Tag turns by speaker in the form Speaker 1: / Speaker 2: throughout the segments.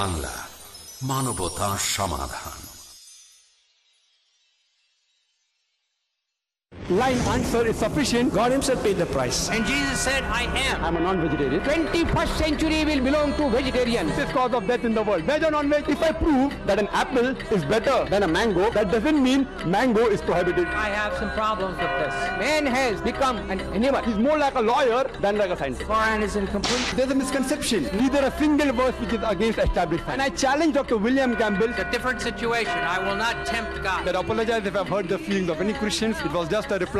Speaker 1: বাংলা মানবতা সমাধান।
Speaker 2: Line answer is sufficient. God himself paid the price.
Speaker 3: And Jesus said, I am.
Speaker 2: I'm a non-vegetarian.
Speaker 4: 21st century will belong to vegetarians.
Speaker 2: This is cause of death in the world. Veg or non-veg? If I prove that an apple is better than a mango, that doesn't mean mango is prohibited.
Speaker 3: I have some problems with this.
Speaker 4: Man has become an animal.
Speaker 2: He's more like a lawyer than like a scientist.
Speaker 3: Quran is incomplete.
Speaker 2: There's a misconception. Neither a single verse which is against established fact. And I challenge Dr. William Campbell
Speaker 3: It's a different situation. I will not tempt God.
Speaker 2: that apologize if I've hurt the feelings of any Christians. It was just a reply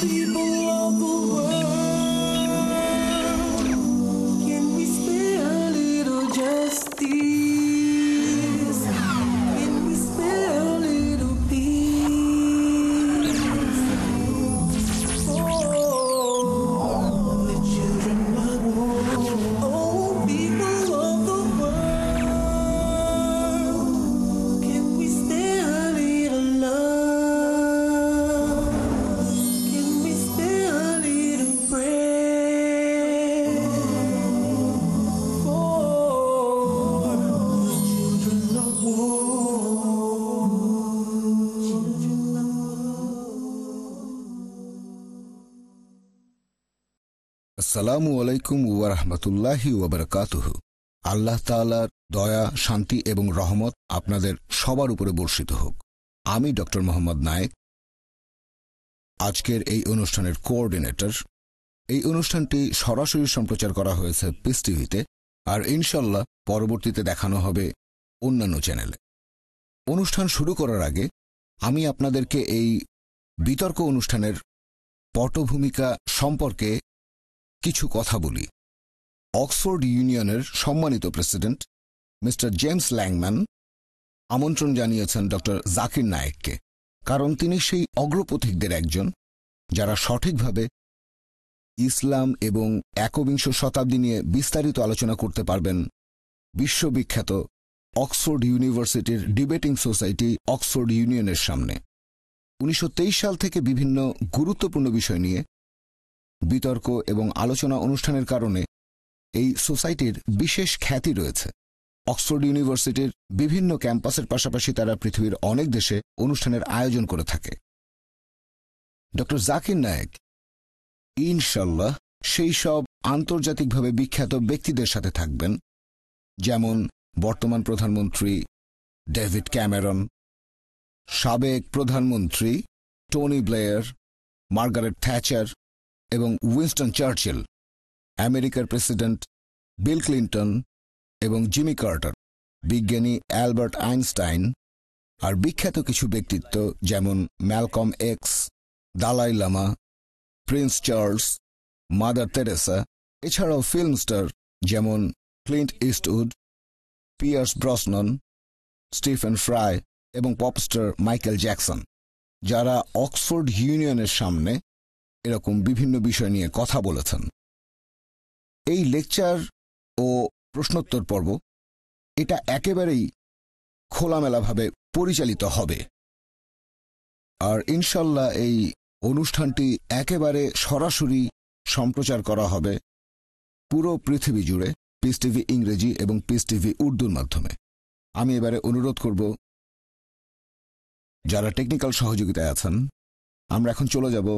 Speaker 5: people of the world.
Speaker 6: আসসালামু আলাইকুম ওয়ারহমতুল্লাহি ওবরকাতুহ আল্লাহ তাআলার দয়া, শান্তি এবং রহমত আপনাদের সবার উপরে বর্ষিত হোক। আমি ডক্টর মোহাম্মদ নায়েক। আজকের এই অনুষ্ঠানের কোঅর্ডিনেটর। এই অনুষ্ঠানটি সরাসরি সম্প্রচার করা হয়েছে পিস টিভিতে আর ইনশাল্লাহ পরবর্তীতে দেখানো হবে অন্যান্য চ্যানেলে। অনুষ্ঠান শুরু করার আগে আমি আপনাদেরকে এই বিতর্ক অনুষ্ঠানের পটভূমিকা সম্পর্কে কিছু কথা বলি। অক্সফোর্ড ইউনিয়নের সম্মানিত প্রেসিডেন্ট, মিস্টার জেমস ল্যাংম্যান, আমন্ত্রণ জানিয়েছেন ড জাকির নায়েককে, কারণ তিনি সেই অগ্রপথিকদের একজন, যারা সঠিকভাবে ইসলাম এবং একবিংশ শতাব্দী নিয়ে বিস্তারিত আলোচনা করতে পারবেন বিশ্ববিখ্যাত অক্সফোর্ড ইউনিভার্সিটির ডিবেটিং সোসাইটি অক্সফোর্ড ইউনিয়নের সামনে। উনিশশো তেইশ সাল থেকে বিভিন্ন গুরুত্বপূর্ণ বিষয় নিয়ে বিতর্ক এবং আলোচনা অনুষ্ঠানের কারণে এই সোসাইটির বিশেষ খ্যাতি রয়েছে। অক্সফোর্ড ইউনিভার্সিটির বিভিন্ন ক্যাম্পাসের পাশাপাশি তারা পৃথিবীর অনেক দেশে অনুষ্ঠানের আয়োজন করে থাকে। ড. জাকির নায়েক ইনশাল্লাহ সেই সব আন্তর্জাতিকভাবে বিখ্যাত ব্যক্তিদের সাথে থাকবেন, যেমন বর্তমান প্রধানমন্ত্রী ডেভিড ক্যামেরন, সাবেক প্রধানমন্ত্রী টনি ব্লেয়ার, মার্গারেট থ্যাচার এবং উইনস্টন চার্চিল, আমেরিকার প্রেসিডেন্ট বিল ক্লিন্টন এবং জিমি কার্টার, বিজ্ঞানী অ্যালবার্ট আইনস্টাইন আর বিখ্যাত কিছু ব্যক্তিত্ব যেমন Malcolm X, Dalai Lama, Prince Charles, Mother Teresa এছাড়াও ফিল্ম স্টার যেমন Clint Eastwood, Pierce Brosnan, Stephen Fry এবং পপস্টার মাইকেল জ্যাকসন, যারা অক্সফোর্ড ইউনিয়নের সামনে এরকম বিভিন্ন বিষয় নিয়ে কথা বলেছেন। এই লেকচার ও প্রশ্নোত্তর পর্ব, এটা একেবারেই খোলামেলাভাবে পরিচালিত হবে। আর ইনশাল্লাহ এই অনুষ্ঠানটি একেবারে সরাসরি সম্প্রচার করা হবে পুরো পৃথিবী জুড়ে পিস টিভি ইংরেজি এবং পিস টিভি উর্দুর মাধ্যমে। আমি এবারে অনুরোধ করব, যারা টেকনিক্যাল সহযোগিতায় আছেন, আমরা এখন চলে যাব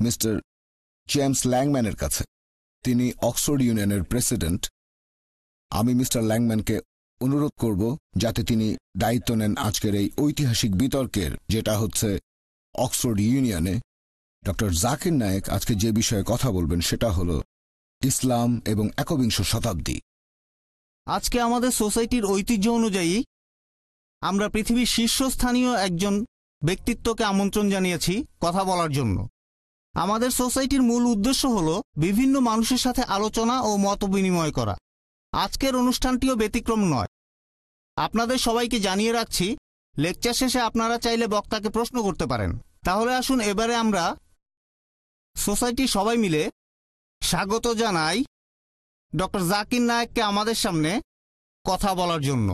Speaker 6: মিস্টার জেমস ল্যাংম্যানের কাছে। তিনি অক্সফোর্ড ইউনিয়নের প্রেসিডেন্ট। আমি মিস্টার ল্যাংম্যানকে অনুরোধ করব যাতে তিনি দায়িত্ব নেন আজকের এই ঐতিহাসিক বিতর্কের, যেটা হচ্ছে অক্সফোর্ড ইউনিয়নে। ড জাকির নায়েক আজকে যে বিষয়ে কথা বলবেন সেটা হল ইসলাম এবং একবিংশ শতাব্দী।
Speaker 7: আজকে আমাদের সোসাইটির ঐতিহ্য অনুযায়ী আমরা পৃথিবীর শীর্ষস্থানীয় একজন ব্যক্তিত্বকে আমন্ত্রণ জানিয়েছি কথা বলার জন্য। আমাদের সোসাইটির মূল উদ্দেশ্য হল বিভিন্ন মানুষের সাথে আলোচনা ও মত বিনিময় করা।
Speaker 8: আজকের অনুষ্ঠানটিও ব্যতিক্রম নয়। আপনাদের সবাইকে জানিয়ে রাখছি, লেকচার শেষে আপনারা চাইলে বক্তাকে প্রশ্ন করতে পারেন। তাহলে আসুন এবারে আমরা সোসাইটি সবাই মিলে স্বাগত জানাই ডক্টর জাকির নায়েককে আমাদের সামনে কথা বলার জন্য।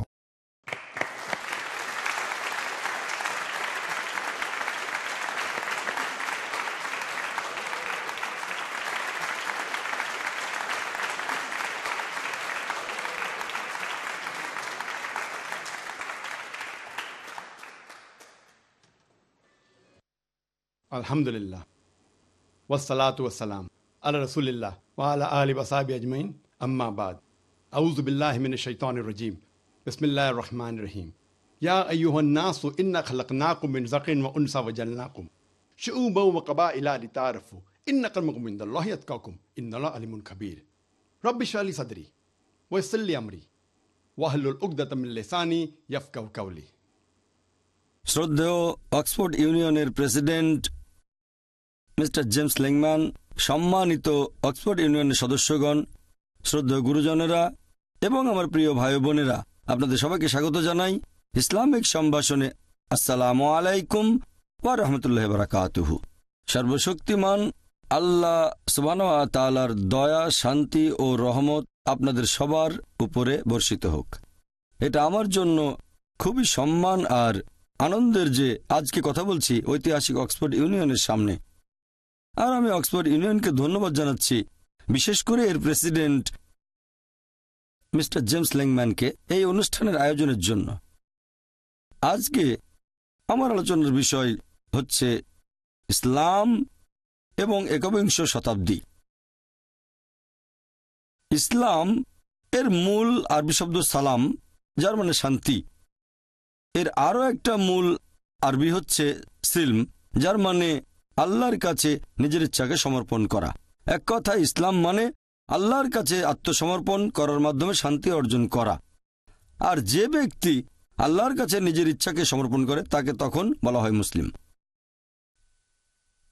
Speaker 9: Alhamdulillah. Wassalatu wassalam. Ala Rasulillah. Wa ala ali wa sahbihi ajmain. Amma ba'd. أعوذ بالله من الشيطان الرجيم بسم الله الرحمن الرحيم يا أيها الناس إنا خلقناكم من ذكر وأنثى وجعلناكم شعوبا وقبائل لتعارفوا إن أكرمكم عند الله يتقاكم إن الله عليم خبير رب اشرح لي صدري ويسر لي أمري واحلل عقدة من لساني يفقهوا قولي
Speaker 10: শ্রদ্ধেয় অক্সফোর্ড ইউনিয়নের প্রেসিডেন্ট মিস্টার জেমস লেংম্যান, সম্মানিত অক্সফোর্ড ইউনিয়নের সদস্যগণ, শ্রদ্ধেয় গুরুজনেরা এবং আমার প্রিয় ভাই বোনেরা আপনাদের সবাইকে স্বাগত জানাই ইসলামিক সম্ভাষণে। আসসালামু আলাইকুম ওয়া রহমতুল্লাহ বারাকাতুহু। সর্বশক্তিমান আল্লাহ সুবান তালার দয়া, শান্তি ও রহমত আপনাদের সবার উপরে বর্ষিত হোক। এটা আমার জন্য খুবই সম্মান আর আনন্দের যে আজকে কথা বলছি ঐতিহাসিক অক্সফোর্ড ইউনিয়নের সামনে। আর আমি অক্সফোর্ড ইউনিয়নকে ধন্যবাদ জানাচ্ছি, বিশেষ করে এর প্রেসিডেন্ট মিস্টার জেমস লেংম্যানকে এই অনুষ্ঠানের আয়োজনের জন্য। আজকে আমার আলোচনার বিষয় হচ্ছে ইসলাম এবং একবিংশ শতাব্দী। ইসলাম এর মূল আরবি শব্দ সালাম, যার মানে শান্তি। এর আরও একটা মূল আরবি হচ্ছে সিলম, যার মানে আল্লাহর কাছে নিজের ইচ্ছাকে সমর্পণ করা। এক কথা, ইসলাম মানে আল্লাহর কাছে আত্মসমর্পণ করার মাধ্যমে শান্তি অর্জন করা। আর যে ব্যক্তি আল্লাহর কাছে নিজের ইচ্ছাকে সমর্পণ করে, তাকে তখন বলা হয় মুসলিম।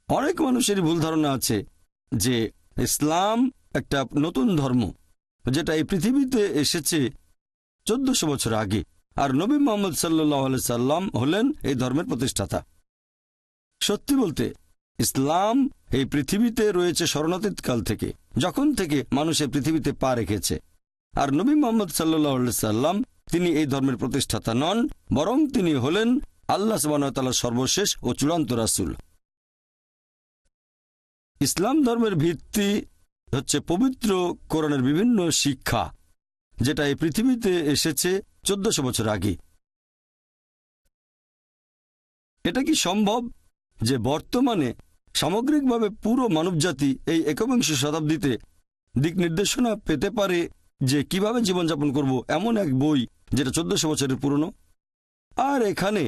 Speaker 10: অনেক মানুষের ভুল ধারণা আছে যে ইসলাম একটা নতুন ধর্ম, যেটা এই পৃথিবীতে এসেছে চোদ্দশো বছর আগে, আর নবী মোহাম্মদ সাল্লাহ সাল্লাম হলেন এই ধর্মের প্রতিষ্ঠাতা। সত্যি বলতে ইসলাম এই পৃথিবীতে রয়েছে স্মরণাতীত কাল থেকে, যখন থেকে মানুষ এই পৃথিবীতে পা রেখেছে। আর নবী মোহাম্মদ সাল্লাহ সাল্লাম তিনি এই ধর্মের প্রতিষ্ঠাতা নন, বরং তিনি হলেন আল্লাহ সবানতাল্লাহ সর্বশেষ ও চূড়ান্ত রাসুল। ইসলাম ধর্মের ভিত্তি হচ্ছে পবিত্র কোরআনের বিভিন্ন শিক্ষা, যেটা এই পৃথিবীতে এসেছে চোদ্দশো বছর আগে। এটা কি সম্ভব? যে বর্তমানে সামগ্রিকভাবে পুরো মানবজাতি এই একবিংশ শতাব্দীতে দিক নির্দেশনা পেতে পারে যে কীভাবে জীবনযাপন করব এমন এক বই যেটা চোদ্দশো বছরের পুরনো। আর এখানে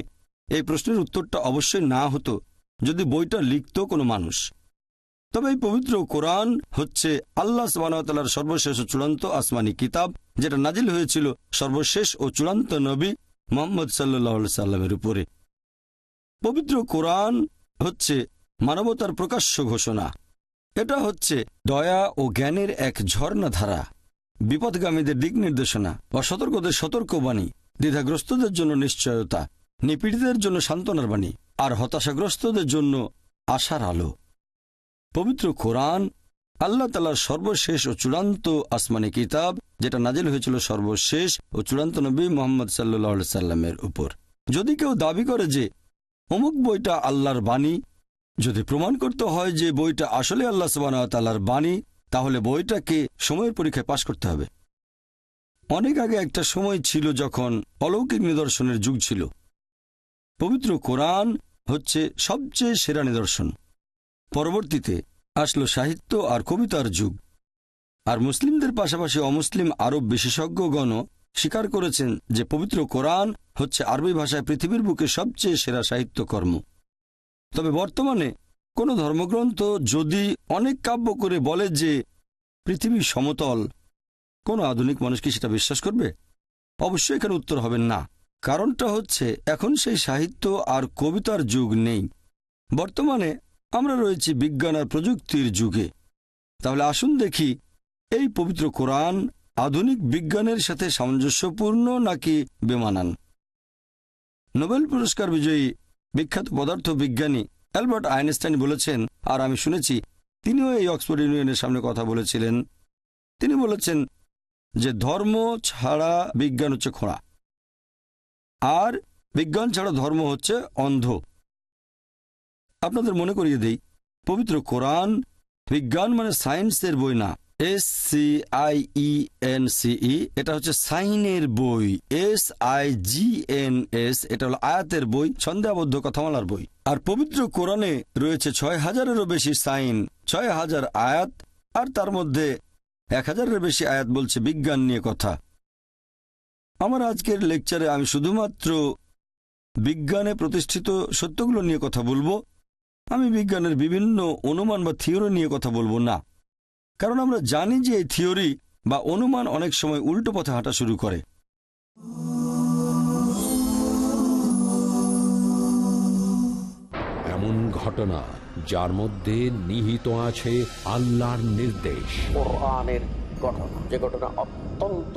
Speaker 10: এই প্রশ্নের উত্তরটা অবশ্যই না হতো যদি বইটা লিখত কোনো মানুষ। তবে এই পবিত্র কোরআন হচ্ছে আল্লাহ সবানতালার সর্বশেষ ও চূড়ান্ত আসমানি কিতাব, যেটা নাজিল হয়েছিল সর্বশেষ ও চূড়ান্ত নবী মোহাম্মদ সাল্লাহ সাল্লামের উপরে। পবিত্র কোরআন হচ্ছে মানবতার প্রকাশ্য ঘোষণা। এটা হচ্ছে দয়া ও জ্ঞানের এক ঝর্ণাধারা, বিপদগামীদের দিক নির্দেশনা বা অসতর্কদের সতর্কবাণী, দ্বিধাগ্রস্তদের জন্য নিশ্চয়তা, নিপীড়িতদের জন্য সান্ত্বনার বাণী আর হতাশাগ্রস্তদের জন্য আশার আলো। পবিত্র কোরআন, আল্লাহ তালার সর্বশেষ ও চূড়ান্ত আসমানি কিতাব, যেটা নাজিল হয়েছিল সর্বশেষ ও চূড়ান্ত নবী মোহাম্মদ সাল্লাহ সাল্লামের উপর। যদি কেউ দাবি করে যে অমুক বইটা আল্লাহর বাণী। যদি প্রমাণ করতে হয় যে বইটা আসলে আল্লাহ সুবাহতাল্লাহর বাণী, তাহলে বইটাকে সময়ের পরীক্ষায় পাশ করতে হবে। অনেক আগে একটা সময় ছিল যখন অলৌকিক নিদর্শনের যুগ ছিল। পবিত্র কোরআন হচ্ছে সবচেয়ে সেরা নিদর্শন। পরবর্তীতে আসলো সাহিত্য আর কবিতার যুগ। আর মুসলিমদের পাশাপাশি অমুসলিম আরব বিশেষজ্ঞগণও স্বীকার করেছেন যে পবিত্র কোরআন হচ্ছে আরবি ভাষায় পৃথিবীর বুকে সবচেয়ে সেরা সাহিত্যকর্ম। তবে বর্তমানে কোনো ধর্মগ্রন্থ যদি অনেক কাব্য করে বলে যে পৃথিবী সমতল, কোনো আধুনিক মানুষ কি সেটা বিশ্বাস করবে? অবশ্যই এখানে উত্তর হবে না। কারণটা হচ্ছে এখন সেই সাহিত্য আর কবিতার যুগ নেই। বর্তমানে আমরা রয়েছি বিজ্ঞান আর প্রযুক্তির যুগে। তাহলে আসুন দেখি এই পবিত্র কোরআন আধুনিক বিজ্ঞানের সাথে সামঞ্জস্যপূর্ণ নাকি বেমানান? নোবেল পুরস্কার বিজয়ী বিখ্যাত পদার্থ বিজ্ঞানী অ্যালবার্ট আইনস্টাইন বলেছেন, আর আমি শুনেছি, তিনিও এই অক্সফোর্ড ইউনিয়নের সামনে কথা বলেছিলেন। তিনি বলেছেন যে ধর্ম ছাড়া বিজ্ঞান হচ্ছে খোঁড়া, আর বিজ্ঞান ছাড়া ধর্ম হচ্ছে অন্ধ। আপনাদের মনে করিয়ে দেই, পবিত্র কোরআন বিজ্ঞান মানে সায়েন্সের বই না। S C I E N CE এটা হচ্ছে সাইনের বই। S I G N S এটা হলো আয়াতের বই ছন্দাবদ্ধ কথামালার বই। আর পবিত্র কোরআনে রয়েছে ছয় হাজারেরও বেশি সাইন, ছয় হাজার আয়াত, আর তার মধ্যে এক হাজারের বেশি আয়াত বলছে বিজ্ঞান নিয়ে কথা। আমার আজকের লেকচারে আমি শুধুমাত্র বিজ্ঞানে প্রতিষ্ঠিত সত্যগুলো নিয়ে কথা বলব, আমি বিজ্ঞানের বিভিন্ন অনুমান বা থিওরি নিয়ে কথা বলব না। কারণ আমরা জানি যে এই থিওরি বা অনুমান অনেক সময় উল্টো পথে হাঁটা শুরু করে।
Speaker 1: এমন ঘটনা যার মধ্যে নিহিত আছে আল্লাহর নির্দেশ।
Speaker 11: কোরআনের যে ঘটনা অত্যন্ত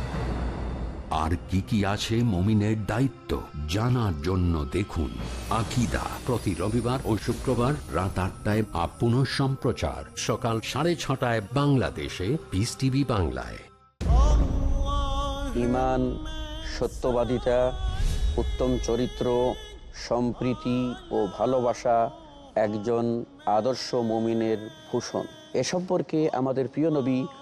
Speaker 1: আর কি কি আছে মমিনের দায়িত্ব জানার জন্য দেখুন আকিদা। প্রতি রবিবার ও শুক্রবার রাত আটটায় আপন সম্প্রচার। সকাল সাড়ে ছটায় বাংলাদেশে পিস টিভি বাংলায়।
Speaker 12: ইমান, সত্যবাদিতা, উত্তম চরিত্র, সম্প্রীতি ও ভালোবাসা একজন আদর্শ মমিনের ভূষণ। এ সম্পর্কে আমাদের প্রিয় নবী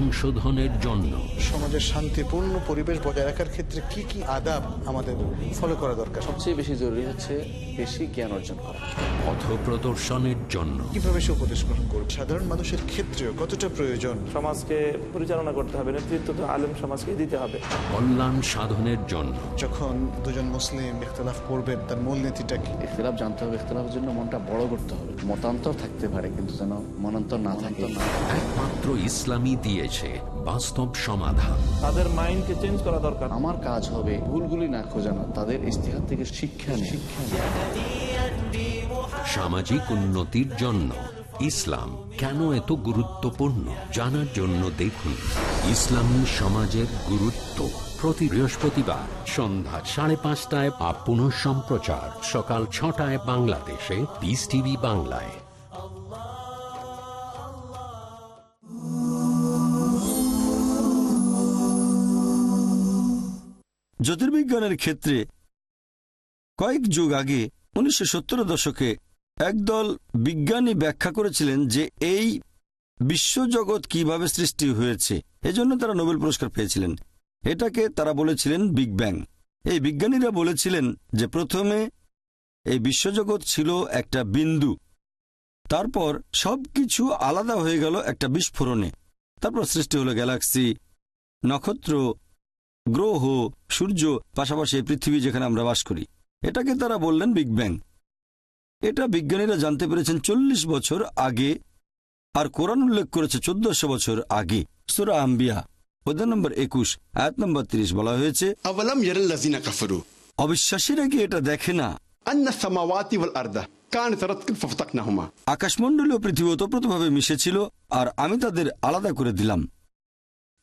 Speaker 1: সংশোধনের জন্য।
Speaker 13: সমাজের শান্তিপূর্ণ পরিবেশ বজায় রাখার ক্ষেত্রে কি কি আদাব আমাদের ফলো করা দরকার?
Speaker 14: সবচেয়ে বেশি জরুরি হচ্ছে বেশি জ্ঞান অর্জন করা।
Speaker 1: পথ প্রদর্শনের জন্য।
Speaker 13: কীভাবে সে উপদেশ গ্রহণ করবে? সাধারণ মানুষের ক্ষেত্রেও কতটা প্রয়োজন?
Speaker 15: সমাজকে পরিচালনা করতে হবে নেতৃত্ব তো আলেম সমাজকে দিতে হবে।
Speaker 1: কল্যাণ সাধনের জন্য।
Speaker 13: যখন দুজন মুসলিম ইখতলাফ করবেন তার মূল নীতিটা কি?
Speaker 14: ইখতলাফ জানতে হবে ইখতলাফের জন্য মনটা বড় করতে হবে। মতান্তর থাকতে পারে কিন্তু যেন মনান্তর না থাকে।
Speaker 1: একমাত্র ইসলামী দিয়েছে বাস্তব সমাধান।
Speaker 15: তাদের মাইন্ডকে চেঞ্জ করা দরকার।
Speaker 14: আমার কাজ হবে ভুলগুলি না খোঁজানো তাদের ইস্তেহার থেকে শিক্ষা শিক্ষা
Speaker 1: সামাজিক উন্নতির জন্য ইসলাম কেন এত গুরুত্বপূর্ণ? জানার জন্য দেখুন ইসলামী সমাজের গুরুত্ব প্রতি বৃহস্পতিবার সন্ধ্যা সাড়ে পাঁচটায় বা পুনঃ সম্প্রচার, সকাল ছটায় বাংলাদেশে পিস টিভি বাংলায়।
Speaker 10: জ্যোতির্বিজ্ঞানের ক্ষেত্রে কয়েক যুগ আগে উনিশশো সত্তর দশকে একদল বিজ্ঞানী ব্যাখ্যা করেছিলেন যে এই বিশ্বজগৎ কীভাবে সৃষ্টি হয়েছে, এজন্য তারা নোবেল পুরস্কার পেয়েছিলেন। এটাকে তারা বলেছিলেন বিগ ব্যাং। এই বিজ্ঞানীরা বলেছিলেন যে প্রথমে এই বিশ্বজগৎ ছিল একটা বিন্দু, তারপর সব কিছু আলাদা হয়ে গেল একটা বিস্ফোরণে। তারপর সৃষ্টি হলো গ্যালাক্সি, নক্ষত্র, গ্রহ, সূর্য, পাশাপাশি পৃথিবী যেখানে আমরা বাস করি। এটাকে তারা বললেন বিগ ব্যাং। এটা বিজ্ঞানীরা জানতে পেরেছেন চল্লিশ বছর আগে আর কোরআন উল্লেখ করেছে চোদ্দশো বছর আগে। সুরা আম্বিয়া নম্বর একুশ আয়াত নম্বর তিরিশ বলা হয়েছে অবিশ্বাসীরা কি এটা দেখে না? আকাশমন্ডলীয় পৃথিবী ওতপ্রোতভাবে মিশেছিল আর আমি তাদের আলাদা করে দিলাম।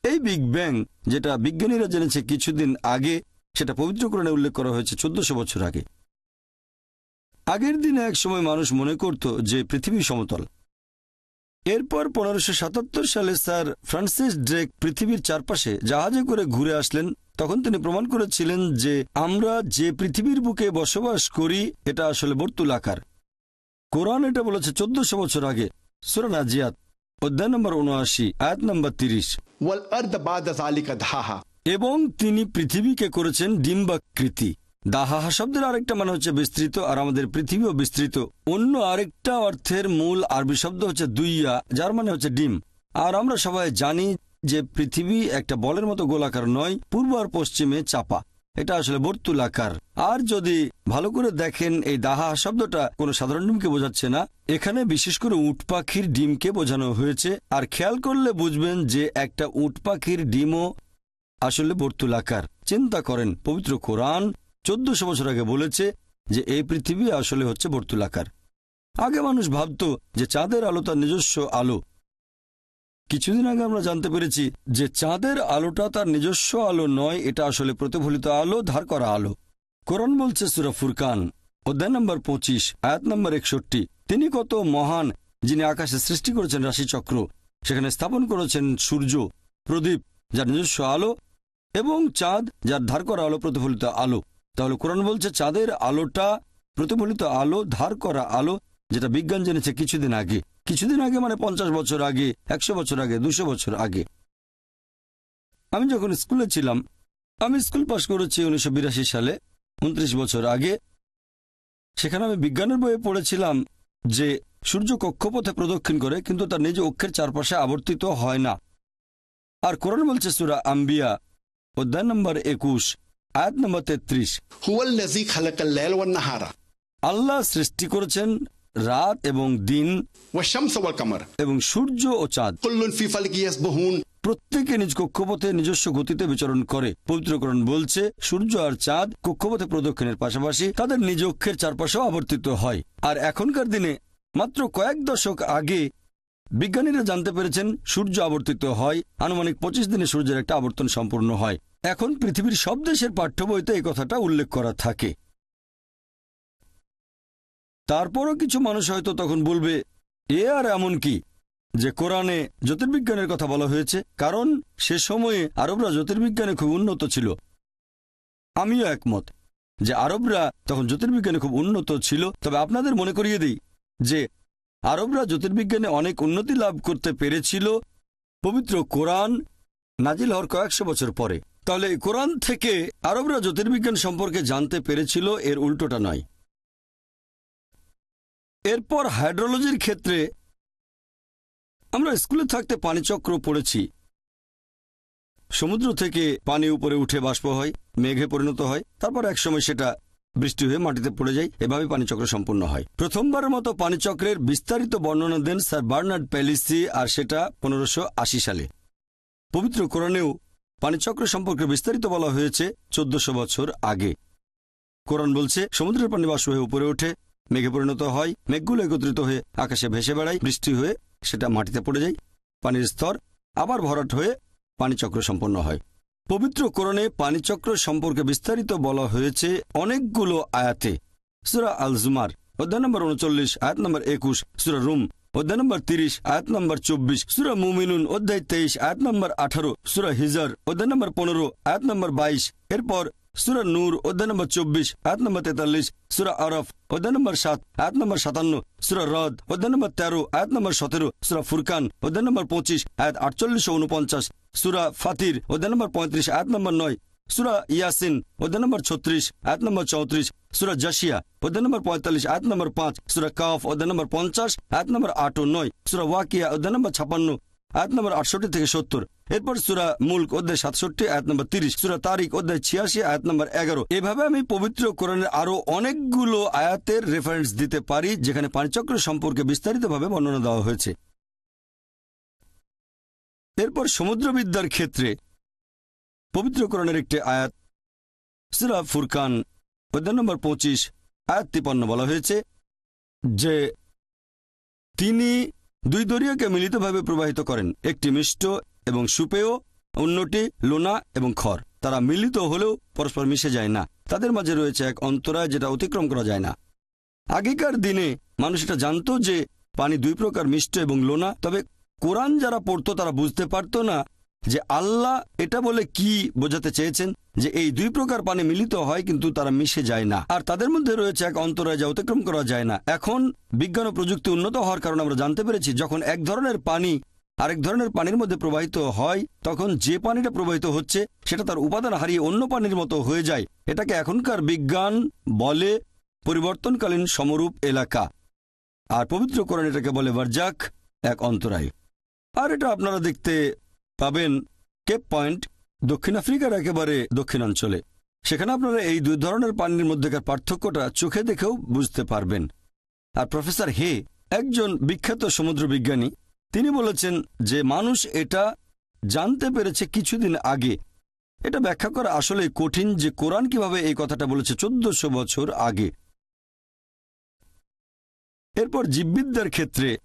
Speaker 10: এই বিগ ব্যাং যেটা বিজ্ঞানীরা জেনেছে কিছুদিন আগে সেটা পবিত্রকরণে উল্লেখ করা হয়েছে চোদ্দশো বছর আগে। আগের দিনে এক সময় মানুষ মনে করত যে পৃথিবী সমতল। এরপর পনেরোশো সাতাত্তর সালে স্যার ফ্রান্সিস ড্রেক পৃথিবীর চারপাশে জাহাজে করে ঘুরে আসলেন। তখন তিনি প্রমাণ করেছিলেন যে আমরা যে পৃথিবীর বুকে বসবাস করি এটা আসলে বর্তুল আকার। কোরআন এটা বলেছে চোদ্দশো বছর আগে সুরানা জিয়াত অধ্যায় নম্বর উনআশি আয়াত নম্বর তিরিশ। এবং তিনি পৃথিবীকে করেছেন ডিম্বাকৃতি। দাহাহা শব্দের আরেকটা মানে হচ্ছে বিস্তৃত, আর আমাদের পৃথিবীও বিস্তৃত। অন্য আরেকটা অর্থের মূল আরবি শব্দ হচ্ছে দুইয়া, যার মানে হচ্ছে ডিম। আর আমরা সবাই জানি যে পৃথিবী একটা বলের মতো গোলাকার নয়, পূর্ব আর পশ্চিমে চাপা। এটা আসলে বর্তুলাকার। আর যদি ভালো করে দেখেন, এই দাহা শব্দটা কোনো সাধারণ ডিমকে বোঝাচ্ছে না। এখানে বিশেষ করে উট পাখির ডিমকে বোঝানো হয়েছে। আর খেয়াল করলে বুঝবেন যে একটা উট পাখির ডিমও আসলে বর্তুলাকার। চিন্তা করেন, পবিত্র কোরআন চোদ্দশো বছর আগে বলেছে যে এই পৃথিবী আসলে হচ্ছে বর্তুলাকার। আগে মানুষ ভাবত যে চাঁদের আলো তার নিজস্ব আলো। কিছুদিন আগে আমরা জানতে পেরেছি যে চাঁদের আলোটা তার নিজস্ব আলো নয়, এটা আসলে প্রতিফলিত আলো, ধার করা আলো। কোরআন বলছে সুরা ফুরকান, অধ্যায় নম্বর পঁচিশ, আয়াত নম্বর একষট্টি। তিনি কত মহান যিনি আকাশে সৃষ্টি করেছেন রাশিচক্র, সেখানে স্থাপন করেছেন সূর্য, প্রদীপ, যার নিজস্ব আলো, এবং চাঁদ, যার ধার করা আলো, প্রতিফলিত আলো। তাহলে কোরআন বলছে, চাঁদের আলোটা, প্রতিফলিত আলো, ধার করা আলো, যেটা বিজ্ঞান জেনেছে কিছুদিন আগে। কিছুদিন আগে মানে পঞ্চাশ বছর আগে, একশো বছর আগে, দুশো বছর আগে। আমি যখন স্কুলে ছিলাম, আমি স্কুল পাশ করেছি উনিশশো বিরাশি সালে, উনত্রিশ বছর আগে। সেখানে আমি বিজ্ঞানের বইয়ে পড়েছিলাম যে, সূর্য কক্ষপথে প্রদক্ষিণ করে, কিন্তু তার নিজ অক্ষের চারপাশে আবর্তিত হয় না। আর কোরআন বলছে সুরা আম্বিয়া, অধ্যায় নম্বর একুশ। আয়াত নম্বর তেত্রিশ।
Speaker 9: হুয়াল্লাযী খালাকাল লাইল ওয়ান নাহারা।
Speaker 10: আল্লাহ সৃষ্টি করেছেন রাত এবং দিন এবং সূর্য ও চাঁদ। প্রত্যেকে নিজ কক্ষপথে নিজস্ব গতিতে বিচরণ করে। পবিত্রকরণ বলছে সূর্য আর চাঁদ কক্ষপথে প্রদক্ষিণের পাশাপাশি তাদের নিজ অক্ষের চারপাশেও আবর্তিত হয়। আর এখনকার দিনে মাত্র কয়েক দশক আগে বিজ্ঞানীরা জানতে পেরেছেন সূর্য আবর্তিত হয়। আনুমানিক পঁচিশ দিনে সূর্যের একটা আবর্তন সম্পূর্ণ হয়। এখন পৃথিবীর সব দেশের পাঠ্য বইতে এই কথাটা উল্লেখ করা থাকে। তারপরও কিছু মানুষ হয়তো তখন বলবে, এ আর এমন কি? যে কোরআনে জ্যোতির্বিজ্ঞানের কথা বলা হয়েছে, কারণ সে সময়ে আরবরা জ্যোতির্বিজ্ঞানে খুব উন্নত ছিল। আমিও একমত যে আরবরা তখন জ্যোতির্বিজ্ঞানে খুব উন্নত ছিল। তবে আপনাদের মনে করিয়ে দিই যে আরবরা জ্যোতির্বিজ্ঞানে অনেক উন্নতি লাভ করতে পেরেছিল পবিত্র কোরআন নাজিল হওয়ার কয়েকশো বছর পরে। তাহলে কোরআন থেকে আরবরা জ্যোতির্বিজ্ঞান সম্পর্কে জানতে পেরেছিল এর উল্টোটা নয়। এরপর হাইড্রোলজির ক্ষেত্রে আমরা স্কুলে থাকতে পানিচক্র পড়েছি। সমুদ্র থেকে পানি উপরে উঠে বাষ্প হয়, মেঘে পরিণত হয়, তারপর একসময় সেটা বৃষ্টি হয়ে মাটিতে পড়ে যায়, এভাবে পানিচক্র সম্পূর্ণ হয়। প্রথমবারের মতো পানিচক্রের বিস্তারিত বর্ণনা দেন স্যার বার্নার্ড প্যালিসি, আর সেটা পনেরোশো সালে। পবিত্র কোরআনেও পানিচক্র সম্পর্কে বিস্তারিত বলা হয়েছে চোদ্দশো বছর আগে। কোরআন বলছে, সমুদ্রের পানি হয়ে উপরে ওঠে, মেঘে পরিণত হয়, মেঘগুলো একত্রিত হয়ে আকাশে ভেসে বেড়ায়, বৃষ্টি হয়ে সেটা মাটিতে পড়ে যায়, পানির স্তর আবার ভরাট হয়ে পানিচক্র সম্পন্ন হয়। পবিত্র কোরণে পানিচক্র সম্পর্কে বিস্তারিত বলা হয়েছে অনেকগুলো আয়াতে। সুরা আল জুমার অধ্যায় নম্বর উনচল্লিশ, আয়াত নম্বর একুশ, সুরা রুম অধ্যায় নম্বর তিরিশ, আয়াত নম্বর চব্বিশ, সুরা মুমিনুন, অধ্যায় তেইশ, আয়াত নম্বর আঠারো, সুরা হিজার, অধ্যায় নম্বর পনেরো, আয়াত নম্বর বাইশ, এরপর সুরা নূর, অধ্যায় নম্বর চব্বিশ, আয়াত নম্বর তেতাল্লিশ, সুরা আরফ, অধ্যায় নম্বর সাত, আয়াত নম্বর সাতান্ন, সুরা রদ, অধ্যায় নম্বর তেরো, আয়াত নম্বর সতেরো, সুরা ফুরকান, অধ্যায় নম্বর পঁচিশ, আয়াত আটচল্লিশশো উনপঞ্চাশ, সুরা ফাতির, অধ্যায় নম্বর পঁয়ত্রিশ, আয়াত নম্বর নয় সুরা ইয়াসিন, অধ্যায় নম্বর ছত্রিশ, আয়াত নম্বর চৌত্রিশ, সুরা জাসিয়া অধ্যায় নম্বর পঁয়তাল্লিশ, আয়াত নম্বর পাঁচ, সুরা কাফ, অধ্যায় নম্বর পঞ্চাশ, আয়াত নম্বর আট ও নয়, সুরা ওয়াকিয়া, অধ্যায় নম্বর ছাপান্ন, আয়াত নম্বর আটষট্টি থেকে সত্তর। এরপর সুরা মুল্ক, অধ্যায় সাতষট্টি, আয়াত নম্বর তিরিশ, সুরা তারিখ, অধ্যায় ছিয়াশি, আয়াত নম্বর এগারো। এভাবে আমি পবিত্র কোরআনের আরও অনেকগুলো আয়াতের রেফারেন্স দিতে পারি, যেখানে পানিচক্র সম্পর্কে বিস্তারিতভাবে বর্ণনা দেওয়া হয়েছে। এরপর সমুদ্রবিদ্যার ক্ষেত্রে পবিত্র কোরআনের একটি আয়াত। সুরা ফুরকান অধ্যায় নম্বর পঁচিশ, আয়াত তিপান্ন বলা হয়েছে যে, তিনি দুই দরিয়াকে মিলিতভাবে প্রবাহিত করেন, একটি মিষ্ট এবং সুপেয়, অন্যটি লোনা এবং খর তারা মিলিত হলেও পরস্পর মিশে যায় না। তাদের মাঝে রয়েছে এক অন্তরায় যেটা অতিক্রম করা যায় না। আগেকার দিনে মানুষ এটা জানত যে, পানি দুই প্রকার মিষ্ট এবং লোনা, তবে কোরআন যারা পড়তো তারা বুঝতে পারত না যে আল্লাহ এটা বলে কি বোঝাতে চেয়েছেন? যে এই দুই প্রকার পানি মিলিত হয় কিন্তু তারা মিশে যায় না। আর তাদের মধ্যে রয়েছে এক অন্তরায় যা অতিক্রম করা যায় না। এখন বিজ্ঞান ও প্রযুক্তি উন্নত হওয়ার কারণে আমরা জানতে পেরেছি, যখন এক ধরনের পানি আরেক ধরনের পানির মধ্যে প্রবাহিত হয়, তখন যে পানিটা প্রবাহিত হচ্ছে, সেটা তার উপাদান হারিয়ে অন্য পানির মতো হয়ে যায়। এটাকে এখনকার বিজ্ঞান বলে পরিবর্তনকালীন সমরূপ এলাকা। আর পবিত্র কোরআন এটাকে বলে বারজাক এক অন্তরায়। আর এটা আপনারা দেখতে পাবেন কেপ পয়েন্ট দক্ষিণ আফ্রিকার একেবারে দক্ষিণাঞ্চলে। সেখানে আপনারা এই দুই ধরনের পানির মধ্যেকার পার্থক্যটা চোখে দেখেও বুঝতে পারবেন। আর প্রফেসর হে, একজন বিখ্যাত সমুদ্র বিজ্ঞানী, তিনি বলেছেন যে মানুষ এটা জানতে পেরেছে কিছুদিন আগে। এটা ব্যাখ্যা করা আসলে কঠিন যে কোরআন কীভাবে এই কথাটা বলেছে চোদ্দশো বছর আগে। এরপর জীববিদ্যার ক্ষেত্রে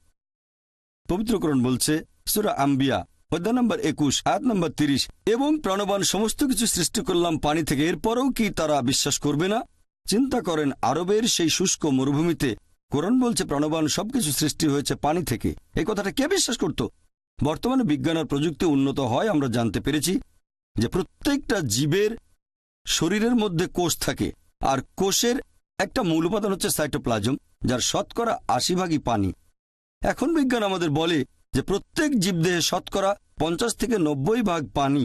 Speaker 10: পবিত্রকরণ বলছে সুরা আম্বিয়া। অধ্যায় নম্বর একুশ আয়াত নম্বর তিরিশ, এবং প্রাণবান সমস্ত কিছু সৃষ্টি করলাম পানি থেকে। এরপরেও কি তারা বিশ্বাস করবে না? চিন্তা করেন, আরবের সেই শুষ্ক মরুভূমিতে কোরআন বলছে প্রাণবান সবকিছু সৃষ্টি হয়েছে পানি থেকে। এই কথাটা কে বিশ্বাস করত? বর্তমানে বিজ্ঞান আর প্রযুক্তি উন্নত হয়, আমরা জানতে পেরেছি যে প্রত্যেকটা জীবের শরীরের মধ্যে কোষ থাকে, আর কোষের একটা মূল উপাদান হচ্ছে সাইটোপ্লাজম, যার শতকরা আশি ভাগই পানি। এখন বিজ্ঞান আমাদের বলে যে প্রত্যেক জীবদেহে শতকরা পঞ্চাশ থেকে নব্বই ভাগ পানি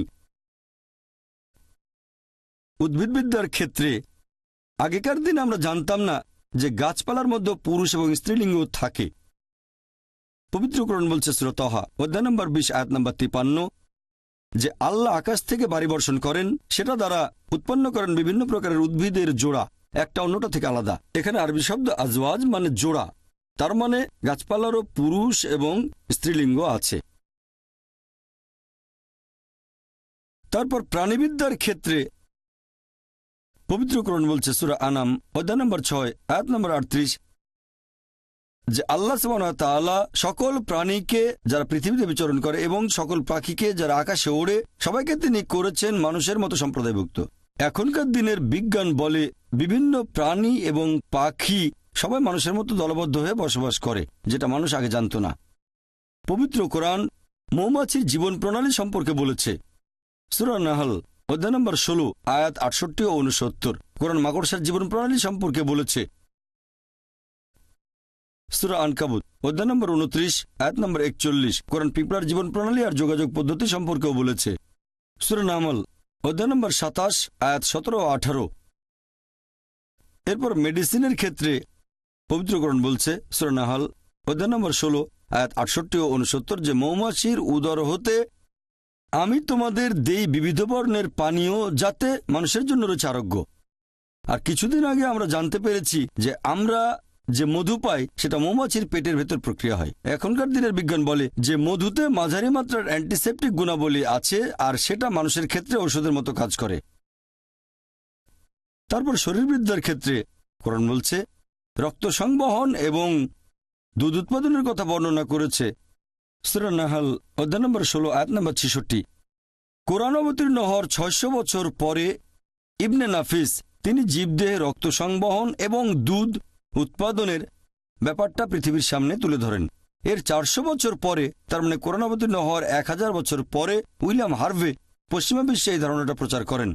Speaker 10: উদ্ভিদবিদ্যার ক্ষেত্রে, আগেকার দিন আমরা জানতাম না যে গাছপালার মধ্যে পুরুষ এবং স্ত্রীলিঙ্গ থাকে। পবিত্রকরণ বলছে শ্রোতহা অধ্যায় নম্বর বিশ, আয়াত নম্বর তিপান্ন, যে আল্লাহ আকাশ থেকে বাড়ি বর্ষণ করেন, সেটা দ্বারা উৎপন্ন করেন বিভিন্ন প্রকারের উদ্ভিদের জোড়া, একটা অন্যটা থেকে আলাদা। এখানে আরবি শব্দ আজওয়াজ মানে জোড়া। তার মানে গাছপালারও পুরুষ এবং স্ত্রীলিঙ্গ আছে। তারপর প্রাণীবিদ্যার ক্ষেত্রে পবিত্রকরণ বলছে সুরা আনাম, অধ্যায় নম্বর ছয়, আয়াত নম্বর আটত্রিশ। যে আল্লাহ তাআলা সকল প্রাণীকে যারা পৃথিবীতে বিচরণ করে এবং সকল পাখিকে যারা আকাশে ওড়ে, সবাইকে তিনি করেছেন মানুষের মতো সম্প্রদায়ভুক্ত। এখনকার দিনের বিজ্ঞান বলে বিভিন্ন প্রাণী এবং পাখি সবাই মানুষের মতো দলবদ্ধ হয়ে বসবাস করে, যেটা মানুষ আগে জানত না। পবিত্র কোরআন মৌমাছির জীবন প্রণালী সম্পর্কে বলেছে। সুরা নাহল, অধ্যায় নম্বর ষোলো, আয়াত আটষট্টি ও উনসত্তর কোরআন মাকড়সার জীবন প্রণালী সম্পর্কে বলেছে। সুরা আনকাবুত, অধ্যায় নম্বর উনত্রিশ আয়াত নম্বর একচল্লিশ, কোরআন পিঁপড়ার জীবন প্রণালী আর যোগাযোগ পদ্ধতি সম্পর্কেও বলেছে। সুরা নামল অধ্যায় নম্বর সাতাশ, আয়াত সতেরো ও আঠারো। এরপর মেডিসিনের ক্ষেত্রে পবিত্রকরণ বলছে, সুরা নাহাল, অধ্যায় নম্বর ষোলো, আয়াত আটষট্টি ও উনসত্তর যে মৌমাছির উদর হতে আমি তোমাদের দেই বিবিধ বর্ণের পানীয় যাতে মানুষের জন্য রয়েছে আরোগ্য। আর কিছুদিন আগে আমরা জানতে পেরেছি যে আমরা যে মধু পাই, সেটা মৌমাছির পেটের ভেতর প্রক্রিয়া হয়। এখনকার দিনের বিজ্ঞান বলে যে মধুতে মাঝারি মাত্রার অ্যান্টিসেপটিক গুণাবলী আছে আর সেটা মানুষের ক্ষেত্রে ওষুধের মতো কাজ করে। তারপর শরীরবৃদ্ধার ক্ষেত্রে করণ বলছে রক্ত সংবহন এবং দুধ উৎপাদনের কথা বর্ণনা করেছে। সুরা নাহাল, অধ্যায় নম্বর ষোলো, আয়াত নম্বর ছেষট্টি। কোরআন অবতীর্ণ হওয়ার ছয়শো বছর পরে ইবনে নাফিস, তিনি জীবদেহে রক্ত সংবহন এবং দুধ উৎপাদনের ব্যাপারটা পৃথিবীর সামনে তুলে ধরেন। এর চারশো বছর পরে, তার মানে কোরআন অবতীর্ণ হওয়ার এক হাজার বছর পরে উইলিয়াম হার্ভে পশ্চিমা বিশ্বে এই ধারণাটা প্রচার করেন।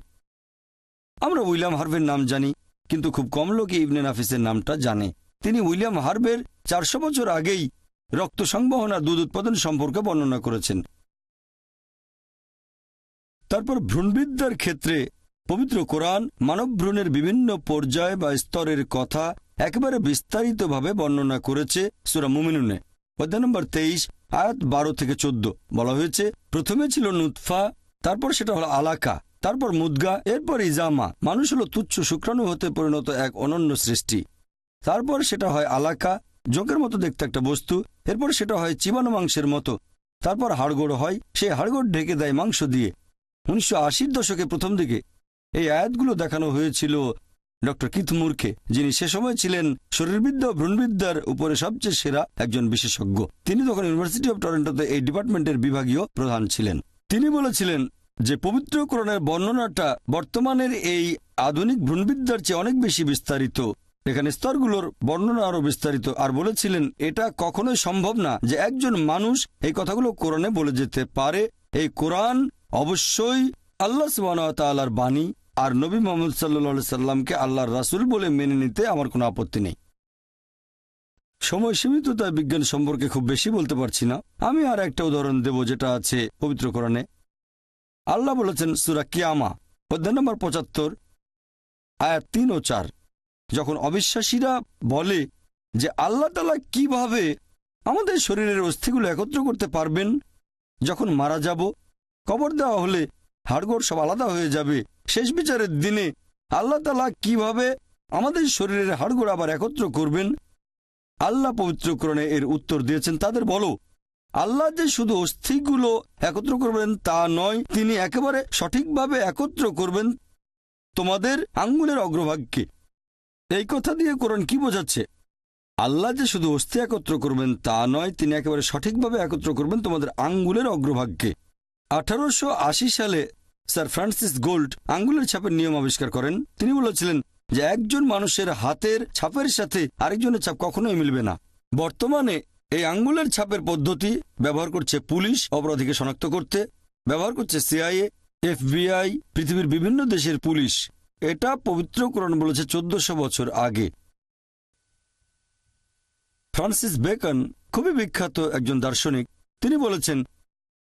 Speaker 10: আমরা উইলিয়াম হার্ভের নাম জানি। কিন্তু খুব কম লোকই ইবনে নাফিসের নামটা জানে। তিনি উইলিয়াম হার্ভের চারশো বছর আগেই রক্ত সংবহন আর দুধ উৎপাদন সম্পর্কে বর্ণনা করেছেন। তারপর ভ্রূণবিদ্যার ক্ষেত্রে পবিত্র কোরআন মানব ভ্রূণের বিভিন্ন পর্যায় বা স্তরের কথা একেবারে বিস্তারিতভাবে বর্ণনা করেছে সুরা মুমিনুনে। অধ্যায় নম্বর তেইশ, আয়াত বারো থেকে চোদ্দ বলা হয়েছে, প্রথমে ছিল নুৎফা তারপর সেটা হলো আলাকা। তারপর মুদগা এরপর ইজামা মানুষ হলো তুচ্ছ শুক্রাণু হতে পরিণত এক অনন্য সৃষ্টি। তারপর সেটা হয় আলাকা জোঁকের মতো দেখতে একটা বস্তু। এরপর সেটা হয় চিবানো মাংসের মতো। তারপর হাড়গোড় হয় সেই হাড়গোড় ঢেকে দেয় মাংস দিয়ে। উনিশশো আশির দশকে প্রথম দিকে এই আয়াতগুলো দেখানো হয়েছিল ডক্টর কিথ মুরকে, যিনি সে সময় ছিলেন শরীরবিদ্যা ও ভ্রূণবিদ্যার উপরে সবচেয়ে সেরা একজন বিশেষজ্ঞ। তিনি তখন ইউনিভার্সিটি অব টরেন্টোতে এই ডিপার্টমেন্টের বিভাগীয় প্রধান ছিলেন। তিনি বলেছিলেন যে পবিত্রকরণের বর্ণনাটা বর্তমানের এই আধুনিক ভ্রূণবিদ্যার চেয়ে অনেক বেশি বিস্তারিত। এখানে স্তরগুলোর বর্ণনা আরও বিস্তারিত। আর বলেছিলেন, এটা কখনোই সম্ভব না যে একজন মানুষ এই কথাগুলো কোরআনে বলে যেতে পারে। এই কোরআন অবশ্যই আল্লাহ সুবাহর বাণী। আর নবী মোহাম্মদ সাল্লা সাল্লামকে আল্লাহর রাসুল বলে মেনে নিতে আমার কোনো আপত্তি নেই। সময় সীমিত তাই বিজ্ঞান সম্পর্কে খুব বেশি বলতে পারছি না। আমি আর একটা উদাহরণ দেব যেটা আছে পবিত্র কোরআনে। আল্লাহ বলেছেন সুরা কিয়ামা, অধ্যায় নম্বর পঁচাত্তর, আয়াত তিন ও চার। যখন অবিশ্বাসীরা বলে যে আল্লাহ তালা কীভাবে আমাদের শরীরের অস্থিগুলো একত্র করতে পারবেন, যখন মারা যাব, কবর দেওয়া হলে হাড়গোড় সব আলাদা হয়ে যাবে, শেষ বিচারের দিনে আল্লাহ তালা কীভাবে আমাদের শরীরের হাড়গোড় আবার একত্র করবেন? আল্লাহ পবিত্রকরণে এর উত্তর দিয়েছেন, তাদের বলো। আল্লাহ যে শুধু অস্থিগুলো একত্র করবেন তা নয়, তিনি একেবারে সঠিকভাবে একত্র করবেন তোমাদের আঙ্গুলের অগ্রভাগকে। এই কথা দিয়ে কোরআন কি বোঝাচ্ছে? আল্লাহ যে শুধু অস্থি একত্র করবেন তা নয়, তিনি একেবারে সঠিকভাবে একত্র করবেন তোমাদের আঙ্গুলের অগ্রভাগকে। আঠারোশো আশি সালে স্যার ফ্রান্সিস গোল্ড আঙ্গুলের ছাপের নিয়ম আবিষ্কার করেন। তিনি বলেছিলেন যে একজন মানুষের হাতের ছাপের সাথে আরেকজনের ছাপ কখনোই মিলবে না। বর্তমানে এই আঙ্গুলের ছাপের পদ্ধতি ব্যবহার করছে পুলিশ, অপরাধীকে শনাক্ত করতে। ব্যবহার করছে সিআইএ, এফবিআই, পৃথিবীর বিভিন্ন দেশের পুলিশ। এটা পবিত্রকরণ বলেছে চোদ্দশো বছর আগে। ফ্রান্সিস বেকন খুবই বিখ্যাত একজন দার্শনিক। তিনি বলেছেন,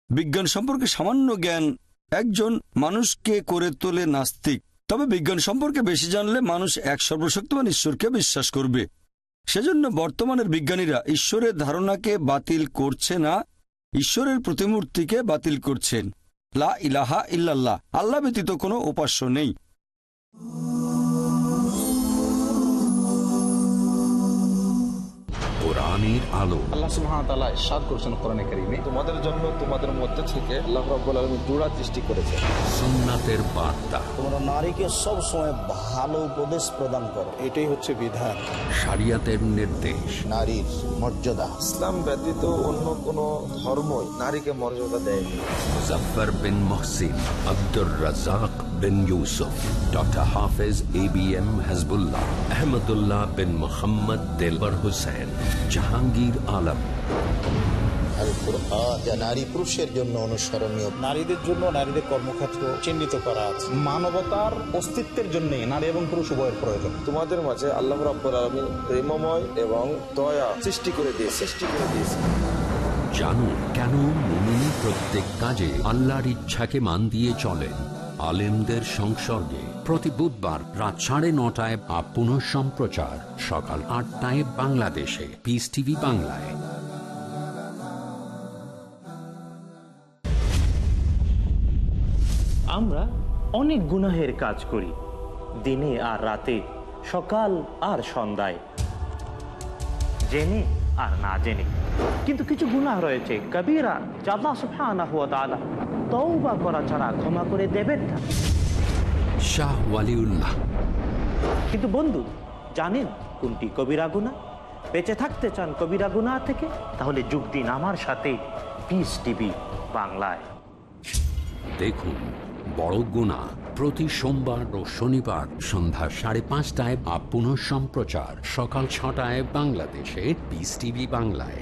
Speaker 10: বিজ্ঞান সম্পর্কে সামান্য জ্ঞান একজন মানুষকে করে তোলে নাস্তিক। তবে বিজ্ঞান সম্পর্কে বেশি জানলে মানুষ এক সর্বশক্তিমান ঈশ্বরকে বিশ্বাস করবে। সেজন্য বর্তমানের বিজ্ঞানীরা ঈশ্বরের ধারণাকে বাতিল করছে না, ঈশ্বরের প্রতিমূর্তিকে বাতিল করছেন। লা ইলাহা ইল্লাল্লাহ, আল্লাহ ব্যতীত কোনো উপাস্য নেই।
Speaker 1: কোরআনের আলো।
Speaker 16: আল্লাহ সুবহানাহু তাআলা ইরশাদ করেছেন কোরআনে কারীমে। তোমাদের জন্য তোমাদের মধ্যে থেকে আল্লাহ রাব্বুল আলামিন জোড়া সৃষ্টি করেছেন।
Speaker 1: সুন্নাতের বার্তা।
Speaker 17: তোমরা নারীকে সব সময় ভালো উপদেশ প্রদান করো। এটাই হচ্ছে বিধান।
Speaker 1: শরিয়াতের নির্দেশ।
Speaker 18: নারীর মর্যাদা।
Speaker 15: ইসলাম ব্যতীত অন্য কোন ধর্মই নারীকে মর্যাদা দেয়নি।
Speaker 1: Muzaffar bin Mohsin Abdur Razzak bin Yusuf doctor Hafez A B M Hasbullah Ahmadullah bin Mohammad Delwar Hussain. Jahangir Alam.
Speaker 18: Al Quran যা নারী পুরুষের জন্য অনুসরণীয়।
Speaker 17: নারীদের জন্য নারীদের কর্মক্ষেত্র চিহ্নিত করা আছে। মানবতার অস্তিত্বের জন্য নারী এবং পুরুষ উভয়ের প্রয়োজন।
Speaker 15: তোমাদের মাঝে আল্লাহ রাব্বুল আলামিন প্রেমময় এবং দয়া সৃষ্টি করে দিয়ে সৃষ্টি করে দিয়েছে।
Speaker 1: জানুন কেন মুমিন প্রত্যেক কাজে আল্লাহর ইচ্ছাকে মান দিয়ে চলেন? আলেমদের সংসর্গে। প্রতি বুধবার রাত সাড়ে নটায় বা পুনঃ সম্প্রচার সকাল আটটায় বাংলাদেশে। পিস টিভি বাংলায়।
Speaker 19: আমরা অনেক গুনাহের কাজ করি, দিনে আর রাতে, সকাল আর সন্ধ্যায়। জেনে আর না জেনে। কিন্তু কিছু গুনাহ রয়েছে, কবিরা জাল্লা সুফানা হুয়া তাআলা, তওবা করা ছাড়া ক্ষমা করে দেবেন না।
Speaker 1: শাহ ওয়ালিউল্লাহ।
Speaker 19: কিন্তু বন্ধু জানেন কোনটি কবিরা গুনাহ বেঁচে থাকতে চান কবিরা গুনাহ থেকে? তাহলে যোগ দিন আমার সাথে। পিস টিভি বাংলায়।
Speaker 1: দেখুন বড় গুণা প্রতি সোমবার ও শনিবার সন্ধ্যা সাড়ে পাঁচটায় বা পুনঃ সম্প্রচার সকাল ছটায় বাংলাদেশে পিস টিভি বাংলায়।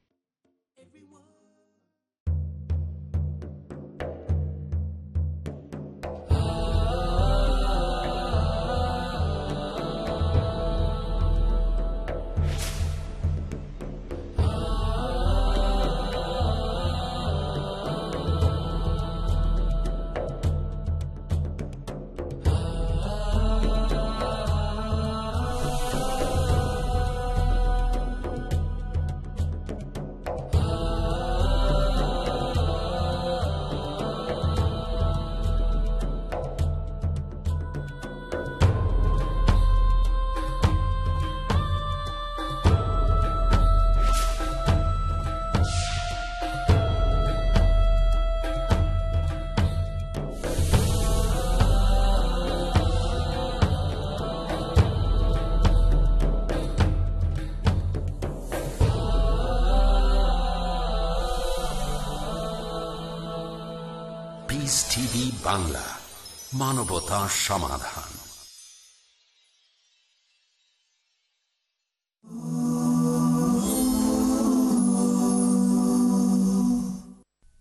Speaker 1: মানবতা সমাধান।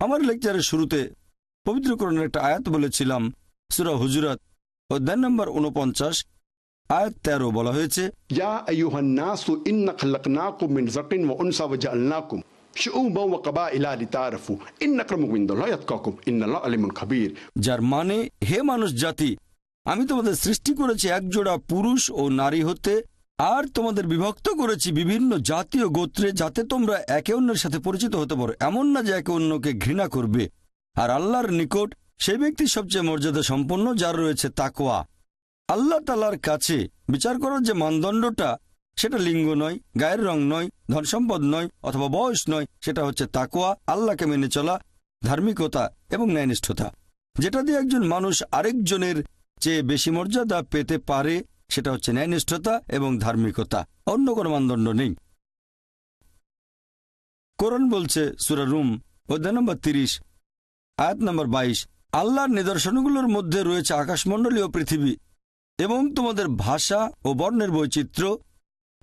Speaker 10: আমার লেকচারের শুরুতে পবিত্রকরণের একটা আয়াত বলেছিলাম সুরা হুজুরাত অধ্যায় নম্বর উনপঞ্চাশ আয়াত তেরো বলা হয়েছে
Speaker 9: يا أيها الناس إنا خلقناكم من ذكر وأنثى وجعلناكم شعوبا وقبائل لتعارفوا إن أكرمكم عند الله يتقاكم إن الله عليم خبير
Speaker 10: যার মানে হে মানুষ জাতি আমি তোমাদের সৃষ্টি করেছি একজোড়া পুরুষ ও নারী হতে আর তোমাদের বিভক্ত করেছি বিভিন্ন জাতীয় গোত্রে যাতে তোমরা একে অন্যের সাথে পরিচিত হতে পারো এমন না যে একে অন্যকে ঘৃণা করবে আর আল্লাহর নিকট সেই ব্যক্তি সবচেয়ে মর্যাদা সম্পন্ন যার রয়েছে তাকোয়া আল্লাহ তালার কাছে বিচার করার যে মানদণ্ডটা সেটা লিঙ্গ নয়, গায়ের রং নয়, ধন সম্পদ নয় অথবা বয়স নয়, সেটা হচ্ছে তাকোয়া আল্লাহকে মেনে চলা, ধার্মিকতা এবং ন্যায়নিষ্ঠতা। যেটা দিয়ে একজন মানুষ আরেকজনের চেয়ে বেশি মর্যাদা পেতে পারে, সেটা হচ্ছে ন্যায়নিষ্ঠতা এবং ধার্মিকতা। অন্য কোনো মানদণ্ড নেই। কোরআন বলছে, সুরা রুম, অধ্যায় নম্বর তিরিশ, আয়াত নম্বর বাইশ, আল্লাহর নিদর্শনগুলোর মধ্যে রয়েছে আকাশমণ্ডলী ও পৃথিবী এবং তোমাদের ভাষা ও বর্ণের বৈচিত্র্য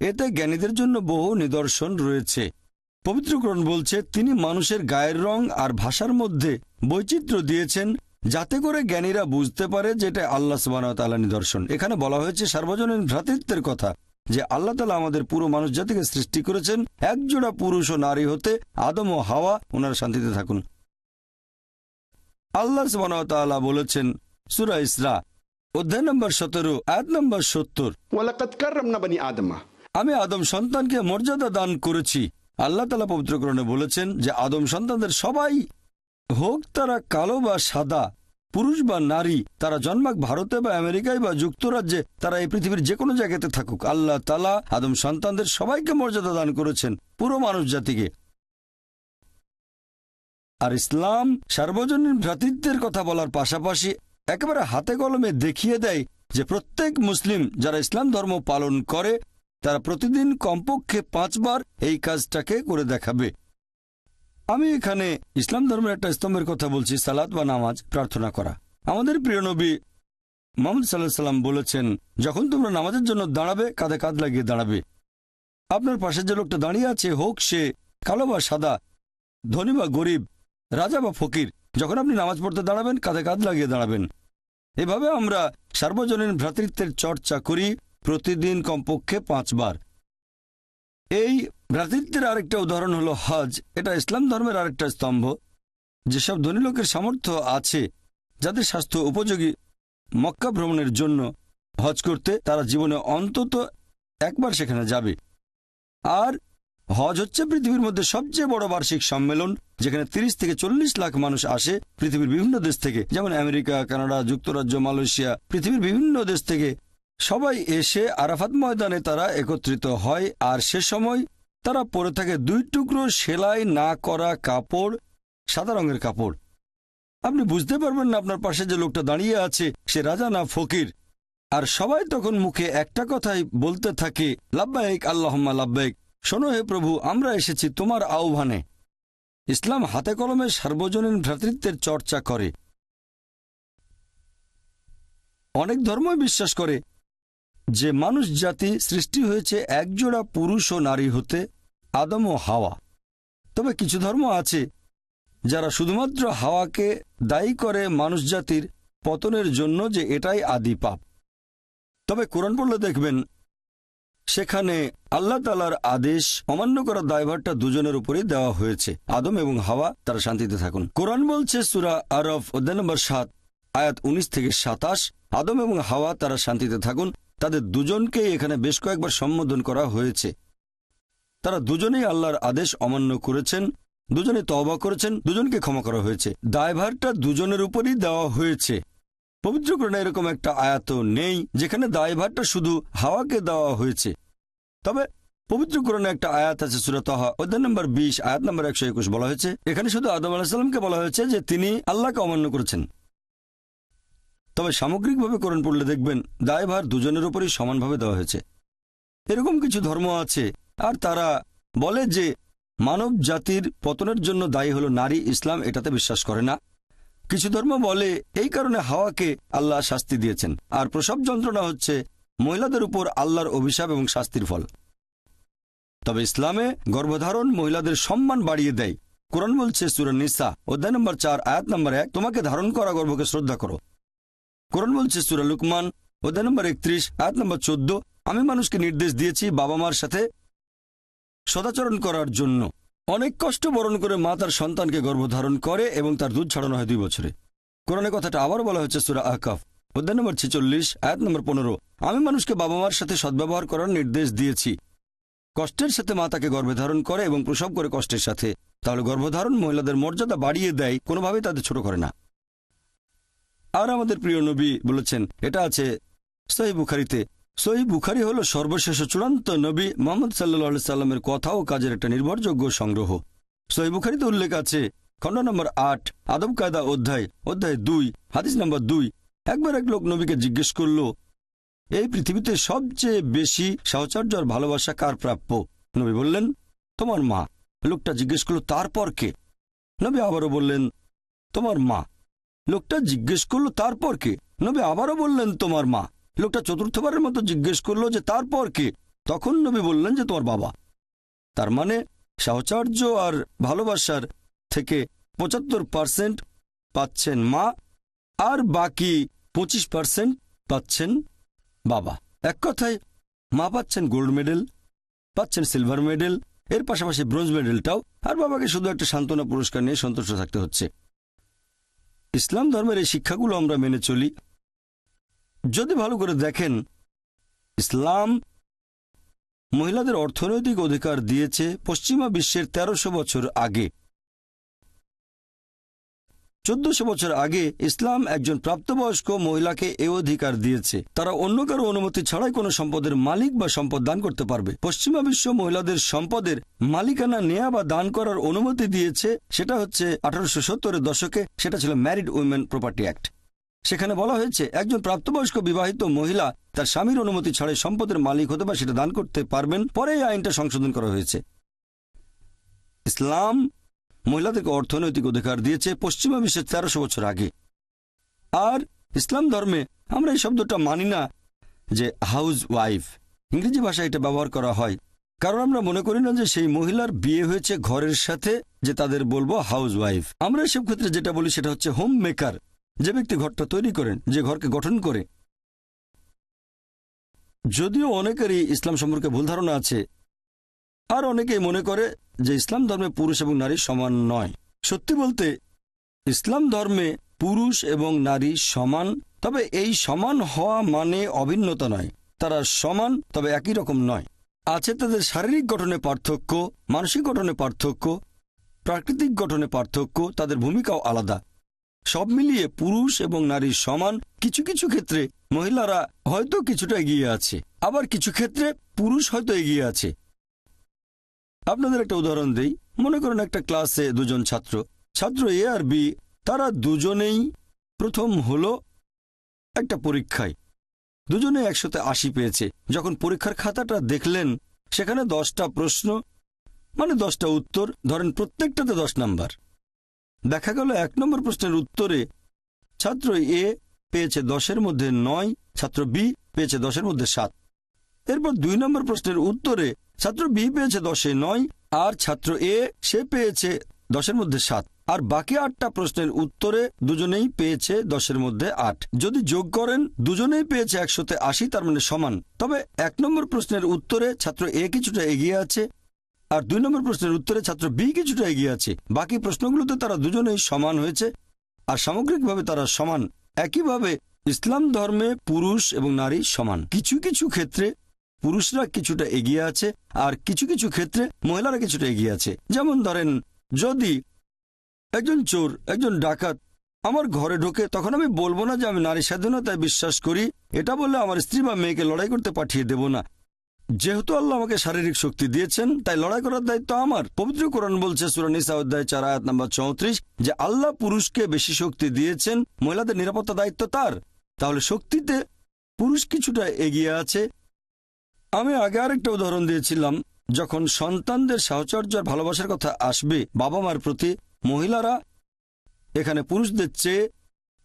Speaker 10: এতে জ্ঞানীদের জন্য বহু নিদর্শন রয়েছে। পবিত্রকরণ বলছে, তিনি মানুষের গায়ের রং আর ভাষার মধ্যে বৈচিত্র্য দিয়েছেন যাতে করে জ্ঞানীরা বুঝতে পারে যেটা আল্লাহ সুবাহতাল্লাহ নিদর্শন। এখানে বলা হয়েছে সার্বজনীন ভ্রাতৃত্বের কথা, যে আল্লাহ তালা আমাদের পুরো মানুষ জাতিকে সৃষ্টি করেছেন, একজোড়া পুরুষ ও নারী হতে আদম ও হাওয়া ওনারা শান্তিতে থাকুন। আল্লাহ সুবাহতাল্লাহ বলেছেন, সুরা ইসরা, অধ্যায় নম্বর সতেরো, আয়াত নম্বর সত্তর।
Speaker 9: আদমা।
Speaker 10: আমি আদম সন্তানকে মর্যাদা দান করেছি। আল্লাহ তালা পবিত্রকরণে বলেছেন যে, আদম সন্তানদের সবাই হোক তারা কালো বা সাদা, পুরুষ বা নারী, তারা জন্মাক ভারতে বা আমেরিকায় বা যুক্তরাজ্যে, তারা এই পৃথিবীর যে কোনো জায়গাতে থাকুক। আল্লাহ তালা আদম সন্তানদের সবাইকে মর্যাদা দান করেছেন, পুরো মানুষ জাতিকে। আর ইসলাম সার্বজনীন ভ্রাতৃত্বের কথা বলার পাশাপাশি একেবারে হাতে কলমে দেখিয়ে দেয় যে, প্রত্যেক মুসলিম যারা ইসলাম ধর্ম পালন করে তারা প্রতিদিন কমপক্ষে পাঁচবার এই কাজটাকে করে দেখাবে। আমি এখানে ইসলাম ধর্মের একটা স্তম্ভের কথা বলছি সালাদ বা নামাজ প্রার্থনা করা। আমাদের প্রিয় নবী মোহাম্মদ সাল্লাহ সাল্লাম বলেছেন, যখন তোমরা নামাজের জন্য দাঁড়াবে, কাঁধে কাঁধ লাগিয়ে দাঁড়াবে। আপনার পাশে যে লোকটা দাঁড়িয়ে আছে, হোক সে কালো বা সাদা, ধনী বা গরিব, রাজা বা ফকির, যখন আপনি নামাজ পড়তে দাঁড়াবেন, কাঁধে কাঁধ লাগিয়ে দাঁড়াবেন। এভাবে আমরা সার্বজনীন ভ্রাতৃত্বের চর্চা করি প্রতিদিন কমপক্ষে পাঁচবার। এই ভ্রাতৃত্বের আরেকটা উদাহরণ হলো হজ। এটা ইসলাম ধর্মের আরেকটা স্তম্ভ। যেসব ধনী লোকের সামর্থ্য আছে, যাদের স্বাস্থ্য উপযোগী, মক্কা ভ্রমণের জন্য হজ করতে তারা জীবনে অন্তত একবার সেখানে যাবে। আর হজ হচ্ছে পৃথিবীর মধ্যে সবচেয়ে বড় বার্ষিক সম্মেলন, যেখানে ৩০ থেকে চল্লিশ লাখ মানুষ আসে পৃথিবীর বিভিন্ন দেশ থেকে। যেমন আমেরিকা, কানাডা, যুক্তরাজ্য, মালয়েশিয়া, পৃথিবীর বিভিন্ন দেশ থেকে সবাই এসে আরাফাত ময়দানে তারা একত্রিত হয়, আর সে সময় তারা পরে থাকে দুই টুকরো সেলাই না করা কাপড়, সাদা রঙের কাপড়। আপনি বুঝতে পারবেন না আপনার পাশে যে লোকটা দাঁড়িয়ে আছে, সে রাজা না ফকির? আর সবাই তখন মুখে একটা কথাই বলতে থাকে, লাব্বাইক, আল্লাহম্মা লাব্বাইক। শোনো হে প্রভু, আমরা এসেছি তোমার আহ্বানে। ইসলাম হাতে কলমে সার্বজনীন ভ্রাতৃত্বের চর্চা করে। অনেক ধর্মই বিশ্বাস করে যে মানুষ জাতি সৃষ্টি হয়েছে একজোড়া পুরুষ ও নারী হতে, আদম ও হাওয়া। তবে কিছু ধর্ম আছে যারা শুধুমাত্র হাওয়াকে দায়ী করে মানুষ জাতির পতনের জন্য যে এটাই আদি পাপ। তবে কোরআন পড়লে দেখবেন, সেখানে আল্লাহ তালার আদেশ অমান্য করার দায়ভারটা দুজনের উপরেই দেওয়া হয়েছে। আদম এবং হাওয়া, তারা শান্তিতে থাকুন। কোরআন বলছে সুরা আরফ অধ্যায় নম্বর সাত, আয়াত ১৯ থেকে সাতাশ, আদম এবং হাওয়া, তারা শান্তিতে থাকুন। তাদের দুজনকেই এখানে বেশ কয়েকবার সম্বোধন করা হয়েছে। তারা দুজনেই আল্লাহর আদেশ অমান্য করেছেন, দুজনে তওবা করেছেন, দুজনকে ক্ষমা করা হয়েছে। দায়ভারটা দুজনের উপরই দেওয়া হয়েছে। পবিত্র পবিত্রকরণে এরকম একটা আয়াত নেই, যেখানে দায়ভারটা শুধু হাওয়াকে দেওয়া হয়েছে। তবে পবিত্র পবিত্রকরণে একটা আয়াত আছে সুরতহা অধ্যায় নম্বর বিশ, আয়াত নম্বর একশো একুশ বলা হয়েছে। এখানে শুধু আদম আলাহিসাল্লামকে বলা হয়েছে যে তিনি আল্লাহকে অমান্য করেছেন। তবে সামগ্রিকভাবে কোরআন পড়লে দেখবেন দায়ভার দুজনের উপরই সমানভাবে দেওয়া হয়েছে। এরকম কিছু ধর্ম আছে, আর তারা বলে যে মানব জাতির পতনের জন্য দায়ী হলো নারী, ইসলাম এটাতে বিশ্বাস করে না। কিছু ধর্ম বলে এই কারণে হাওয়াকে আল্লাহ শাস্তি দিয়েছেন, আর প্রসব যন্ত্রণা হচ্ছে মহিলাদের উপর আল্লাহর অভিশাপ এবং শাস্তির ফল। তবে ইসলামে গর্ভধারণ মহিলাদের সম্মান বাড়িয়ে দেয়। কোরআন বলছে সুরান নিসা, অধ্যায় নম্বর চার, আয়াত নম্বর এক, তোমাকে ধারণ করা গর্ভকে শ্রদ্ধা করো। কোরআন বলছে, সুরা লুকমান, অধ্যায় নম্বর একত্রিশ, আয়াত নম্বর চোদ্দ, আমি মানুষকে নির্দেশ দিয়েছি বাবা মার সাথে সদাচরণ করার জন্য। অনেক কষ্ট বরণ করে মা তার সন্তানকে গর্ভধারণ করে এবং তার দুধ ছাড়ানো হয় দুই বছরে। কোরআনে কথাটা আবার বলা হয়েছে সুরা আকাফ অধ্যায় নম্বর ছেচল্লিশ, আয়াত নম্বর পনেরো। আমি মানুষকে বাবা মার সাথে সদ্ব্যবহার করার নির্দেশ দিয়েছি। কষ্টের সাথে মা তাকে গর্ভে ধারণ করে এবং প্রসব করে কষ্টের সাথে। তাহলে গর্ভধারণ মহিলাদের মর্যাদা বাড়িয়ে দেয়, কোনোভাবেই তাদের ছোট করে না। আর আমাদের প্রিয় নবী বলেছেন, এটা আছে সহি বুখারিতে। সহি বুখারি হল সর্বশেষ চূড়ান্ত নবী মোহাম্মদ সাল্লা সাল্লামের কথা ও কাজের একটা নির্ভরযোগ্য সংগ্রহ। সহি বুখারিতে উল্লেখ আছে, খণ্ড নম্বর আট, আদব কায়দা অধ্যায় অধ্যায় দুই, হাদিস নম্বর দুই। একবার এক লোক নবীকে জিজ্ঞেস করল, এই পৃথিবীতে সবচেয়ে বেশি সাহচর্য আর ভালোবাসা কার প্রাপ্য? নবী বললেন, তোমার মা। লোকটা জিজ্ঞেস করল, তারপর কে? নবী আবারও বললেন, তোমার মা। লোকটা জিজ্ঞেস করল, তারপর কে? নবী আবারও বললেন, তোমার মা। লোকটা চতুর্থবারের মতো জিজ্ঞেস করল, যে তারপর কে? তখন নবী বললেন, যে তোমার বাবা। তার মানে সাহচর্য আর ভালোবাসার থেকে পঁচাত্তর পার্সেন্ট পাচ্ছেন মা, আর বাকি পঁচিশ পার্সেন্ট পাচ্ছেন বাবা। এক কথায়, মা পাচ্ছেন গোল্ড মেডেল, পাচ্ছেন সিলভার মেডেল, এর পাশাপাশি ব্রোঞ্জ মেডেলটাও, আর বাবাকে শুধু একটা সান্ত্বনা পুরস্কার নিয়ে সন্তুষ্ট থাকতে হচ্ছে। ইসলাম ধর্মের এই শিক্ষাগুলো আমরা মেনে চলি। যদি ভালো করে দেখেন, ইসলাম মহিলাদের অর্থনৈতিক অধিকার দিয়েছে পশ্চিমা বিশ্বের তেরোশো বছর আগে। চোদ্দশো বছর আগে ইসলাম একজন প্রাপ্তবয়স্ক মহিলাকে এ অধিকার দিয়েছে। তারা অন্য কারও অনুমতি ছাড়াই কোনো সম্পদের মালিক বা সম্পদ দান করতে পারবে। পশ্চিমা বিশ্ব মহিলাদের সম্পদের মালিকানা নেয়া বা দান করার অনুমতি দিয়েছে, সেটা হচ্ছে আঠারোশো সত্তরের দশকে, সেটা ছিল ম্যারিড উইমেন প্রপার্টি অ্যাক্ট সেখানে বলা হয়েছে, একজন প্রাপ্তবয়স্ক বিবাহিত মহিলা তার স্বামীর অনুমতি ছাড়াই সম্পদের মালিক হতে বা সেটা দান করতে পারবেন পরে এই আইনটা সংশোধন করা হয়েছে। ইসলাম মহিলাদেরকে অর্থনৈতিক অধিকার দিয়েছে পশ্চিমা বিশ্বের তেরোশো বছর আগে। আর ইসলাম ধর্মে আমরা এই শব্দটা মানি না যে হাউস ওয়াইফ ইংরেজি ভাষায় এটা ব্যবহার করা হয়। কারণ আমরা মনে করি না যে সেই মহিলার বিয়ে হয়েছে ঘরের সাথে যে তাদের বলব হাউস ওয়াইফ আমরা এসব ক্ষেত্রে যেটা বলি সেটা হচ্ছে হোম মেকার যে ব্যক্তি ঘরটা তৈরি করেন, যে ঘরকে গঠন করে। যদিও অনেকেরই ইসলাম সম্পর্কে ভুল ধারণা আছে আর অনেকেই মনে করে যে ইসলাম ধর্মে পুরুষ এবং নারী সমান নয়। সত্যি বলতে, ইসলাম ধর্মে পুরুষ এবং নারী সমান, তবে এই সমান হওয়া মানে অভিন্নতা নয়। তারা সমান, তবে একই রকম নয়। আছে তাদের শারীরিক গঠনে পার্থক্য, মানসিক গঠনে পার্থক্য, প্রাকৃতিক গঠনে পার্থক্য, তাদের ভূমিকাও আলাদা। সব মিলিয়ে পুরুষ এবং নারীর সমান কিছু কিছু ক্ষেত্রে মহিলারা হয়তো কিছুটা এগিয়ে আছে, আবার কিছু ক্ষেত্রে পুরুষ হয়তো এগিয়ে আছে। আপনাদের একটা উদাহরণ দেই। মনে করেন একটা ক্লাসে দুজন ছাত্র। ছাত্র এ আর বি তারা দুজনেই প্রথম হলো একটা পরীক্ষায়। দুজনে একসাথে আশি পেয়েছে। যখন পরীক্ষার খাতাটা দেখলেন, সেখানে দশটা প্রশ্ন মানে দশটা উত্তর, ধরেন প্রত্যেকটাতে দশ নাম্বার। দেখা গেল এক নম্বর প্রশ্নের উত্তরে ছাত্র এ পেয়েছে দশের মধ্যে নয়, ছাত্র বি পেয়েছে দশের মধ্যে সাত। এরপর দুই নম্বর প্রশ্নের উত্তরে ছাত্র বি পেয়েছে দশে নয়, আর ছাত্র এ, সে পেয়েছে দশের মধ্যে সাত। আর বাকি আটটা প্রশ্নের উত্তরে দুজনেই পেয়েছে দশের মধ্যে আট। যদি যোগ করেন, দুজনেই পেয়েছে একশোতে আশি, তার মানে সমান। তবে এক নম্বর প্রশ্নের উত্তরে ছাত্র এ কিছুটা এগিয়ে আছে, আর দুই নম্বর প্রশ্নের উত্তরে ছাত্র বি কিছুটা এগিয়ে আছে। বাকি প্রশ্নগুলোতে তারা দুজনেই সমান হয়েছে, আর সামগ্রিকভাবে তারা সমান। একইভাবে ইসলাম ধর্মে পুরুষ এবং নারী সমান। কিছু কিছু ক্ষেত্রে পুরুষরা কিছুটা এগিয়ে আছে, আর কিছু কিছু ক্ষেত্রে মহিলারা কিছুটা এগিয়ে আছে। যেমন ধরেন, যদি একজন চোর, একজন ডাকাত আমার ঘরে ঢোকে, তখন আমি বলব না যে আমি নারী স্বাধীনতায় বিশ্বাস করি। এটা বললে আমার স্ত্রী বা মেয়েকে লড়াই করতে পাঠিয়ে দেব না। যেহেতু আল্লাহ আমাকে শারীরিক শক্তি দিয়েছেন, তাই লড়াই করার দায়িত্ব আমার। পবিত্র কোরআন বলছে সুরানিসা অধ্যায় চার, আয়াত নাম্বার চৌত্রিশ, যে আল্লাহ পুরুষকে বেশি শক্তি দিয়েছেন, মহিলাদের নিরাপত্তা দায়িত্ব তার। তাহলে শক্তিতে পুরুষ কিছুটা এগিয়ে আছে আমি আগে আরেকটা উদাহরণ দিয়েছিলাম। যখন সন্তানদের সাহচর্য আর ভালোবাসার কথা আসবে বাবা মার প্রতি, মহিলারা এখানে পুরুষদের চেয়ে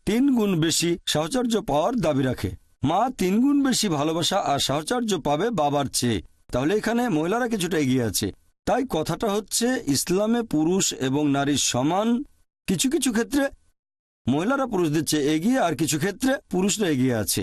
Speaker 10: তিন গুণ বেশি সাহচর্য পাওয়ার দাবি রাখে। মা তিন গুণ বেশি ভালোবাসা আর সাহচর্য পাবে বাবার চেয়ে। তাহলে এখানে মহিলারা কিছুটা এগিয়ে আছে। তাই কথাটা হচ্ছে, ইসলামে পুরুষ এবং নারীর সমান কিছু কিছু ক্ষেত্রে মহিলারা পুরুষদের চেয়ে এগিয়ে আর কিছু ক্ষেত্রে পুরুষরা এগিয়ে আছে।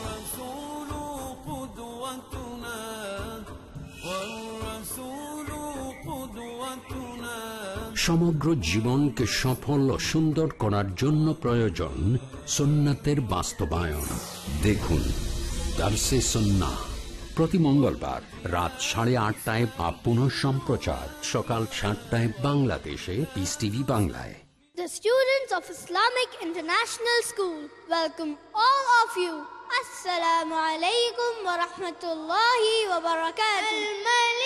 Speaker 1: সমগ্র জীবনকে সফল ও সুন্দর করার জন্য প্রয়োজন সোনাতের বাস্তবায়ন দেখুন দার্সে সন্না প্রতি মঙ্গলবার রাত সাড়ে আটটায় বা পুনঃ সম্প্রচার সকাল সাতটায় বাংলাদেশে পিস টিভি বাংলায়
Speaker 20: The students of Islamic International School welcome all of you. Assalamu alaikum wa rahmatullahi wa barakatuh.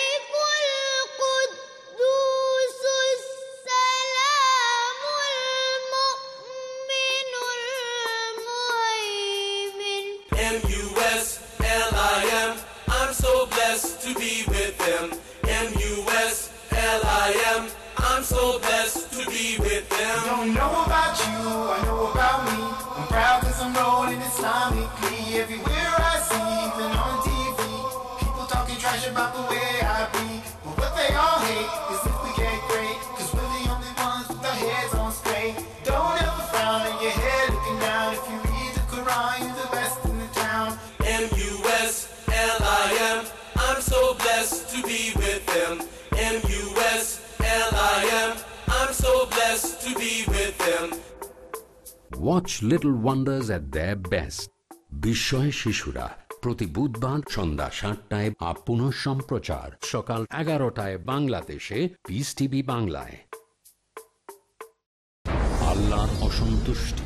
Speaker 21: Don't know about watch little wonders at the best
Speaker 1: বিস্ময় শিশুরা, প্রতি বুধবার সন্ধ্যা সাতটায় আপন পুনঃ সম্প্রচার। সকাল এগারোটায় বাংলাদেশে পিস টিভি বাংলায়। আল্লাহর অসন্তুষ্টি।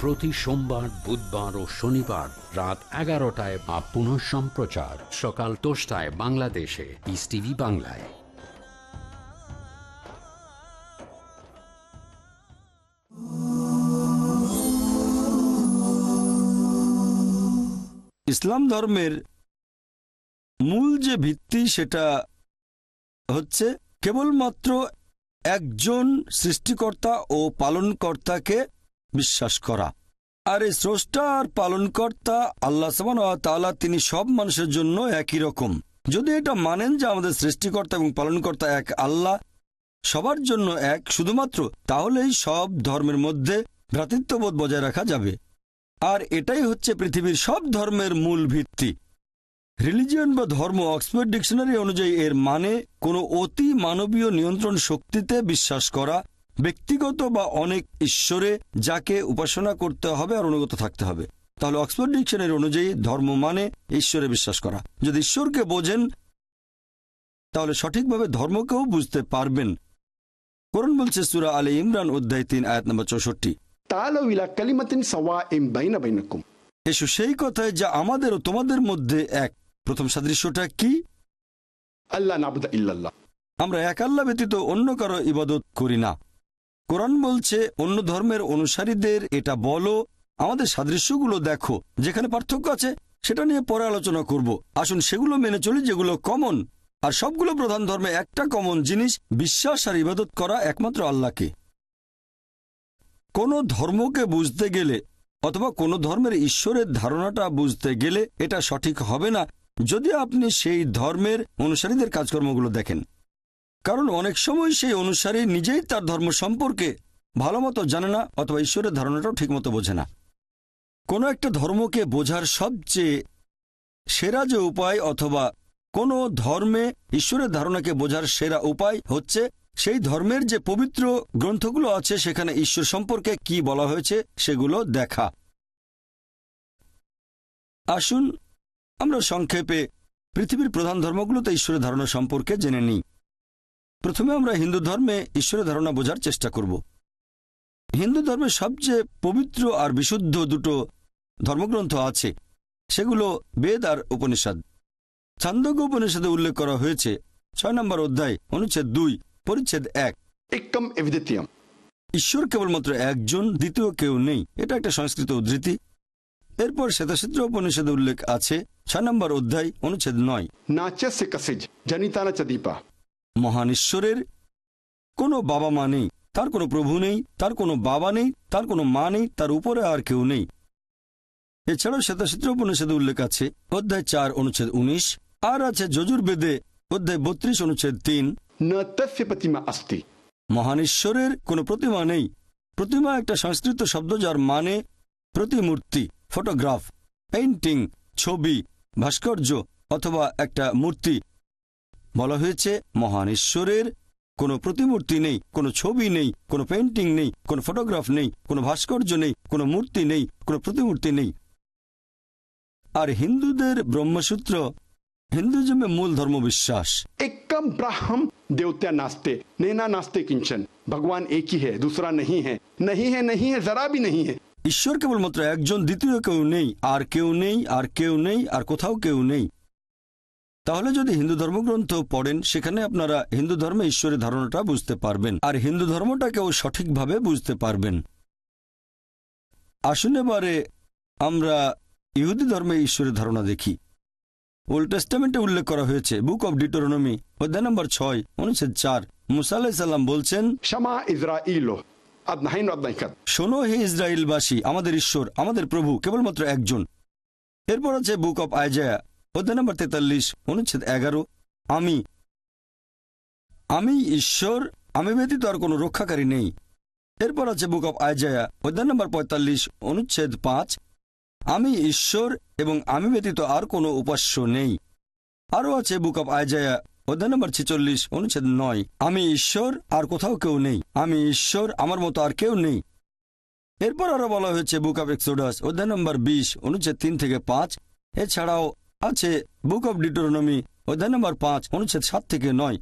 Speaker 1: প্রতি সোমবার, বুধবার ও শনিবার রাত এগারোটায় বা পুনঃ সম্প্রচার সকাল দশটায় বাংলাদেশে। পিস টিভি বাংলায়।
Speaker 10: ইসলাম ধর্মের মূল যে ভিত্তি সেটা হচ্ছে কেবলমাত্র একজন সৃষ্টিকর্তা ও পালনকর্তাকে বিশ্বাস করা। আর এই স্রষ্টা আর পালনকর্তা আল্লাহ তাআলা তিনি সব মানুষের জন্য একই রকম। যদি এটা মানেন যে আমাদের সৃষ্টিকর্তা এবং পালনকর্তা এক আল্লাহ, সবার জন্য এক শুধুমাত্র, তাহলেই সব ধর্মের মধ্যে ভ্রাতৃত্ববোধ বজায় রাখা যাবে। আর এটাই হচ্ছে পৃথিবীর সব ধর্মের মূল ভিত্তি। রিলিজিয়ন বা ধর্ম অক্সফোর্ড ডিকশনারি অনুযায়ী এর মানে কোনো অতি মানবীয় নিয়ন্ত্রণ শক্তিতে বিশ্বাস করা ব্যক্তিগত বা অনেক ঈশ্বরে যাকে উপাসনা করতে হবে আর অনুগত থাকতে হবে। তাহলে অক্সফোর্ড ডিকশনারি অনুযায়ী ধর্ম মানে ঈশ্বরে বিশ্বাস করা। যদি ঈশ্বরকে বোঝেন তাহলে সঠিকভাবে ধর্মকেও বুঝতে পারবেন। করুন বলছে সুরা আলী ইমরান অধ্যায় তিন আয়াত নম্বর চৌষট্টি। এসো সেই কথায় যা আমাদের ও তোমাদের মধ্যে এক। প্রথম সাদৃশ্যটা কি?
Speaker 9: আল্লাহ
Speaker 10: আমরা এক আল্লাহ ব্যতীত অন্য কারও ইবাদত করি না। কোরআন বলছে, অন্য ধর্মের অনুসারীদের এটা বলো, আমাদের সাদৃশ্যগুলো দেখো, যেখানে পার্থক্য আছে, সেটা নিয়ে পরে আলোচনা করব। আসুন সেগুলো মেনে চলি যেগুলো কমন আর সবগুলো প্রধান ধর্মে একটা কমন জিনিস, বিশ্বাস আর ইবাদত করা একমাত্র আল্লাহকে। কোনো ধর্মকে বুঝতে গেলে অথবা কোনো ধর্মের ঈশ্বরের ধারণাটা বুঝতে গেলে এটা সঠিক হবে না, যদি আপনি সেই ধর্মের অনুসারীদের কাজকর্মগুলো দেখেন। কারণ অনেক সময় সেই অনুসারী নিজেই তার ধর্ম সম্পর্কে ভালো মতো জানে না অথবা ঈশ্বরের ধারণাটাও ঠিকমতো বোঝে না। কোনো একটা ধর্মকে বোঝার সবচেয়ে সেরা যে উপায় অথবা কোনো ধর্মে ঈশ্বরের ধারণাকে বোঝার সেরা উপায় হচ্ছে সেই ধর্মের যে পবিত্র গ্রন্থগুলো আছে, সেখানে ঈশ্বর সম্পর্কে কি বলা হয়েছে সেগুলো দেখা। আসুন আমরা সংক্ষেপে পৃথিবীর প্রধান ধর্মগুলোতে ঈশ্বরের ধারণা সম্পর্কে জেনে নিই। প্রথমে আমরা হিন্দু ধর্মে ঈশ্বরের ধারণা বোঝার চেষ্টা করব। হিন্দু ধর্মের সবচেয়ে পবিত্র আর বিশুদ্ধ দুটো ধর্মগ্রন্থ আছে। সেগুলো বেদ আর উপনিষদ। ছান্দজ্ঞ উপনিষদে উল্লেখ করা হয়েছে ছয় নম্বর অধ্যায় অনুচ্ছেদ দুই পরিচ্ছেদ এক।
Speaker 9: একম এভিদিতিয়াম।
Speaker 10: ঈশ্বর কেবলমাত্র একজন দ্বিতীয় কেউ নেই। এটা একটা সংস্কৃত উদ্ধৃতি। এরপর শ্বেতাক্ষেত্র উপনিষদে উল্লেখ আছে ছয় নম্বর অধ্যায় অনুচ্ছেদ নয়।
Speaker 9: নাচে কাসেজ জনিতানা চদীপা
Speaker 10: মহান ঈশ্বরের কোনো বাবা মা নেই তার কোনো প্রভু নেই তার কোনো বাবা নেই তার কোনো মা নেই তার উপরে আর কেউ নেই। এছাড়াও শ্বেতাক্ষেত্র উপনিষদে উল্লেখ আছে অধ্যায় চার অনুচ্ছেদ উনিশ আর আছে যজুর্বেদে অধ্যায় বত্রিশ অনুচ্ছেদ তিন।
Speaker 9: প্রতিমা আস্তি
Speaker 10: মহান ঈশ্বরের কোনো প্রতিমা নেই। প্রতিমা একটা সংস্কৃত শব্দ যার মানে প্রতিমূর্তি ফটোগ্রাফ পেইন্টিং ছবি ভাস্কর্য অথবা একটা মূর্তি। বলা হয়েছে মহান ঈশ্বরের কোনো প্রতিমূর্তি নেই কোনো ছবি নেই কোনো পেইন্টিং নেই কোনো ফটোগ্রাফ নেই কোনো ভাস্কর্য নেই কোনো মূর্তি নেই কোনো প্রতিমূর্তি নেই আর হিন্দুদের ব্রহ্মসূত্র হিন্দুজমে মূল ধর্মবিশ্বাস
Speaker 9: एकम ब्राह्म देवता नास्ते नैना नास्ते किंचन भगवान एक ही है दूसरा नहीं है नहीं है नहीं है जरा भी नहीं है
Speaker 10: ঈশ্বর কেবলমাত্র একজন দ্বিতীয় কেউ নেই আর কেউ নেই আর কেউ নেই আর কোথাও কেউ নেই তাহলে যদি হিন্দু ধর্মগ্রন্থ পড়েন সেখানে আপনারা হিন্দু ধর্মে ঈশ্বরের ধারণাটা বুঝতে পারবেন। আর হিন্দু ধর্মটাকেও সঠিকভাবে বুঝতে পারবেন। আসুন এবারে আমরা ইহুদি ধর্মে ঈশ্বরের ধারণা দেখি। ওল্ড টেস্টামেন্টে উল্লেখ করা হয়েছে বুক অব ডিটোরনমি অধ্যায় নম্বর ছয় অনুচ্ছেদ চার মুসা আলাহিসাল্লাম বলছেন
Speaker 9: শামা
Speaker 10: শোনো হে ইসরায়েলবাসী আমাদের ঈশ্বর আমাদের প্রভু কেবলমাত্র একজন। এরপর আছে বুক অব আইজায়া অধ্যায় নম্বর তেতাল্লিশ, অনুচ্ছেদ এগারো, আমি। আমি ঈশ্বর, আমি ব্যতীত আর কোনো রক্ষাকারী নেই। এরপর আছে বুক অব আইজায়া অধ্যায় নম্বর পঁয়তাল্লিশ, অনুচ্ছেদ পাঁচ, আমি ঈশ্বর এবং আমি ব্যতীত আর কোনো উপাস্য নেই। আরও আছে বুক অব আইজায়া অধ্যায় নম্বর ছেচল্লিশ, অনুচ্ছেদ নয়, আমি ঈশ্বর, আর কোথাও কেউ নেই। আমি ঈশ্বর, আমার মতো আর কেউ নেই। এরপর আরও বলা হয়েছে বুক অব এক্সোডাস অধ্যায় নম্বর বিশ, অনুচ্ছেদ তিন থেকে পাঁচ, এছাড়াও আছে। বুক অব ডিটোরনমি অধ্যায় নম্বর পাঁচ, অনুচ্ছেদ সাত থেকে নয়।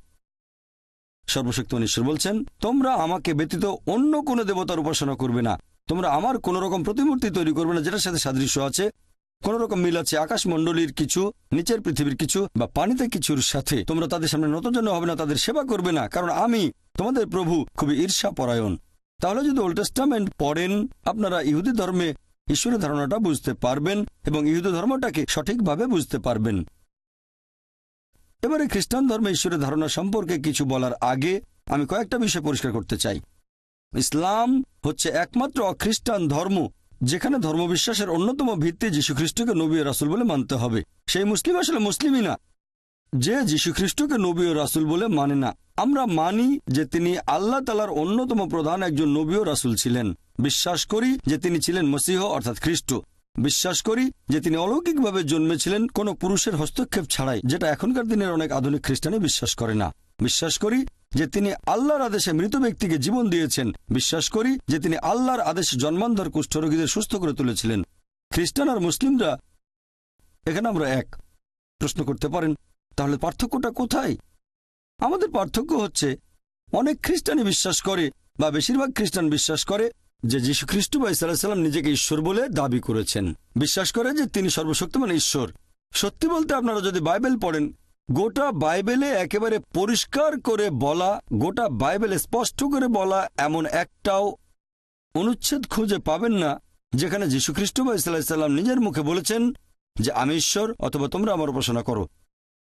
Speaker 10: সর্বশক্ত ঈশ্বর বলছেন, তোমরা আমাকে ব্যতীত অন্য কোনো দেবতার উপাসনা করবে না। তোমরা আমার কোনো রকম প্রতিমূর্তি তৈরি করবে না, যেটার সাথে সাদৃশ্য আছে। কোন রকম মিল আছে আকাশমণ্ডলীর কিছু, নিচের পৃথিবীর কিছু বা পানিতে কিছুর সাথে। তোমরা তাদের সামনে নতুন নতজন্য হবে না, তাদের সেবা করবে না, কারণ আমি তোমাদের প্রভু খুবই ঈর্ষা পরায়ণ তাহলে যদি ওল্ড টেস্টামেন্ট পড়েন, আপনারা ইহুদি ধর্মে ঈশ্বরের ধারণাটা বুঝতে পারবেন এবং ইহুদি ধর্মটাকে সঠিকভাবে বুঝতে পারবেন। এবারে খ্রিস্টান ধর্মে ঈশ্বরের ধারণা সম্পর্কে কিছু বলার আগে আমি কয়েকটা বিষয় পরিষ্কার করতে চাই। ইসলাম হচ্ছে একমাত্র অখ্রিস্টান ধর্ম যেখানে ধর্মবিশ্বাসের অন্যতম ভিত্তি যীশুখ্রিস্টকে নবী রাসুল বলে মানতে হবে। সেই মুসলিম আসলে মুসলিমই না। যে যীশুখ্রিস্টকে নবী ও রাসুল বলে মানে না। আমরা মানি যে তিনি আল্লাহ তালার অন্যতম প্রধান একজন নবী ও রাসুল ছিলেন। বিশ্বাস করি যে তিনি ছিলেন মসিহ, অর্থাৎ খ্রিস্ট। বিশ্বাস করি যে তিনি অলৌকিকভাবে জন্মেছিলেন কোনো পুরুষের হস্তক্ষেপ ছাড়াই, যেটা এখনকার দিনের অনেক আধুনিক খ্রিস্টানে বিশ্বাস করে না। বিশ্বাস করি যে তিনি আল্লাহর আদেশে মৃত ব্যক্তিকে জীবন দিয়েছেন। বিশ্বাস করি যে তিনি আল্লাহর আদেশে জন্মান্ধর কুষ্ঠরোগীদের সুস্থ করে তুলেছিলেন। খ্রিস্টান আর মুসলিমরা এখানে আমরা এক। প্রশ্ন করতে পারেন, তাহলে পার্থক্যটা কোথায়? আমাদের পার্থক্য হচ্ছে, অনেক খ্রিস্টানই বিশ্বাস করে বা বেশিরভাগ খ্রিস্টান বিশ্বাস করে যে যীশু খ্রিস্ট বা ইসাল্লাম নিজেকে ঈশ্বর বলে দাবি করেছেন। বিশ্বাস করে যে তিনি সর্বশক্তিমান ঈশ্বর। সত্যি বলতে আপনারা যদি বাইবেল পড়েন, গোটা বাইবেলে একেবারে পরিষ্কার করে বলা, গোটা বাইবেলে স্পষ্ট করে বলা এমন একটাও অনুচ্ছেদ খুঁজে পাবেন না, যেখানে যীশুখ্রিস্ট বা ইসাল্লাম নিজের মুখে বলেছেন যে, আমি ঈশ্বর, অথবা তোমরা আমার উপাসনা করো।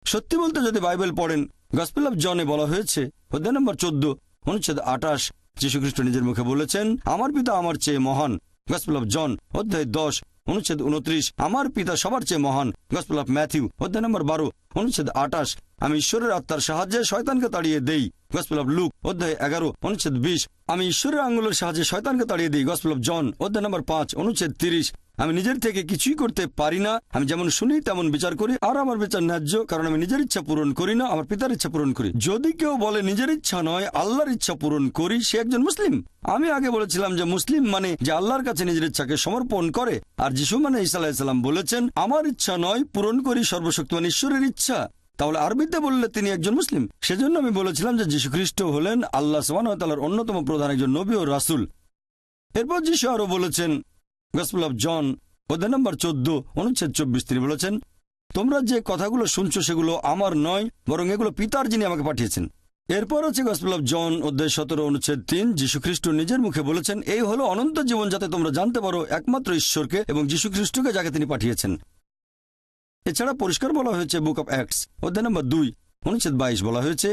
Speaker 10: সত্যি বলতে যদি বাইবেল পড়েন, গসপেল অফ জনে বলা হয়েছে, অধ্যায় নম্বর চোদ্দ, অনুচ্ছেদ আটাশ যীশুখ্রিস্ট নিজের মুখে বলেছেন, আমার পিতা আমার চেয়ে মহান। গসপেল অফ জন অধ্যায় দশ, অনুচ্ছেদ উনত্রিশ আমার পিতা সবার চেয়ে মহান। গসপেল অফ ম্যাথিউ অধ্যায় নম্বর বারো, অনুচ্ছেদ আটাশ আমি ঈশ্বরের আত্মার সাহায্যে শয়তানকে তাড়িয়ে দেই। গসপেল অফ লুক অধ্যায় এগারো, অনুচ্ছেদ বিশ, আমি ঈশ্বরের আঙ্গুলের সাহায্যে শয়তানকে তাড়িয়ে দিই। গসপেল অফ জন অধ্যায় নম্বর পাঁচ, অনুচ্ছেদ তিরিশ আমি নিজের থেকে কিছুই করতে পারি না। আমি যেমন শুনি, তেমন বিচার করি। আর আমার বিচার ন্যায্য, কারণ আমি নিজের ইচ্ছা পূরণ করি না, আমার পিতার ইচ্ছা পূরণ করি। যদি কেউ বলে, নিজের ইচ্ছা নয়, আল্লাহর ইচ্ছা পূরণ করি, সে একজন মুসলিম। আমি আগে বলেছিলাম যে, মুসলিম মানে যে আল্লাহর কাছে নিজের ইচ্ছাকে সমর্পণ করে। আর যিশু মানে ইসা আলাহিসাল্লাম বলেছেন, আমার ইচ্ছা নয়, পূরণ করি সর্বশক্তিমান ঈশ্বরের ইচ্ছা। তাহলে আরবিতে বললে তিনি একজন মুসলিম। সেজন্য আমি বলেছিলাম যে, যীশু খ্রিস্ট হলেন আল্লাহ সোহানতালার অন্যতম প্রধান একজন নবী ও রাসুল। এরপর যিশু আরও বলেছেন গসপুল অফ জন অধ্যায় নম্বর চোদ্দ, অনুচ্ছেদ চব্বিশ, তিনি বলেছেন, তোমরা যে কথাগুলো শুনছো সেগুলো আমার নয়, বরং এগুলো পিতার যিনি আমাকে পাঠিয়েছেন। এরপর হচ্ছে গসপেল অফ জন অধ্যায় সতেরো, অনুচ্ছেদ তিন, যীশুখ্রিস্ট নিজের মুখে বলেছেন, এই হলো অনন্ত জীবন যাতে তোমরা জানতে পারো একমাত্র ঈশ্বরকে এবং যীশুখ্রিস্টকে যাকে তিনি পাঠিয়েছেন। এছাড়া পরিষ্কার বলা হয়েছে বুক অব অ্যাক্টস অধ্যায় নম্বর দুই, অনুচ্ছেদ বাইশ বলা হয়েছে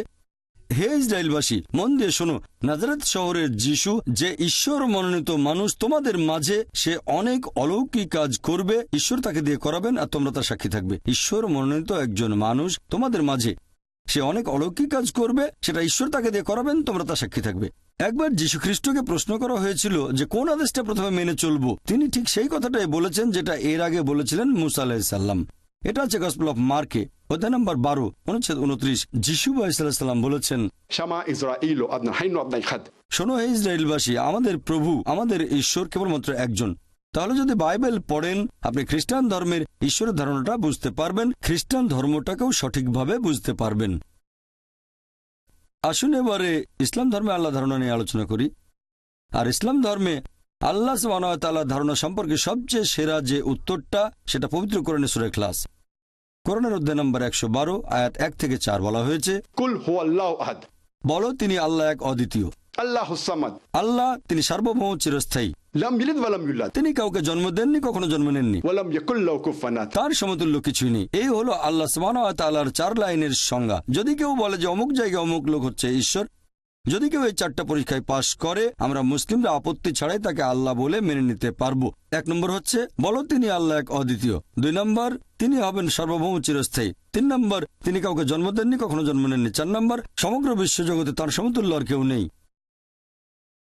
Speaker 10: হে ইসরায়েলবাসী, মন দিয়ে শোনো, নাজারেত শহরের যিশু যে ঈশ্বর মনোনীত মানুষ, তোমাদের মাঝে সে অনেক অলৌকিক কাজ করবে, ঈশ্বর তাকে দিয়ে করাবেন আর তোমরা তার সাক্ষী থাকবে। ঈশ্বর মনোনীত একজন মানুষ তোমাদের মাঝে সে অনেক অলৌকিক কাজ করবে, সেটা ঈশ্বর তাকে দিয়ে করাবেন, তোমরা তা সাক্ষী থাকবে। একবার যীশু খ্রিস্টকে প্রশ্ন করা হয়েছিল যে কোন আদেশটা প্রথমে মেনে চলবো, তিনি ঠিক সেই কথাটাই বলেছেন যেটা এর আগে বলেছিলেন মুসা আলাহিসাল্লাম এটা হচ্ছে গসপল অফ মার্কে অধ্যায় নম্বর বারো অনুচ্ছেদ উনত্রিশ। বলেছেন
Speaker 9: khad.
Speaker 10: শোনো হে ইসরায়েলবাসী আমাদের প্রভু আমাদের ঈশ্বর কেবলমাত্র একজন। তাহলে যদি বাইবেল পড়েন আপনি খ্রিস্টান ধর্মের ঈশ্বরের ধারণাটা বুঝতে পারবেন খ্রিস্টান ধর্মটাকেও সঠিকভাবে বুঝতে পারবেন। আসুন এবারে ইসলাম ধর্মে আল্লাহ ধারণা নিয়ে আলোচনা করি। আর ইসলাম ধর্মে আল্লাহ তাল্লাহ ধারণা সম্পর্কে সবচেয়ে সেরা যে উত্তরটা সেটা পবিত্র কোরআনে সুরে ক্লাস অধ্যায় নম্বর একশো বারো আয়াত এক থেকে চার বলা হয়েছে
Speaker 9: Allahu ahad.
Speaker 10: বলো তিনি আল্লাহ এক অদ্বিতীয়
Speaker 9: samad.
Speaker 10: আল্লাহ তিনি সার্বভৌম চিরস্থায়ী. তিনি কাউকে জন্ম দেননি কখনো জন্ম নেননি. তার সমতুল্য কিছুই নেই এই হলো আল্লাহ চার লাইনের সংজ্ঞা যদি কেউ বলে যে অমুক জায়গায় অমুক লোক হচ্ছে ঈশ্বর যদি কেউ এই চারটা পরীক্ষায় পাশ করে, আমরা মুসলিমরা আপত্তি ছাড়াই তাকে আল্লাহ বলে মেনে নিতে পারব। এক নম্বর হচ্ছে, বলো তিনি আল্লাহ এক অদ্বিতীয়। দুই নম্বর, তিনি হবেন সার্বভৌম চিরস্থায়ী। তিন নম্বর, তিনি কাউকে জন্ম দেননি, কখনো জন্ম নেননি। চার নম্বর, সমগ্র বিশ্বজগতে তার সমতুল্য আর কেউ নেই।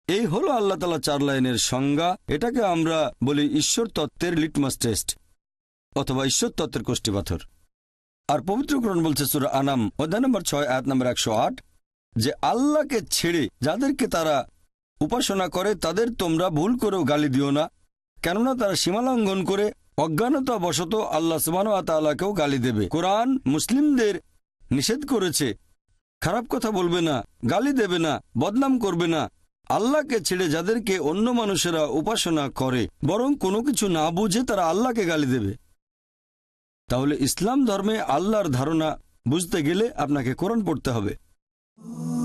Speaker 10: এই হলো আল্লাহ তালা চার লাইনের সংজ্ঞা। এটাকে আমরা বলি ঈশ্বর তত্ত্বের লিটমাস টেস্ট অথবা ঈশ্বর তত্ত্বের কোষ্ঠী পাথর। আর পবিত্রকরণ বলছে সুরা আনাম, অধ্যায় নম্বর ছয়, আয়াত নম্বর একশো আট। যে আল্লাহকে ছেড়ে যাদেরকে তারা উপাসনা করে, তাদের তোমরা ভুল করেও গালি দিও না। কেননা তারা সীমালঙ্ঘন করে অজ্ঞানতা বশত আল্লাহ সুবান তাল্লাহকেও গালি দেবে। কোরআন মুসলিমদের নিষেধ করেছে। খারাপ কথা বলবে না, গালি দেবে না, বদনাম করবে না। আল্লাহকে ছেড়ে যাদেরকে অন্য মানুষেরা উপাসনা করে, বরং কোনো কিছু না বুঝে তারা আল্লাহকে গালি দেবে। তাহলে ইসলাম ধর্মে আল্লাহর ধারণা বুঝতে গেলে আপনাকে কোরআন পড়তে হবে। Oh.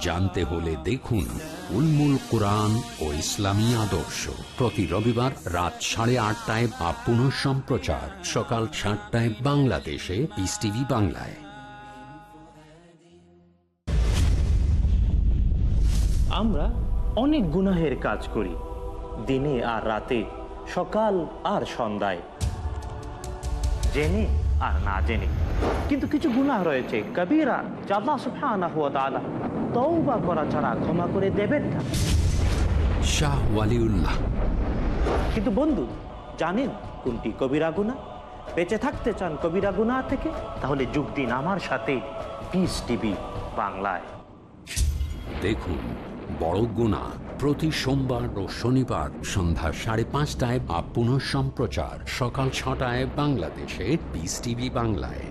Speaker 1: জানতে হলে দেখুন উলমুল কোরআন ও ইসলামী আদর্শ। প্রতি রবিবার রাত সাড়ে আটটায় বা পুনঃ সম্প্রচার। সকাল সাতটায় বাংলাদেশে পিস টিভি বাংলায়।
Speaker 19: আমরা অনেক গুনাহের কাজ করি, দিনে আর রাতে, সকাল আর সন্ধ্যায়। জেনে আর না জেনে। কিন্তু কিছু গুনাহ রয়েছে। কবিরা যা আল্লাহ সুবহানাহু ওয়া তাআলা তওবা করা ছাড়া ক্ষমা করে দেবেন না।
Speaker 1: শাহ ওয়ালিউল্লাহ।
Speaker 19: কিন্তু বন্ধু জানেন কোনটি কবিরা গুনাহ? বেঁচে থাকতে চান কবিরা গুনাহ থেকে তাহলে যোগ দিন আমার সাথে পিস টিভি বাংলায়।
Speaker 1: দেখুন বড় গুণা প্রতি সোমবার ও শনিবার সন্ধ্যা সাড়ে পাঁচটায় বা পুনঃ সম্প্রচার সকাল ছটায় বাংলাদেশে বিস টিভি বাংলায়।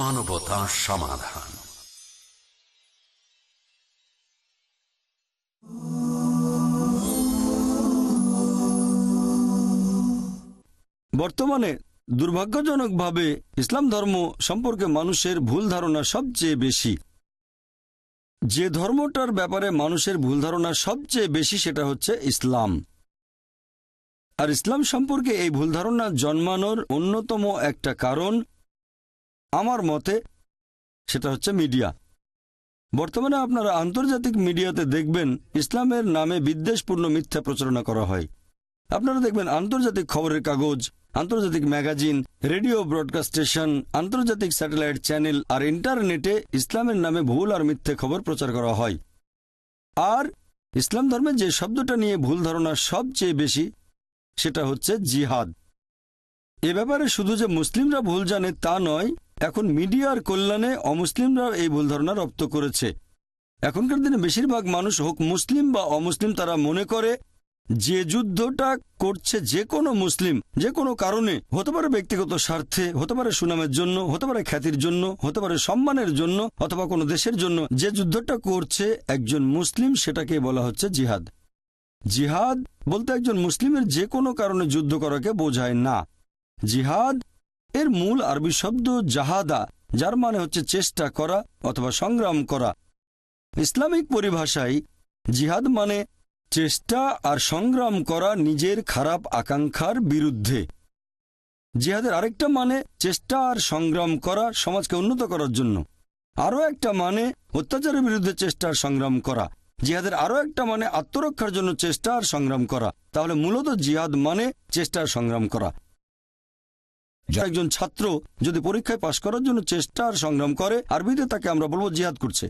Speaker 1: মানবতা সমাধান।
Speaker 10: বর্তমানে দুর্ভাগ্যজনকভাবে ইসলাম ধর্ম সম্পর্কে মানুষের ভুল ধারণা সবচেয়ে বেশি। যে ধর্মটার ব্যাপারে মানুষের ভুল ধারণা সবচেয়ে বেশি সেটা হচ্ছে ইসলাম। আর ইসলাম সম্পর্কে এই ভুল ধারণা জন্মানোর অন্যতম একটা কারণ আমার মতে সেটা হচ্ছে মিডিয়া। বর্তমানে আপনারা আন্তর্জাতিক মিডিয়াতে দেখবেন ইসলামের নামে বিদ্বেষপূর্ণ মিথ্যা প্রচারণা করা হয়। আপনারা দেখবেন আন্তর্জাতিক খবরের কাগজ, আন্তর্জাতিক ম্যাগাজিন, রেডিও ব্রডকাস্ট স্টেশন, আন্তর্জাতিক স্যাটেলাইট চ্যানেল আর ইন্টারনেটে ইসলামের নামে ভুল আর মিথ্যে খবর প্রচার করা হয়। আর ইসলাম ধর্মে যে শব্দটা নিয়ে ভুল ধারণা সবচেয়ে বেশি, সেটা হচ্ছে জিহাদ। এ ব্যাপারে শুধু যে মুসলিমরা ভুল জানে তা নয় এখন মিডিয়ার কল্যাণে অমুসলিমরা এই ভুল ধারণা রপ্ত করেছে। এখনকার দিনে বেশিরভাগ মানুষ হোক মুসলিম বা অমুসলিম, তারা মনে করে যে যুদ্ধটা করছে যে কোনো মুসলিম, যে কোনো কারণে, হতে পারে ব্যক্তিগত স্বার্থে, হতে পারে সুনামের জন্য, হতে পারে খ্যাতির জন্য, হতে পারে সম্মানের জন্য, অথবা কোনো দেশের জন্য। যে যুদ্ধটা করছে একজন মুসলিম, সেটাকে বলা হচ্ছে জিহাদ। জিহাদ বলতে একজন মুসলিমের যে কোনো কারণে যুদ্ধ করাকে বোঝায় না। জিহাদ এর মূল আরবি শব্দ জাহাদা, যার মানে হচ্ছে চেষ্টা করা অথবা সংগ্রাম করা। ইসলামিক পরিভাষায় জিহাদ মানে চেষ্টা আর সংগ্রাম করা নিজের খারাপ আকাঙ্ক্ষার বিরুদ্ধে। জিহাদের আরেকটা মানে চেষ্টা আর সংগ্রাম করা সমাজকে উন্নত করার জন্য। আরও একটা মানে অত্যাচারের বিরুদ্ধে চেষ্টা আর সংগ্রাম করা। জিহাদের আরও একটা মানে আত্মরক্ষার জন্য চেষ্টা আর সংগ্রাম করা। তাহলে মূলত জিহাদ মানে চেষ্টা আর সংগ্রাম করা। একজন ছাত্র যদি পরীক্ষায় পাশ করার জন্য চেষ্টা আর সংগ্রাম করে, আরবিতে তাকে আমরা বলব জিহাদ করছে।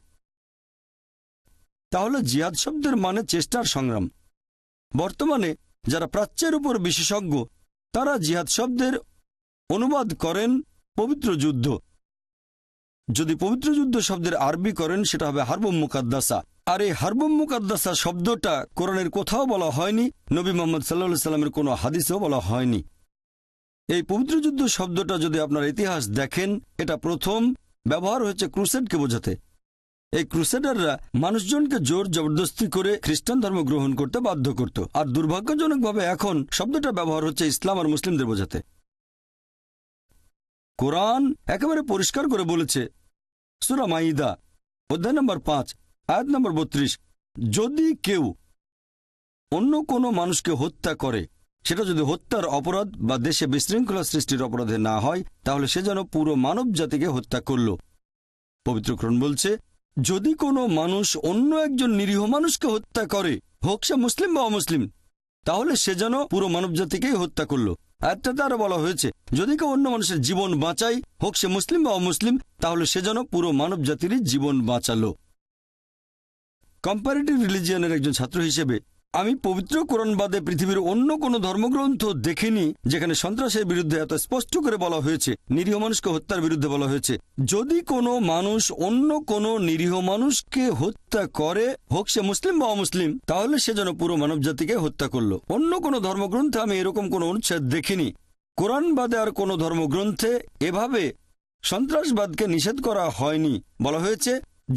Speaker 10: তাহলে জিহাদ শব্দের মানে চেষ্টার সংগ্রাম। বর্তমানে যারা প্রাচ্যের উপর বিশেষজ্ঞ, তারা জিহাদ শব্দের অনুবাদ করেন পবিত্র যুদ্ধ। যদি পবিত্র যুদ্ধ শব্দের আরবি করেন, সেটা হবে হারবম মুকাদ্দাসা। আর এই হারবম মুকাদ্দাসা শব্দটা কোরআনের কোথাও বলা হয়নি, নবী মোহাম্মদ সাল্লা সাল্লামের কোনো হাদিসেও বলা হয়নি। এই পবিত্র যুদ্ধ শব্দটা যদি আপনার ইতিহাস দেখেন, এটা প্রথম ব্যবহার হয়েছে ক্রুসেডকে বোঝাতে। এই ক্রুসেডাররা মানুষজনকে জোর জবরদস্তি করে খ্রিস্টান ধর্ম গ্রহণ করতে বাধ্য করত। আর দুর্ভাগ্যজনকভাবে এখন শব্দটা ব্যবহার হচ্ছে ইসলাম আর মুসলিমদের বোঝাতে। কোরআন একেবারে পরিষ্কার করে বলেছে, সুরা মাইদা, অধ্যায় নম্বর পাঁচ, আয়াত নম্বর বত্রিশ, যদি কেউ অন্য কোনো মানুষকে হত্যা করে সেটা যদি হত্যার অপরাধ বা দেশে বিশৃঙ্খলা সৃষ্টির অপরাধে না হয়, তাহলে সে যেন পুরো মানব জাতিকে হত্যা করল। পবিত্রক্রণ বলছে, যদি কোনো মানুষ অন্য একজন নিরীহ মানুষকে হত্যা করে, হোক সে মুসলিম বা অমুসলিম, তাহলে সে যেন পুরো মানবজাতিকেই হত্যা করল। একটাতে আরও বলা হয়েছে, যদি কেউ অন্য মানুষের জীবন বাঁচাই হোক সে মুসলিম বা অমুসলিম, তাহলে সে যেন পুরো মানব জাতিরই জীবন বাঁচালো। কম্পারেটিভ রিলিজিয়ানের একজন ছাত্র হিসেবে আমি পবিত্র কোরআন বাদে পৃথিবীর অন্য কোনো ধর্মগ্রন্থ দেখিনি, যেখানে সন্ত্রাসের বিরুদ্ধে এত স্পষ্ট করে বলা হয়েছে, নিরীহ মানুষকে হত্যার বিরুদ্ধে বলা হয়েছে। যদি কোনো মানুষ অন্য কোনো নিরীহ মানুষকে হত্যা করে, হোক সে মুসলিম বা অমুসলিম, তাহলে সে যেন পুরো মানব জাতিকে হত্যা করল। অন্য কোনো ধর্মগ্রন্থে আমি এরকম কোনো অনুচ্ছেদ দেখিনি। কোরআন বাদে আর কোনো ধর্মগ্রন্থে এভাবে সন্ত্রাসবাদকে নিষেধ করা হয়নি। বলা হয়েছে,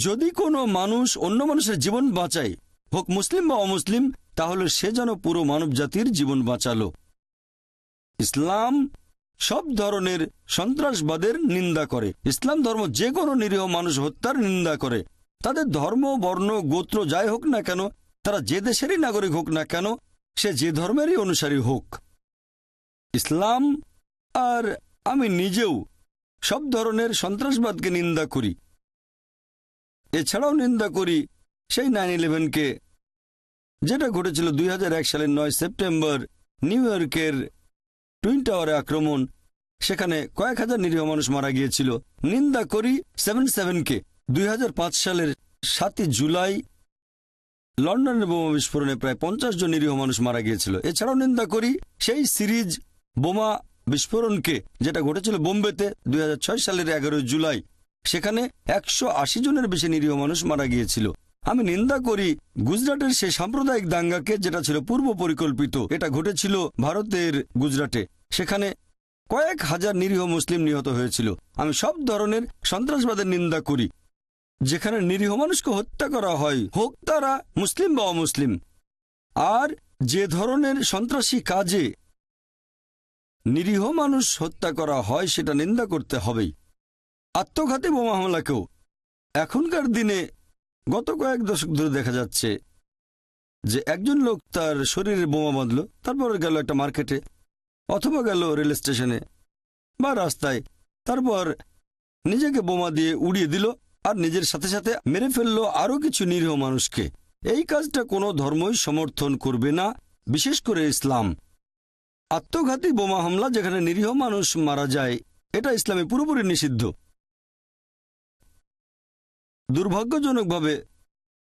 Speaker 10: যদি কোনো মানুষ অন্য মানুষের জীবন বাঁচায়, হোক মুসলিম বা অমুসলিম তাহলে সে যেন পুরো মানব জাতির জীবন বাঁচালো। ইসলাম সব ধরনের সন্ত্রাসবাদের নিন্দা করে। ইসলাম ধর্ম যে কোনো নিরীহ মানুষ হত্যার নিন্দা করে। তাদের ধর্ম, বর্ণ, গোত্র যাই হোক না কেন, তারা যে দেশেরই নাগরিক হোক না কেন, সে যে ধর্মেরই অনুসারী হোক। ইসলাম আর আমি নিজেও সব ধরনের সন্ত্রাসবাদকে নিন্দা করি। এছাড়াও নিন্দা করি সেই নাইন ইলেভেনকে যেটা ঘটেছিল দুই হাজার এক সালের নয় সেপ্টেম্বর, নিউ ইয়র্কের টুইন টাওয়ারে আক্রমণ। সেখানে কয়েক হাজার নিরীহ মানুষ মারা গিয়েছিল। নিন্দা করি সেভেন সেভেনকে। দুই হাজার পাঁচ সালের সাতই জুলাই, লন্ডনের বোমা বিস্ফোরণে প্রায় পঞ্চাশ জন নিরীহ মানুষ মারা গিয়েছিল। এছাড়াও নিন্দা করি সেই সিরিজ বোমা বিস্ফোরণকে, যেটা ঘটেছিল বোম্বেতে দুই হাজার ছয় সালের এগারোই জুলাই। সেখানে একশো আশি জনের বেশি নিরীহ মানুষ মারা গিয়েছিল। আমি নিন্দা করি। গুজরাটের সেই সাম্প্রদায়িক দাঙ্গাকে যেটা ছিল পূর্ব পরিকল্পিত, এটা ঘটেছিল ভারতের গুজরাটে। সেখানে কয়েক হাজার নিরীহ মুসলিম নিহত হয়েছিল। আমি সব ধরনের সন্ত্রাসবাদের নিন্দা করি। যেখানে নিরীহ মানুষকে হত্যা করা হয়, হোক তারা মুসলিম বা অমুসলিম। আর যে ধরনের সন্ত্রাসী কাজে নিরীহ মানুষ হত্যা করা হয়, সেটা নিন্দা করতে হবেই। আত্মঘাতী বোমা হামলাকেও। এখনকার দিনে গত কয়েক দশক ধরে দেখা যাচ্ছে যে একজন লোক তার শরীরে বোমা বাঁধল, তারপর গেল একটা মার্কেটে অথবা গেল রেল স্টেশনে বা রাস্তায়। তারপর নিজেকে বোমা দিয়ে উড়িয়ে দিল আর নিজের সাথে সাথে মেরে ফেলল আরও কিছু নিরীহ মানুষকে। এই কাজটা কোনো ধর্মই সমর্থন করবে না, বিশেষ করে ইসলাম। আত্মঘাতী বোমা হামলা যেখানে নিরীহ মানুষ মারা যায়, এটা ইসলামে পুরোপুরি নিষিদ্ধ। দুর্ভাগ্যজনকভাবে,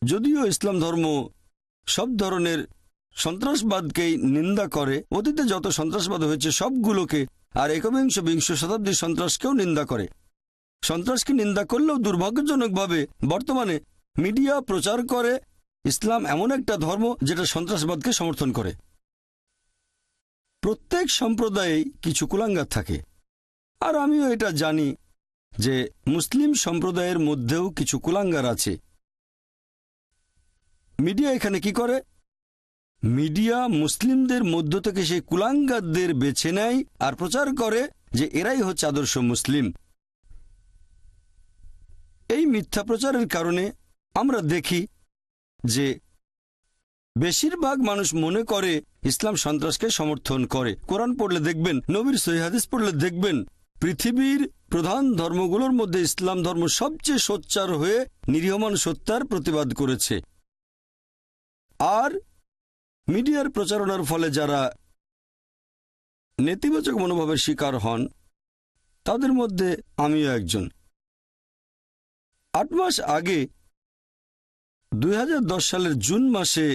Speaker 10: যদিও ইসলাম ধর্ম সব ধরনের সন্ত্রাসবাদকেই নিন্দা করে, অতীতে যত সন্ত্রাসবাদ হয়েছে সবগুলোকে আর একবিংশ বিংশ শতাব্দীর সন্ত্রাসকেও নিন্দা করে। সন্ত্রাসকে নিন্দা করলেও দুর্ভাগ্যজনকভাবে বর্তমানে মিডিয়া প্রচার করে ইসলাম এমন একটা ধর্ম যেটা সন্ত্রাসবাদকে সমর্থন করে। প্রত্যেক সম্প্রদায়ে কিছু কুলাঙ্গার থাকে। আর আমিও এটা জানি যে মুসলিম সম্প্রদায়ের মধ্যেও কিছু কুলাঙ্গার আছে। মিডিয়া এখানে কি করে? মিডিয়া মুসলিমদের মধ্য থেকে সেই কুলাঙ্গারদের বেছে নেয় আর প্রচার করে যে এরাই হচ্ছে আদর্শ মুসলিম। এই মিথ্যা প্রচারের কারণে আমরা দেখি যে বেশিরভাগ মানুষ মনে করে ইসলাম সন্ত্রাসকে সমর্থন করে। কোরআন পড়লে দেখবেন, নবীর সহিহাদিস পড়লে দেখবেন পৃথিবীর প্রধান ধর্মগুলোর মধ্যে ইসলাম ধর্ম সবচেয়ে সোচ্চার হয়ে নিরীহ মানুষ হত্যার প্রতিবাদ করেছে। আর মিডিয়ার প্রচারণার ফলে যারা নেতিবাচক মনোভাবের শিকার হন, তাদের মধ্যে আমিও একজন। আট মাস আগে দু হাজার দশ সালের জুন মাসে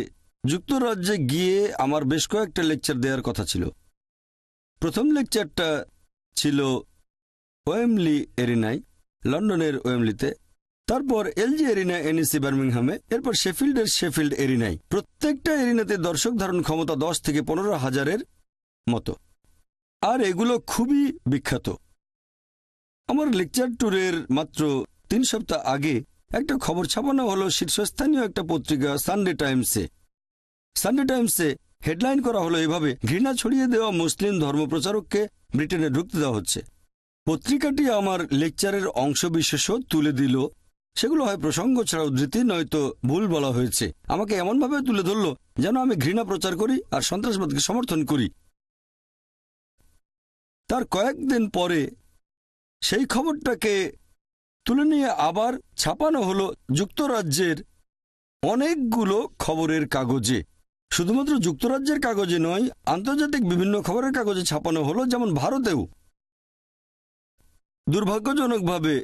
Speaker 10: যুক্তরাজ্যে গিয়ে আমার বেশ কয়েকটা লেকচার দেওয়ার কথা ছিল। প্রথম লেকচারটা ছিল ওয়েমলি এরিনায় লন্ডনের ওয়েমলিতে, তারপর এলজি এরিনা এনএসি বার্মিংহামে, এরপর শেফিল্ডের শেফিল্ড এরিনায় প্রত্যেকটা এরিনাতে দর্শক ধারণ ক্ষমতা দশ থেকে পনেরো হাজারের মতো। আর এগুলো খুবই বিখ্যাত। আমার লেকচার ট্যুরের মাত্র তিন সপ্তাহ আগে একটা খবর ছাপানো হলো শীর্ষস্থানীয় একটা পত্রিকা সানডে টাইমসে। সানডে টাইমসে হেডলাইন করা হলো এভাবে, ঘৃণা ছড়িয়ে দেওয়া মুসলিম ধর্মপ্রচারককে ব্রিটেনে ঢুকতে দেওয়া হচ্ছে। পত্রিকাটি আমার লেকচারের অংশবিশেষও তুলে দিল। সেগুলো হয় প্রসঙ্গ ছাড়া উদ্ধৃতি, নয়তো ভুল বলা হয়েছে। আমাকে এমনভাবে তুলে ধরল যেন আমি ঘৃণা প্রচার করি আর সন্ত্রাসবাদকে সমর্থন করি। তার কয়েকদিন পরে সেই খবরটাকে তুলে নিয়ে আবার ছাপানো হলো যুক্তরাজ্যের অনেকগুলো খবরের কাগজে। শুধুমাত্র যুক্তরাজ্যের কাগজে নয়, আন্তর্জাতিক বিভিন্ন খবরের কাগজে ছাপানো হলো যেমন ভারতেও। দুর্ভাগ্যজনকভাবে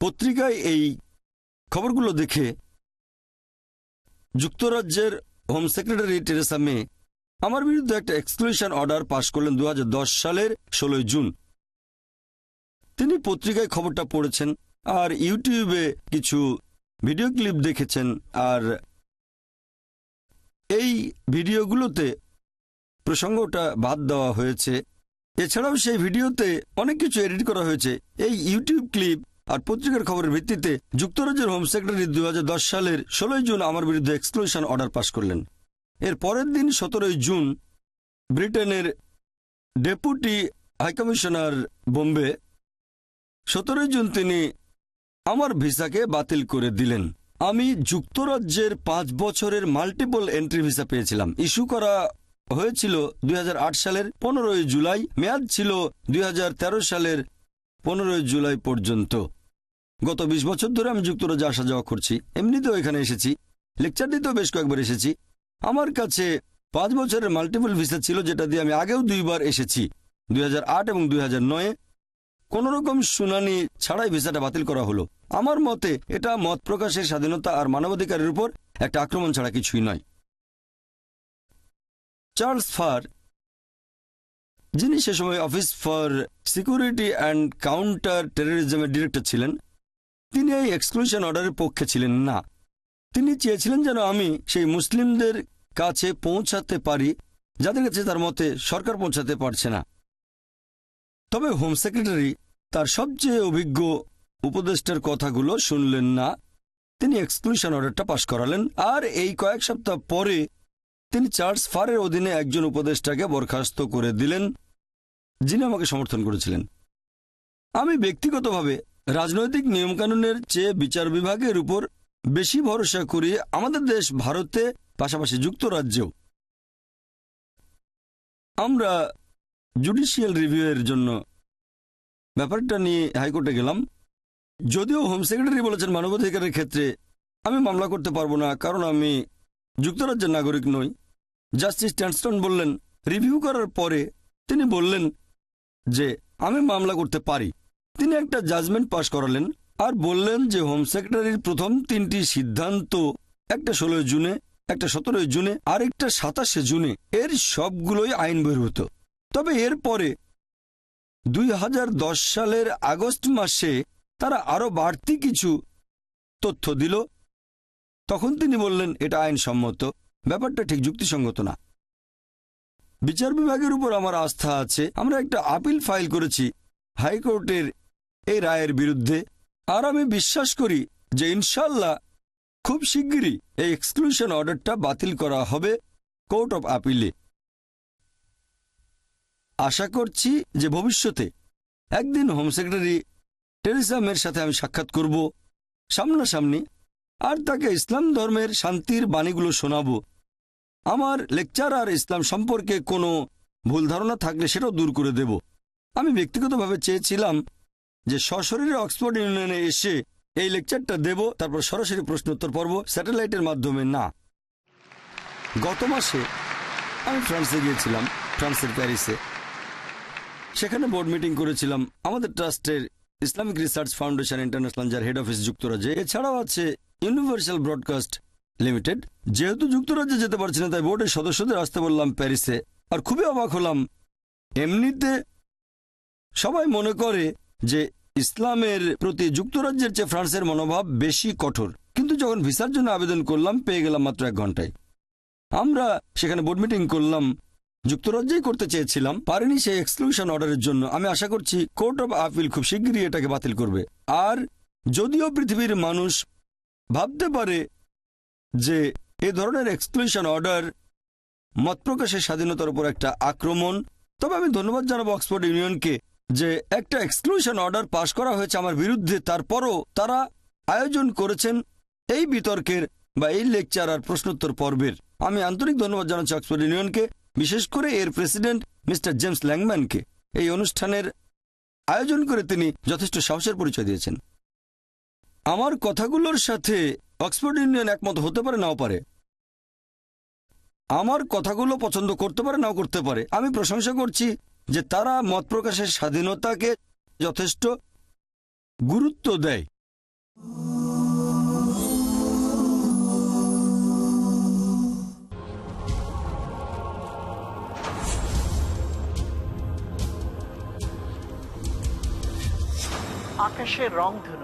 Speaker 10: পত্রিকায় এই খবরগুলো দেখে যুক্তরাজ্যের হোম সেক্রেটারি টেরেসা মে আমার বিরুদ্ধে একটা এক্সক্লুশন অর্ডার পাশ করলেন দু হাজার দশ সালের ষোলোই জুন। তিনি পত্রিকায় খবরটা পড়েছেন আর ইউটিউবে কিছু ভিডিও ক্লিপ দেখেছেন আর এই ভিডিওগুলোতে প্রসঙ্গটা বাদ দেওয়া হয়েছে। এছাড়াও সেই ভিডিওতে অনেক কিছু এডিট করা হয়েছে। এই ইউটিউব ক্লিপ আর পত্রিকার খবরের ভিত্তিতে যুক্তরাজ্যের হোম সেক্রেটারি দু হাজার দশ সালের ষোলোই জুন আমার বিরুদ্ধে এক্সক্লুশন অর্ডার পাশ করলেন। এর পরের দিন সতেরোই জুন ব্রিটেনের ডেপুটি হাইকমিশনার বোম্বে সতেরোই জুন তিনি আমার ভিসাকে বাতিল করে দিলেন। আমি যুক্তরাজ্যের পাঁচ বছরের মাল্টিপল এন্ট্রি ভিসা পেয়েছিলাম। ইস্যু করা হয়েছিল দুই হাজার আট সালের পনেরোই জুলাই, মেয়াদ ছিল দুই হাজার তেরো সালের পনেরোই জুলাই পর্যন্ত। গত ২০ বছর ধরে আমি যুক্তরাজ্যে আসা যাওয়া করছি। এমনিতেও এখানে এসেছি। লেকচার দিতেও বেশ কয়েকবার এসেছি। আমার কাছে পাঁচ বছরের মাল্টিপল ভিসা ছিল, যেটা দিয়ে আমি আগেও দুইবার এসেছি। দুই হাজার আট এবং দুই কোন রকম শুনানি ছাড়াই ভিসাটা বাতিল করা হলো। আমার মতে এটা মত প্রকাশের স্বাধীনতা আর মানবাধিকারের উপর একটা আক্রমণ ছাড়া কিছুই নয়। চার্লস ফার যিনি সে সময় office for security and counter টেরোরিজমের director ছিলেন, তিনি এই এক্সক্লুশন অর্ডারের পক্ষে ছিলেন না। তিনি চেয়েছিলেন যেন আমি সেই মুসলিমদের কাছে পৌঁছাতে পারি, যাদের কাছে তার মতে সরকার পৌঁছাতে পারছে না। তবে হোম সেক্রেটারি তার সবচেয়ে অভিজ্ঞ উপদেষ্টার কথাগুলো শুনলেন না। তিনি এক্সক্লুশন অর্ডারটা পাশ করালেন। আর এই কয়েক সপ্তাহ পরে তিনি চার্লস ফারের অধীনে একজন উপদেষ্টাকে বরখাস্ত করে দিলেন, যিনি আমাকে সমর্থন করেছিলেন। আমি ব্যক্তিগতভাবে রাজনৈতিক নিয়মকানুনের চেয়ে বিচার বিভাগের উপর বেশি ভরসা করি আমাদের দেশ ভারতে, পাশাপাশি যুক্তরাজ্যেও। আমরা জুডিশিয়াল রিভিউয়ের জন্য ব্যাপারটা নিয়ে হাইকোর্টে গেলাম। যদিও হোম সেক্রেটারি বলেছেন মানবাধিকারের ক্ষেত্রে আমি মামলা করতে পারব না, কারণ আমি যুক্তরাজ্যের নাগরিক নই। জাস্টিস ট্যানস্টন বললেন, রিভিউ করার পরে তিনি বললেন যে, আমি মামলা করতে পারি। তিনি একটা জাজমেন্ট পাশ করালেন আর বললেন যে, হোম সেক্রেটারির প্রথম তিনটি সিদ্ধান্ত, একটা ষোলো জুনে, একটা সতেরোই জুনে আরেকটা সাতাশে জুনে, এর সবগুলোই আইন বহির্ভূত। তবে এরপরে দুই হাজার দশ সালের আগস্ট মাসে তারা আরও বাড়তি কিছু তথ্য দিল। তখন তিনি বললেন, এটা আইনসম্মত। ব্যাপারটা ঠিক যুক্তিসঙ্গত না। বিচার বিভাগের উপর আমার আস্থা আছে। আমরা একটা আপিল ফাইল করেছি হাইকোর্টের এই রায়ের বিরুদ্ধে। আর আমি বিশ্বাস করি যে ইনশাল্লাহ খুব শিগগিরই এই এক্সক্লুশন অর্ডারটা বাতিল করা হবে কোর্ট অফ আপিলে। আশা করছি যে ভবিষ্যতে একদিন হোম সেক্রেটারি টেরিসা মের সাথে আমি সাক্ষাৎ করব। সামনাসামনি আর তাকে ইসলাম ধর্মের শান্তির বাণীগুলো শোনাবো। আমার লেকচার আর ইসলাম সম্পর্কে কোনো ভুল ধারণা থাকলে সেটাও দূর করে দেব। আমি ব্যক্তিগতভাবে চেয়েছিলাম যে সশরীরে অক্সফোর্ড ইউনিয়নে এসে এই লেকচারটা দেব, তারপর সরাসরি প্রশ্নোত্তর পর্ব স্যাটেলাইটের মাধ্যমে। না। গত মাসে আমি ফ্রান্সে গিয়েছিলাম, ফ্রান্সের প্যারিসে। সেখানে বোর্ড মিটিং করেছিলাম। আমাদের ট্রাস্টের ইসলামিক রিসার্চ ফাউন্ডেশন ইন্টারন্যাশনাল, যার হেড অফিস যুক্তরাজ্যে। এছাড়াও আছে ইউনিভার্সাল ব্রডকাস্ট লিমিটেড যেহেতু যুক্তরাজ্যে যেতে পারছি না, তাই বোর্ডের সদস্যদের আসতে বললাম প্যারিসে। আর খুবই অবাক হলাম। এমনিতে সবাই মনে করে যে ইসলামের প্রতি যুক্তরাজ্যের চেয়ে ফ্রান্সের মনোভাব বেশি কঠোর। কিন্তু যখন ভিসার জন্য আবেদন করলাম, পেয়ে গেলাম মাত্র এক ঘন্টায়। আমরা সেখানে বোর্ড মিটিং করলাম। যুক্তরাজ্যেই করতে চেয়েছিলাম। পারেনি সেই এক্সক্লুশন অর্ডারের জন্য। আমি আশা করছি কোর্ট অফ আপিল খুব শীঘ্রই এটাকে বাতিল করবে। আর যদিও পৃথিবীর মানুষ ভাবতে পারে যে এ ধরনের এক্সক্লুশন অর্ডার মত প্রকাশের স্বাধীনতার উপর একটা আক্রমণ। তবে আমি ধন্যবাদ জানাব অক্সফোর্ড ইউনিয়নকে যে একটা এক্সক্লুশন অর্ডার পাশ করা হয়েছে আমার বিরুদ্ধে, তারপরও তারা আয়োজন করেছেন এই বিতর্কের বা এই লেকচার আর প্রশ্নোত্তর পর্বের। আমি আন্তরিক ধন্যবাদ জানাচ্ছি অক্সফোর্ড ইউনিয়নকে বিশেষ করে এর প্রেসিডেন্ট মিস্টার জেমস ল্যাংম্যানকে এই অনুষ্ঠানের আয়োজন করে তিনি যথেষ্ট সাহসের পরিচয় দিয়েছেন। আমার কথাগুলোর সাথে অক্সফোর্ড ইউনিয়ন একমত হতে পারে, নাও পারে। আমার কথাগুলো পছন্দ করতে পারে, নাও করতে পারে। আমি প্রশংসা করছি যে তারা মত প্রকাশের স্বাধীনতাকে যথেষ্ট গুরুত্ব দেয়।
Speaker 22: আকাশের রংধনু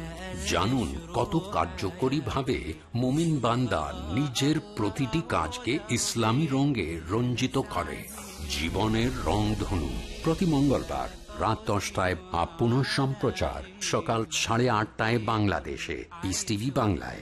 Speaker 1: জানুন কত কার্যকরীভাবে মোমিন বান্দা নিজের প্রতিটি কাজকে ইসলামী রঙে রঞ্জিত করে। জীবনের রংধনু। প্রতি মঙ্গলবার রাত দশটায় বা সম্প্রচার। সকাল সাড়ে আটটায় বাংলাদেশে। পিস টিভি বাংলায়।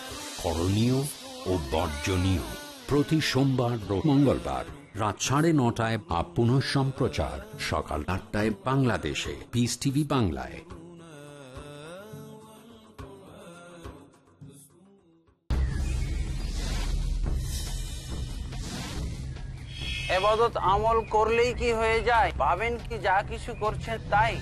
Speaker 1: করণীয় ও বর্জনীয়। প্রতি সোমবার মঙ্গলবার রাত সাড়ে নটায় বা পুনঃ সম্প্রচার সকাল আটটায় বাংলাদেশে। পিস টিভি বাংলায়।
Speaker 23: এবাদত আমল করলেই কি হয়ে যায়? ভাবেন কি যা কিছু করছেন তাই?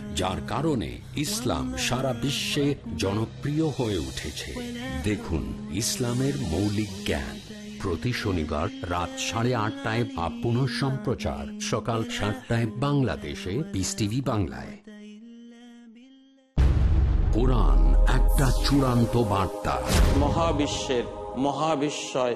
Speaker 1: যার কারণে ইসলাম সারা বিশ্বে জনপ্রিয় হয়ে উঠেছে। দেখুন ইসলামের মৌলিক জ্ঞান। প্রতি শনিবার রাত সাড়ে আটটায় বা পুনঃ সম্প্রচার। সকাল সাতটায় বাংলাদেশে। পিস টিভি বাংলায়। কোরআন একটা চূড়ান্ত বার্তা।
Speaker 23: মহাবিশ্বের, মহাবিশ্বয়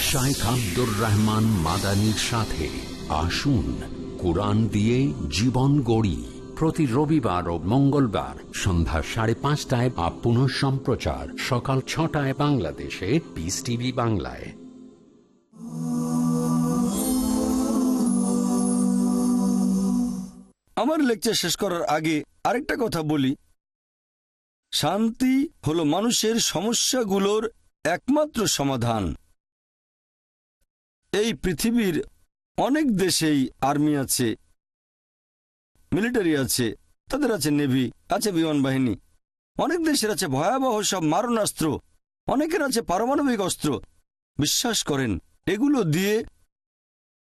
Speaker 1: শাইখ আব্দুর রহমান মাদানির সাথে আসুন, কোরআন দিয়ে জীবন গড়ি। প্রতি রবিবার ও মঙ্গলবার সন্ধ্যা সাড়ে পাঁচটায় বা পুনঃ সম্প্রচার, সকাল ছটায় বাংলাদেশে পিস টিভি বাংলায়।
Speaker 10: আমার লেকচার শেষ করার আগে আরেকটা কথা বলি। শান্তি হলো মানুষের সমস্যাগুলোর একমাত্র সমাধান। এই পৃথিবীর অনেক দেশেই আর্মি আছে, মিলিটারি আছে, তাদের আছে নেভি, আছে বিমান বাহিনী। অনেক দেশের আছে ভয়াবহ সব মারণাস্ত্র, অনেকের আছে পারমাণবিক অস্ত্র। বিশ্বাস করেন, এগুলো দিয়ে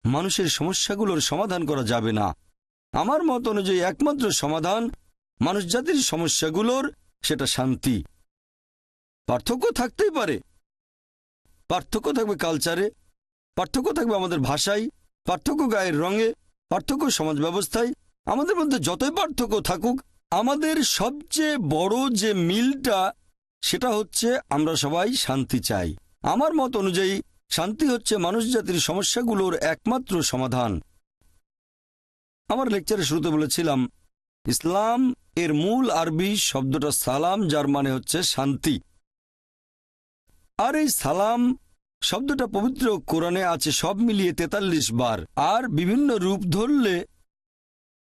Speaker 10: মানুষের সমস্যাগুলোর সমাধান করা যাবে না। আমার মত অনুযায়ী একমাত্র সমাধান মানুষ জাতির সমস্যাগুলোর, সেটা শান্তি। পার্থক্য থাকতেই পারে। পার্থক্য থাকবে কালচারে পার্থক্য থাকবে আমাদের ভাষায়, পার্থক্য গায়ের রঙে, পার্থক্য সমাজ ব্যবস্থায়। আমাদের মধ্যে যতই পার্থক্য থাকুক, আমাদের সবচেয়ে বড় যে মিলটা, সেটা হচ্ছে আমরা সবাই শান্তি চাই। আমার মত অনুযায়ী, শান্তি হচ্ছে মানুষ জাতির সমস্যাগুলোর একমাত্র সমাধান। আমার লেকচারে শুরুতে বলেছিলাম, ইসলাম এর মূল আরবি শব্দটা সালাম, যার মানে হচ্ছে শান্তি। আর এই সালাম শব্দটা পবিত্র কোরআনে আছে, সব মিলিয়ে তেতাল্লিশ বার। আর বিভিন্ন রূপ ধরলে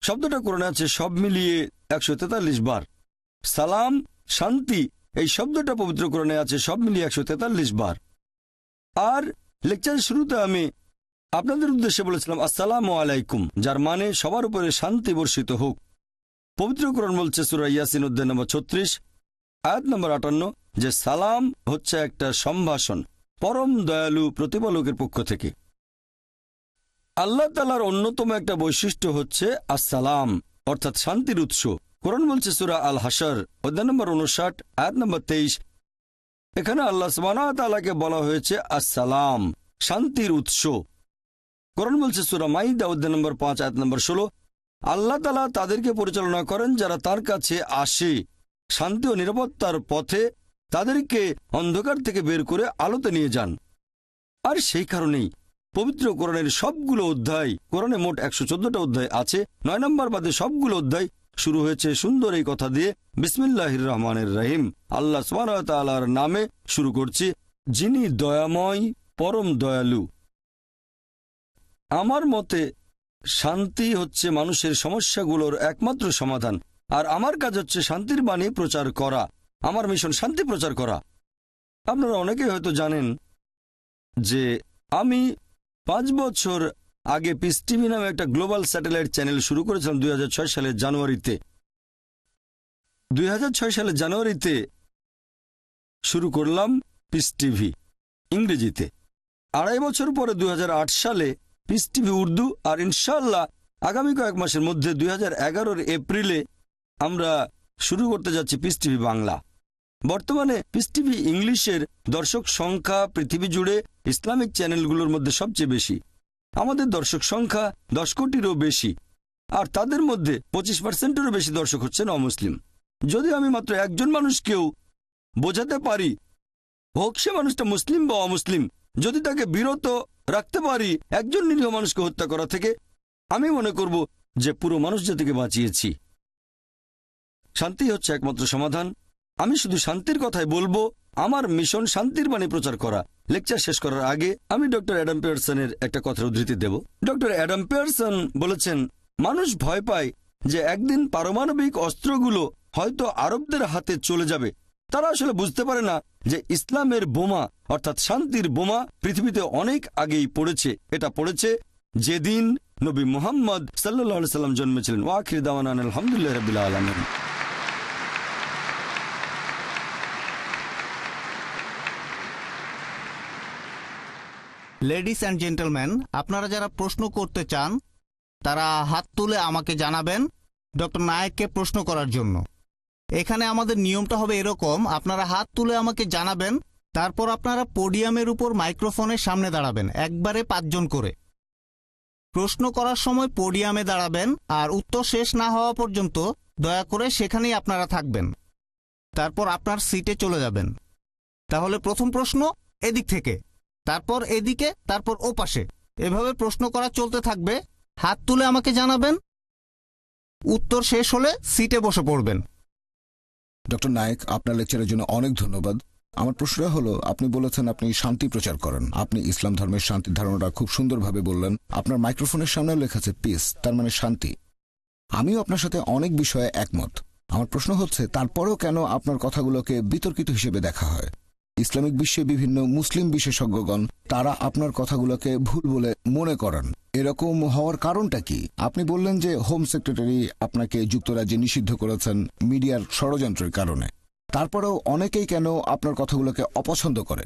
Speaker 10: শব্দটা কোরআনে আছে, সব মিলিয়ে একশো তেতাল্লিশ বার। সালাম, শান্তি, এই শব্দটা পবিত্র কোরআনে আছে, সব মিলিয়ে একশো তেতাল্লিশ বার। আর লেকচারের শুরুতে আমি আপনাদের উদ্দেশ্যে বলেছিলাম, আসসালাম আলাইকুম, যার মানে সবার উপরে শান্তি বর্ষিত হোক। পবিত্র কোরআন বলছে সুরা ইয়াসিন উদ্দিন নম্বর ছত্রিশ, আয়াত নম্বর আটান্ন, যে সালাম হচ্ছে একটা সম্ভাষণ। পরম দয়ালু প্রতিপালকের পক্ষ থেকে। আল্লাহ তালার অন্যতম একটা বৈশিষ্ট্য হচ্ছে আসসালাম, অর্থাৎ শান্তির উৎস। কোরআন বলছে সুরা আল হাসার অধ্যায় নম্বর উনষাট আয়াত নম্বর তেইশ। এখানে আল্লাহ সবানা বলা হয়েছে আসসালাম, শান্তির উৎস। কোরআন বলছে সুরা মাইদা, অধ্যায় নম্বর পাঁচ, আয়াত নম্বর ষোলো। আল্লাহ তালা তাদেরকে পরিচালনা করেন যারা তার কাছে আসে, শান্তি ও নিরাপত্তার পথে তাদেরকে অন্ধকার থেকে বের করে আলোতে নিয়ে যান। আর সেই কারণেই পবিত্র কোরআনের সবগুলো অধ্যায়, কোরআনে মোট একশো চোদ্দটা অধ্যায় আছে, নয় নম্বর বাদে সবগুলো অধ্যায় শুরু হয়েছে সুন্দর এই কথা দিয়ে বিসমিল্লাহির রহমানের রহিম। আল্লাহ তালার নামে শুরু করছি, যিনি দয়াময়, পরম দয়ালু। আমার মতে শান্তি হচ্ছে মানুষের সমস্যাগুলোর একমাত্র সমাধান, আর আমার কাজ হচ্ছে শান্তির বাণী প্রচার করা। আমার মিশন শান্তি প্রচার করা। আপনারা অনেকেই হয়তো জানেন যে আমি পাঁচ বছর আগে পিস টিভি নামে একটা গ্লোবাল স্যাটেলাইট চ্যানেল শুরু করেছিলাম দুই হাজার ছয় সালের জানুয়ারিতে। দুই সালের জানুয়ারিতে শুরু করলাম পিস টিভি ইংরেজিতে। আড়াই বছর পরে দুই হাজার আট সালে পিস টিভি উর্দু আর ইনশাল্লাহ আগামী কয়েক মাসের মধ্যে দুই হাজার এপ্রিলে আমরা শুরু করতে যাচ্ছি পিস টিভি বাংলা। বর্তমানে পিস টিভি ইংলিশের দর্শক সংখ্যা পৃথিবী জুড়ে ইসলামিক চ্যানেলগুলোর মধ্যে সবচেয়ে বেশি। আমাদের দর্শক সংখ্যা দশ কোটিরও বেশি। আর তাদের মধ্যে পঁচিশ পার্সেন্টেরও বেশি দর্শক হচ্ছেন অমুসলিম। যদি আমি মাত্র একজন মানুষকেও বোঝাতে পারি, হোক সে মানুষটা মুসলিম বা অমুসলিম, যদি তাকে বিরত রাখতে পারি, একজন নিরীহ মানুষকে হত্যা করা থেকে আমি মনে করব যে পুরো মানুষ জাতিকে বাঁচিয়েছি। শান্তি হচ্ছে একমাত্র সমাধান। আমি শুধু শান্তির কথাই বলব। আমার মিশন শান্তির বাণী প্রচার করা। লেকচার শেষ করার আগে আমি ডক্টর অ্যাডাম পিয়ারসনের একটা কথার উদ্ধৃতি দেব। ডক্টর অ্যাডাম পিয়ারসন বলেছেন, মানুষ ভয় পায় যে একদিন পারমাণবিক অস্ত্রগুলো হয়তো আরবদের হাতে চলে যাবে। তারা আসলে বুঝতে পারে না যে ইসলামের বোমা, অর্থাৎ শান্তির বোমা, পৃথিবীতে অনেক আগেই পড়েছে। এটা পড়েছে যেদিন নবী মোহাম্মদ সাল্লাহ সাল্লাম জন্মেছিলেন। ওয়াখির দাওয়ান আলহামদুলিল্লাহ রবিল্লা আলমিন।
Speaker 7: লেডিস অ্যান্ড জেন্টলম্যান আপনারা যারা প্রশ্ন করতে চান, তারা হাত তুলে আমাকে জানাবেন ডক্টর নায়েককে প্রশ্ন করার জন্য। এখানে আমাদের নিয়মটা হবে এরকম, আপনারা হাত তুলে আমাকে জানাবেন, তারপর আপনারা পোডিয়ামের উপর মাইক্রোফোনের সামনে দাঁড়াবেন, একবারে পাঁচজন করে। প্রশ্ন করার সময় পোডিয়ামে দাঁড়াবেন, আর উত্তর শেষ না হওয়া পর্যন্ত দয়া করে সেখানেই আপনারা থাকবেন। তারপর আপনার সিটে চলে যাবেন। তাহলে প্রথম প্রশ্ন এদিক থেকে। তারপর এদিকে, তারপর ও পাশে এভাবে প্রশ্ন করা চলতে থাকবে। হাত তুলে আমাকে জানাবেন। উত্তর শেষ হলে সিটে বসে পড়বেন।
Speaker 24: ডক্টর নায়েক, আপনার লেকচারের জন্য অনেক ধন্যবাদ। আমার প্রশ্নটা হলো, আপনি বলেছেন আপনি শান্তি প্রচার করেন। আপনি ইসলাম ধর্মের শান্তির ধারণাটা খুব সুন্দরভাবে বললেন। আপনার মাইক্রোফোনের সামনেও লেখা আছে পিস তার মানে শান্তি। আমিও আপনার সাথে অনেক বিষয়ে একমত। আমার প্রশ্ন হচ্ছে, তারপরেও কেন আপনার কথাগুলোকে বিতর্কিত হিসেবে দেখা হয়? ইসলামিক বিশ্বে বিভিন্ন মুসলিম বিশেষজ্ঞগণ, তারা আপনার কথাগুলোকে ভুল বলে মনে করেন। এরকম হওয়ার কারণটা কি? আপনি বললেন যে হোম সেক্রেটারি আপনাকে যুক্তরাজ্যে নিষিদ্ধ করেছেন মিডিয়ার ষড়যন্ত্রের কারণে। তারপরেও অনেকেই কেন আপনার কথাগুলোকে অপছন্দ করে?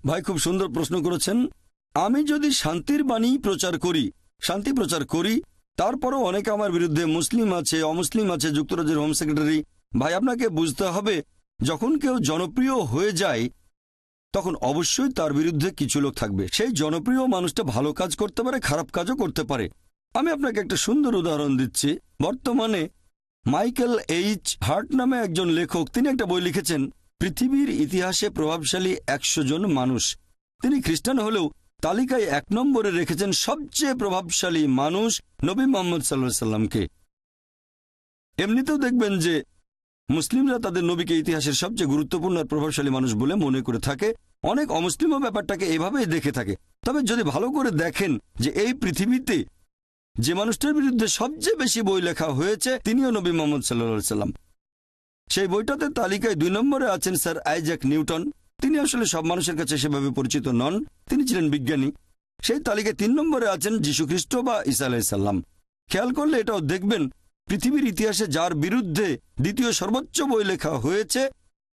Speaker 10: ভাই, খুব সুন্দর প্রশ্ন করেছেন। আমি যদি শান্তির বাণী প্রচার করি, শান্তি প্রচার করি, তারপরও অনেকে আমার বিরুদ্ধে মুসলিম আছে, অমুসলিম আছে যুক্তরাজ্যের হোম সেক্রেটারি ভাই, আপনাকে বুঝতে হবে, যখন কেউ জনপ্রিয় হয়ে যায় তখন অবশ্যই তার বিরুদ্ধে কিছু লোক থাকবে। সেই জনপ্রিয় মানুষটা ভালো কাজ করতে পারে, খারাপ কাজও করতে পারে। আমি আপনাকে একটা সুন্দর উদাহরণ দিচ্ছি। বর্তমানে মাইকেল এইচ হার্ট নামে একজন লেখক, তিনি একটা বই লিখেছেন, পৃথিবীর ইতিহাসে প্রভাবশালী একশো জন মানুষ। তিনি খ্রিস্টান হলেও তালিকায় এক নম্বরে রেখেছেন সবচেয়ে প্রভাবশালী মানুষ নবী মোহাম্মদ সাল্লাহ সাল্লামকে। এমনিতেও দেখবেন যে মুসলিমরা তাদের নবীকে ইতিহাসের সবচেয়ে গুরুত্বপূর্ণ আর প্রভাবশালী মানুষ বলে মনে করে থাকে। অনেক অমুসলিমও ব্যাপারটাকে এভাবেই দেখে থাকে। তবে যদি ভালো করে দেখেন যে এই পৃথিবীতে যে মানুষটার বিরুদ্ধে সবচেয়ে বেশি বই লেখা হয়েছে, তিনিও নবী মোহাম্মদ সাল্লা সাল্লাম। সেই বইটাতে তালিকায় দুই নম্বরে আছেন স্যার আইজ্যাক নিউটন। তিনি আসলে সব মানুষের কাছে সেভাবে পরিচিত নন। তিনি ছিলেন বিজ্ঞানী। সেই তালিকায় তিন নম্বরে আছেন যীশুখ্রিস্ট বা ইসা আলাইসাল্লাম খেয়াল করলে এটাও দেখবেন পৃথিবীর ইতিহাসে যার বিরুদ্ধে দ্বিতীয় সর্বোচ্চ বই লেখা হয়েছে,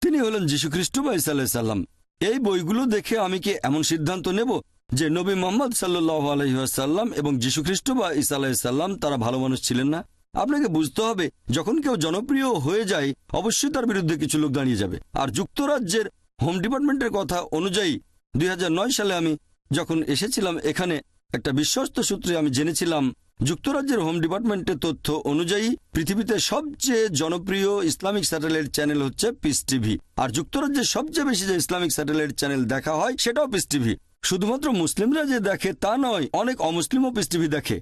Speaker 10: তিনি হলেন যীশুখ্রিস্ট বা ইসা আলাইসাল্লাম এই বইগুলো দেখে আমি কি এমন সিদ্ধান্ত নেব যে নবী মোহাম্মদ সাল্লাহ আলহিহাসাল্লাম এবং যীশুখ্রিস্ট বা ইসা আলাইসাল্লাম তারা ভালো মানুষ ছিলেন না? আপনাকে বুঝতে হবে, যখন কেউ জনপ্রিয় হয়ে যায়, অবশ্যই তার বিরুদ্ধে কিছু লোক দাঁড়িয়ে যাবে। আর যুক্তরাজ্যের হোম ডিপার্টমেন্টের কথা অনুযায়ী, দুই হাজার নয় সালে আমি যখন এসেছিলাম এখানে, একটা বিশ্বস্ত সূত্রে আমি জেনেছিলাম যুক্তরাজ্যের হোম ডিপার্টমেন্টের তথ্য অনুযায়ী, পৃথিবীতে সবচেয়ে জনপ্রিয় ইসলামিক স্যাটেলাইট চ্যানেল হচ্ছে পিস টিভি আর যুক্তরাজ্যের সবচেয়ে বেশি যে ইসলামিক স্যাটেলাইট চ্যানেল দেখা হয়, সেটাও পিস টিভি শুধুমাত্র মুসলিমরা যে দেখে তা নয়, অনেক অমুসলিমও পিস টিভি দেখে।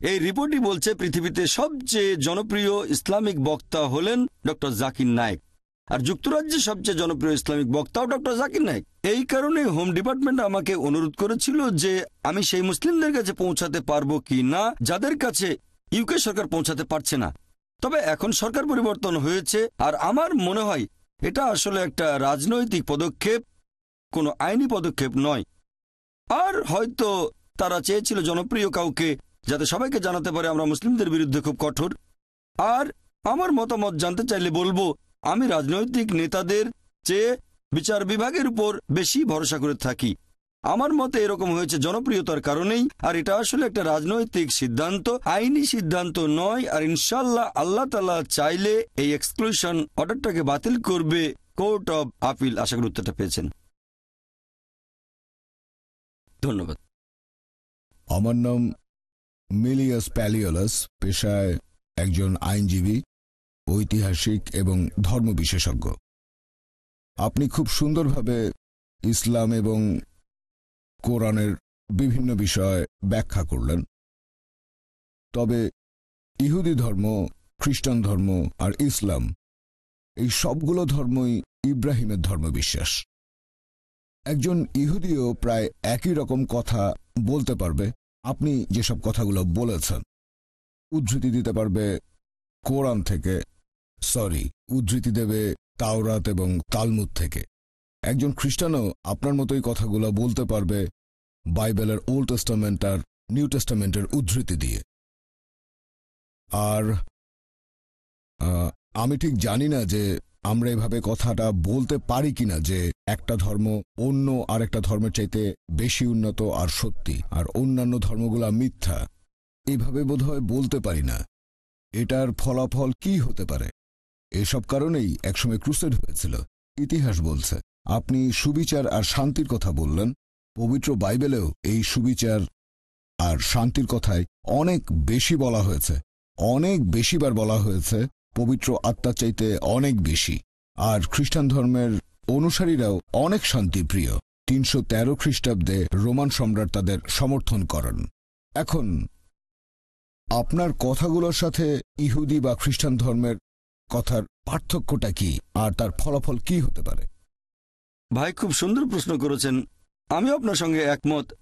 Speaker 10: এই রিপোর্টই বলছে, পৃথিবীতে সবচেয়ে জনপ্রিয় ইসলামিক বক্তা হলেন ডক্টর জাকির নায়েক। আর যুক্তরাজ্যে সবচেয়ে জনপ্রিয় ইসলামিক বক্তাও ডক্টর জাকির নায়েক। এই কারণে হোম ডিপার্টমেন্ট আমাকে অনুরোধ করেছিল যে আমি সেই মুসলিমদের কাছে পৌঁছাতে পারব কি না, যাদের কাছে ইউকে সরকার পৌঁছাতে পারছে না। তবে এখন সরকার পরিবর্তন হয়েছে, আর আমার মনে হয় এটা আসলে একটা রাজনৈতিক পদক্ষেপ, কোনো আইনি পদক্ষেপ নয়। আর হয়তো তারা চেয়েছিল জনপ্রিয় কাউকে, যাতে সবাইকে জানাতে পারে আমরা মুসলিমদের বিরুদ্ধে খুব কঠোর। আর আমার মতামত জানতে চাইলে বলব আমি রাজনৈতিক নেতাদের চেয়ে বিচার বিভাগের উপর বেশি ভরসা করে থাকি। আমার মতে এরকম হয়েছে জনপ্রিয়তার কারণেই, আর এটা আসলে একটা রাজনৈতিক সিদ্ধান্ত, আইনি সিদ্ধান্ত নয়, আর ইনশাল্লাহ আল্লাহ তালা চাইলে এই এক্সক্লুশন অর্ডারটাকে বাতিল করবে কোর্ট অব আপিল। আশা করি উত্তরটা পেয়েছেন। ধন্যবাদ।
Speaker 6: আমার নাম মিলিয়াস প্যালিওলাস, পেশায় একজন আইনজীবী। ঐতিহাসিক এবং ধর্ম বিশেষজ্ঞ আপনি খুব সুন্দরভাবে ইসলাম এবং কোরআনের বিভিন্ন বিষয় ব্যাখ্যা করলেন। তবে ইহুদি ধর্ম, খ্রিস্টান ধর্ম আর ইসলাম, এই সবগুলো ধর্মই ইব্রাহিমের ধর্মবিশ্বাস। একজন ইহুদিও প্রায় একই রকম কথা বলতে পারবে। আপনি যেসব কথাগুলো বলেছেন, উদ্ধৃতি দিতে পারবে কোরআন থেকে সরি, উদ্ধৃতি দেবে তাওরাত এবং তালমুদ থেকে। একজন খ্রিস্টানও আপনার মতোই কথাগুলো বলতে পারবে বাইবেলের ওল্ড টেস্টামেন্ট আর নিউ টেস্টামেন্টের উদ্ধৃতি দিয়ে। আর আমি ঠিক জানি না যে আমরা এভাবে কথাটা বলতে পারি কিনা যে একটা ধর্ম অন্য আর একটা ধর্মের চাইতে বেশি উন্নত আর সত্যি, আর অন্যান্য ধর্মগুলা মিথ্যা। এইভাবে বোধহয় বলতে পারি না। এটার ফলাফল কি হতে পারে? এসব কারণেই একসময় ক্রুসেড হয়েছিল। ইতিহাস বলছে, আপনি সুবিচার আর শান্তির কথা বললেন। পবিত্র বাইবেলেও এই সুবিচার আর শান্তির কথায় অনেক বেশি বলা হয়েছে। অনেক বেশিবার বলা হয়েছে, পবিত্র আত্মার চাইতে অনেক বেশি। আর খ্রিস্টান ধর্মের অনুসারীরাও অনেক শান্তিপ্রিয়। তিনশো তেরো খ্রিস্টাব্দে রোমান সম্রাট তাদের সমর্থন করেন। এখন, আপনার কথাগুলোর সাথে ইহুদি বা খ্রিস্টান ধর্মের কথার পার্থক্যটা কি? আর তার ফলাফল কি হতে পারে?
Speaker 10: ভাই, খুব সুন্দর প্রশ্ন করেছেন। আমি আপনার সঙ্গে একমত।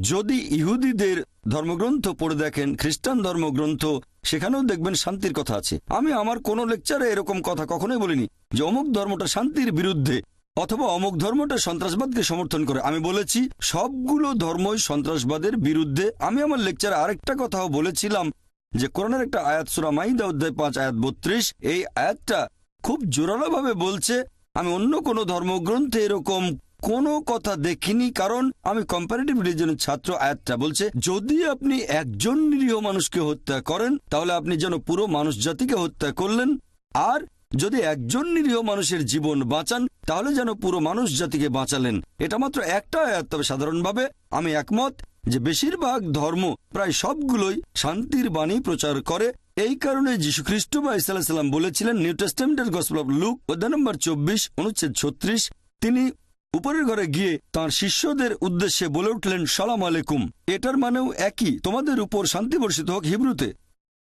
Speaker 10: যদি ইহুদিদের ধর্মগ্রন্থ পড়ে দেখেন, খ্রিস্টান ধর্মগ্রন্থ, সেখানেও দেখবেন শান্তির কথা আছে। আমি আমার কোনো লেকচারে এরকম কথা কখনোই বলিনি যে অমুক ধর্মটা শান্তির বিরুদ্ধে অথবা অমুক ধর্মটা সন্ত্রাসবাদকে সমর্থন করে। আমি বলেছি, সবগুলো ধর্মই সন্ত্রাসবাদের বিরুদ্ধে। আমি আমার লেকচারে আরেকটা কথাও বলেছিলাম যে কোরআনের একটা আয়াত, সুরা মাইদা অধ্যায় পাঁচ, আয়াত বত্রিশ, এই আয়াতটা খুব জোরালোভাবে বলছে, আমি অন্য কোনো ধর্মগ্রন্থে এরকম কোনো কথা দেখিনি, কারণ আমি কম্পারেটিভ রিলিজনের ছাত্র আয়াতটা বলছে, যদি আপনি একজন নিরীহ মানুষকে হত্যা করেন, তাহলে আপনি যেন পুরো মানুষ জাতিকে হত্যা করলেন, আর যদি একজন নিরীহ মানুষের জীবন বাঁচান, তাহলে যেন পুরো মানুষ জাতিকে বাঁচালেন। এটা মাত্র একটা আয়াত, তবে সাধারণভাবে আমি একমত যে বেশিরভাগ ধর্ম প্রায় সবগুলোই শান্তির বাণী প্রচার করে। এই কারণে যীশু খ্রিস্ট বা ইসাল্লাম বলেছিলেন, নিউ টেস্টামেন্টের গসপল অফ লুক, অধ্যায় নম্বর চব্বিশ, অনুচ্ছেদ ছত্রিশ। তিনি উপরের ঘরে গিয়ে তাঁর শিষ্যদের উদ্দেশ্যে বলে উঠলেন, সালাম আলাইকুম। এটার মানেও একই। তোমাদের উপর শান্তি বর্ষিত হোক হিব্রুতে।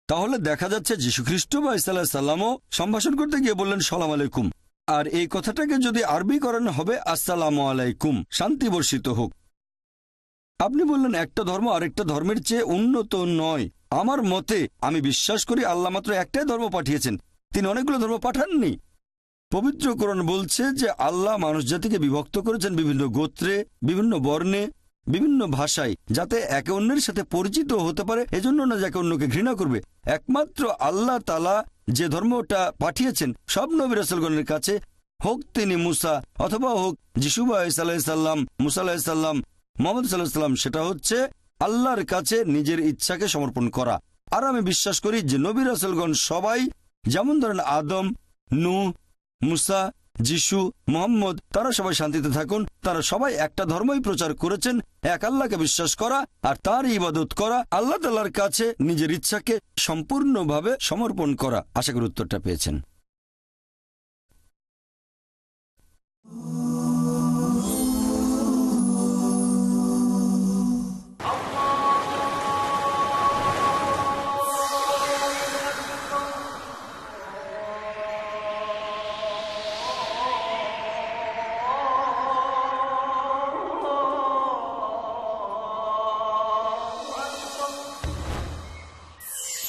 Speaker 10: তাহলে দেখা যাচ্ছে যীশুখ্রিস্ট বা ইসাল্লাহ সাল্লামও সম্ভাষণ করতে গিয়ে বললেন, সালাম আলাইকুম। আর এই কথাটাকে যদি আরবি করানো হবে, আসসালাম আলাইকুম। শান্তি বর্ষিত হোক। আপনি বললেন একটা ধর্ম আরেকটা ধর্মের চেয়ে উন্নত নয়। আমার মতে আমি বিশ্বাস করি আল্লাহ মাত্র একটাই ধর্ম পাঠিয়েছেন। তিনি অনেকগুলো ধর্ম পাঠাননি। পবিত্রকরণ বলছে যে আল্লাহ মানুষ জাতিকে বিভক্ত করেছেন বিভিন্ন গোত্রে, বিভিন্ন বর্ণে, বিভিন্ন ভাষায়, যাতে একে অন্যের সাথে পরিচিত হতে পারে। এজন্য না যাকে অন্যকে ঘৃণা করবে। একমাত্র আল্লাহ তালা যে ধর্মটা পাঠিয়েছেন, সব নবী রসলগণের কাছে, হোক তিনি মুসা অথবা হোক যিশুবা সাল্লাম মুসা আলাহিসাল্লাম মোহাম্মদ সাল্লাহাম সেটা হচ্ছে আল্লাহর কাছে নিজের ইচ্ছাকে সমর্পণ করা। আর আমি বিশ্বাস করি যে নবী রাসুলগণ সবাই, যেমন ধরেন আদম নু মুসা, যিশু, মোহাম্মদ, তারা সবাই শান্তিতে থাকুন। তারা সবাই একটা ধর্মই প্রচার করেছেন, এক আল্লাহকে বিশ্বাস করা আর তার ইবাদত করা, আল্লাহ তাল্লার কাছে নিজের ইচ্ছাকে সম্পূর্ণভাবে সমর্পণ করা। আশা করি উত্তরটা পেয়েছেন।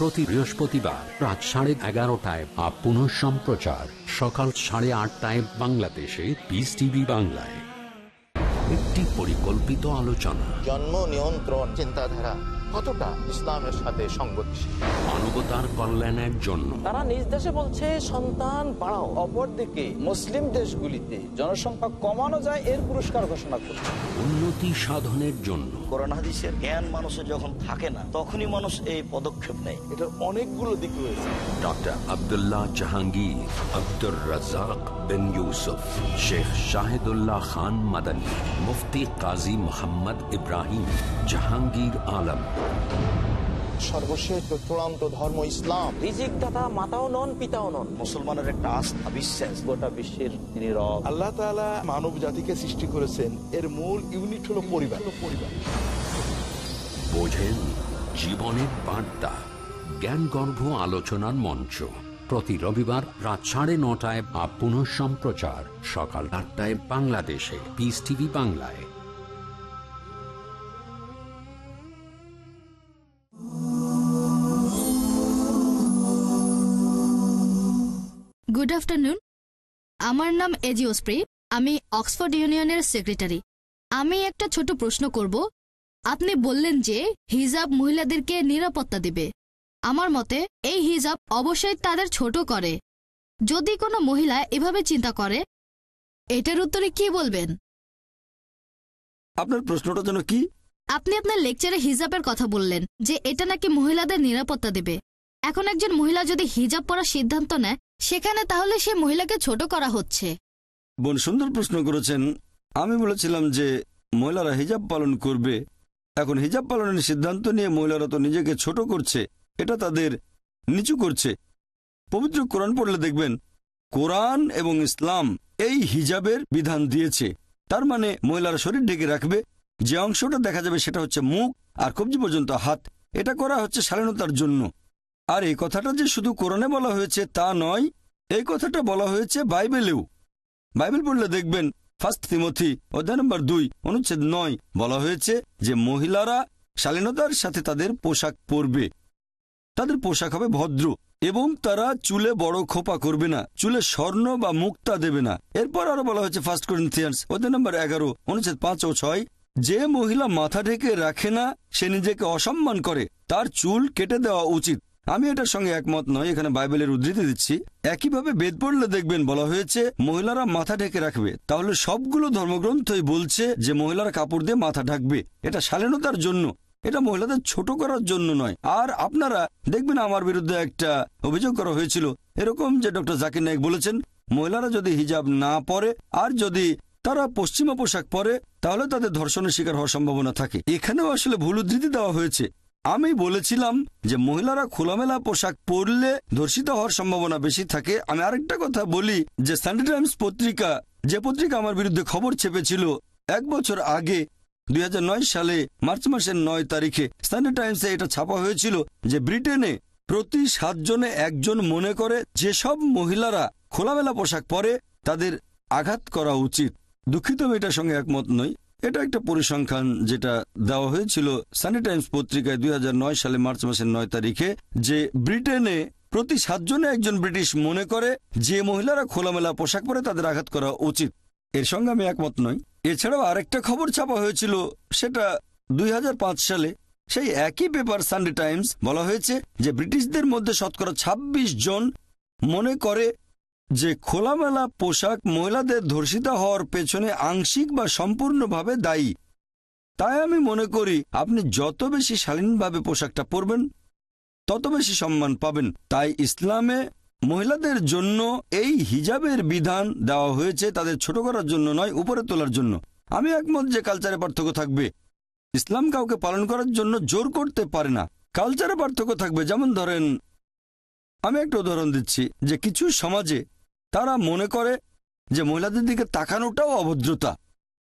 Speaker 1: প্রতি বৃহস্পতিবার রাত সাড়ে এগারোটায় বা পুনঃ সম্প্রচার। সকাল সাড়ে আটটায় বাংলাদেশে পিস টিভি বাংলায়। একটি পরিকল্পিত আলোচনা।
Speaker 25: জন্ম নিয়ন্ত্রণ চিন্তাধারা। কতটা ইসলামের সাথে সঙ্গতিশীল
Speaker 1: মানবতার কল্যাণের জন্য।
Speaker 18: তারা নিজ দেশে বলছে সন্তান বাড়াও অপরদিকে মুসলিম দেশগুলিতে জনসংখ্যা কমানো যায় এর পুরস্কার ঘোষণা করছে।
Speaker 1: উন্নতি সাধনের জন্য।
Speaker 18: করোনা হাদিসের জ্ঞান মানুষের যখন থাকে না তখনই মানুষ এই পদক্ষেপ নেয়। এটার অনেকগুলো দিক রয়েছে।
Speaker 1: ডক্টর আব্দুল্লাহ জাহাঙ্গীর আব্দুর রাজাক বিন ইউসুফ শেখ শাহিদুল্লাহ খান মাদানী মুফতি কাজী মোহাম্মদ ইব্রাহিম জাহাঙ্গীর আলম।
Speaker 25: সর্বশেষ চূড়ান্ত ধর্ম ইসলাম।
Speaker 18: রিজিক দাতা মাতাও নন পিতাও নন। মুসলমানের একটা আস্থা বিশ্বাস। গোটা বিশ্বের তিনি রব।
Speaker 13: আল্লাহ তাআলা মানব জাতিকে সৃষ্টি করেছেন। এর মূল ইউনিট হলো পরিবার। পরিবার
Speaker 1: বোঝেন জীবনের বার্তা জ্ঞানগর্ভ আলোচনার মঞ্চ। প্রতি রবিবার রাত সাড়ে নটায় বা পুনঃ সম্প্রচার সকাল আটটায় বাংলাদেশে। পিস টিভি বাংলায়।
Speaker 26: গুড আফটারনুন আমার নাম এজিওস্প্রি আমি অক্সফোর্ড ইউনিয়নের সেক্রেটারি আমি একটা ছোট প্রশ্ন করব। আপনি বললেন যে হিজাব মহিলাদেরকে নিরাপত্তা দেবে। আমার মতে এই হিজাব অবশ্যই তাদের ছোট করে। যদি কোনো মহিলা এভাবে চিন্তা করে এটার উত্তরে কি বলবেন?
Speaker 10: আপনার প্রশ্নটা যেন কি?
Speaker 26: আপনি আপনার লেকচারে হিজাবের কথা বললেন যে এটা নাকি মহিলাদের নিরাপত্তা দেবে। এখন একজন মহিলা যদি হিজাব পরার সিদ্ধান্ত নেয় সেখানে তাহলে সে মহিলাকে ছোট করা হচ্ছে।
Speaker 10: বোন সুন্দর প্রশ্ন করেছেন। আমি বলেছিলাম যে, মহিলারা হিজাব পালন করবে। এখন হিজাব পালনের সিদ্ধান্ত নিয়ে মহিলারা তো নিজেকে ছোট করছে, এটা তাদের নিচু করছে। পবিত্র কোরআন পড়লে দেখবেন, কোরআন এবং ইসলাম এই হিজাবের বিধান দিয়েছে। তার মানে মহিলারা শরীর ঢেকে রাখবে, যে অংশটা দেখা যাবে সেটা হচ্ছে মুখ আর কবজি পর্যন্ত হাত। এটা করা হচ্ছে শালীনতার জন্য। আর এই কথাটা যে শুধু কোরআনে বলা হয়েছে তা নয়, এই কথাটা বলা হয়েছে বাইবেলেও। বাইবেল পড়লে দেখবেন ফার্স্ট তিমথি অধ্যায় নম্বর দুই, অনুচ্ছেদ নয়, বলা হয়েছে যে মহিলারা শালীনতার সাথে তাদের পোশাক পরবে। তাদের পোশাক হবে ভদ্র এবং তারা চুলে বড় খোপা করবে না, চুলে স্বর্ণ বা মুক্তা দেবে না। এরপর আরও বলা হয়েছে ফার্স্ট করিন্থিয়ান্স অধ্যায় নম্বর এগারো, অনুচ্ছেদ পাঁচ ও ছয়, যে মহিলা মাথা ঢেকে রাখে না, সে নিজেকে অসম্মান করে, তার চুল কেটে দেওয়া উচিত। আমি এটার সঙ্গে একমত নয়, এখানে বাইবেলের উদ্ধৃতি দিচ্ছি। একইভাবে বেদ পড়লে দেখবেন বলা হয়েছে, মহিলারা মাথা ঢেকে রাখবে। তাহলে সবগুলো ধর্মগ্রন্থই বলছে যে মহিলারা কাপড় দিয়ে মাথা ঢাকবে। এটা শালীনতার জন্য। এটা মহিলাদের ছোট করার জন্য নয়। আর আপনারা দেখবেন আমার বিরুদ্ধে একটা অভিযোগ করা হয়েছিল। এরকম যে ডক্টর জাকির নায়ক বলেছেন, মহিলারা যদি হিজাব না পরে, আর যদি তারা পশ্চিমা পোশাক পরে, তাহলে তাদের ধর্ষণের শিকার হওয়ার সম্ভাবনা থাকে। এখানেও আসলে ভুল উদ্ধৃতি দেওয়া হয়েছে। আমি বলেছিলাম যে মহিলারা খোলামেলা পোশাক পরলে ধর্ষিত হওয়ার সম্ভাবনা বেশি থাকে। আমি আরেকটা কথা বলি যে সানডে টাইমস পত্রিকা, যে পত্রিকা আমার বিরুদ্ধে খবর ছেপেছিল, এক বছর আগে, দুই নয় সালে, মার্চ মাসের নয় তারিখে সানডে টাইমসে এটা ছাপা হয়েছিল যে ব্রিটেনে প্রতি সাতজনে একজন মনে করে যেসব মহিলারা খোলামেলা পোশাক পরে তাদের আঘাত করা উচিত। দুঃখিত আমি এটার সঙ্গে একমত নই। এটা একটা পরিসংখ্যান যেটা দেওয়া হয়েছিল সানি টাইমস পত্রিকায় দুই হাজার নয় সালে মার্চ মাসের নয় তারিখে যে ব্রিটেনে প্রতি সাতজনে একজন ব্রিটিশ মনে করে যে মহিলারা খোলামেলা পোশাক পরে তাদের আঘাত করা উচিত। এর সঙ্গে আমি একমত নই। এছাড়াও আরেকটা খবর ছাপা হয়েছিল, সেটা দুই হাজার পাঁচ সালে সেই একই পেপার সানডে টাইমস বলা হয়েছে যে ব্রিটিশদের মধ্যে শতকরা ২৬ জন মনে করে যে খোলামেলা পোশাক মহিলাদের ধর্ষিত হওয়ার পেছনে আংশিক বা সম্পূর্ণভাবে দায়ী। তাই আমি মনে করি, আপনি যত বেশি শালীনভাবে পোশাকটা পরবেন, তত বেশি সম্মান পাবেন। তাই ইসলামে মহিলাদের জন্য এই হিজাবের বিধান দেওয়া হয়েছে তাদের ছোট করার জন্য নয়, উপরে তোলার জন্য। আমি একমত যে কালচারে পার্থক্য থাকবে। ইসলাম কাউকে পালন করার জন্য জোর করতে পারে না। কালচারে পার্থক্য থাকবে, যেমন ধরেন, আমি একটা উদাহরণ দিচ্ছি যে কিছু সমাজে তারা মনে করে যে মহিলাদের দিকে তাকানোটাও অভদ্রতা।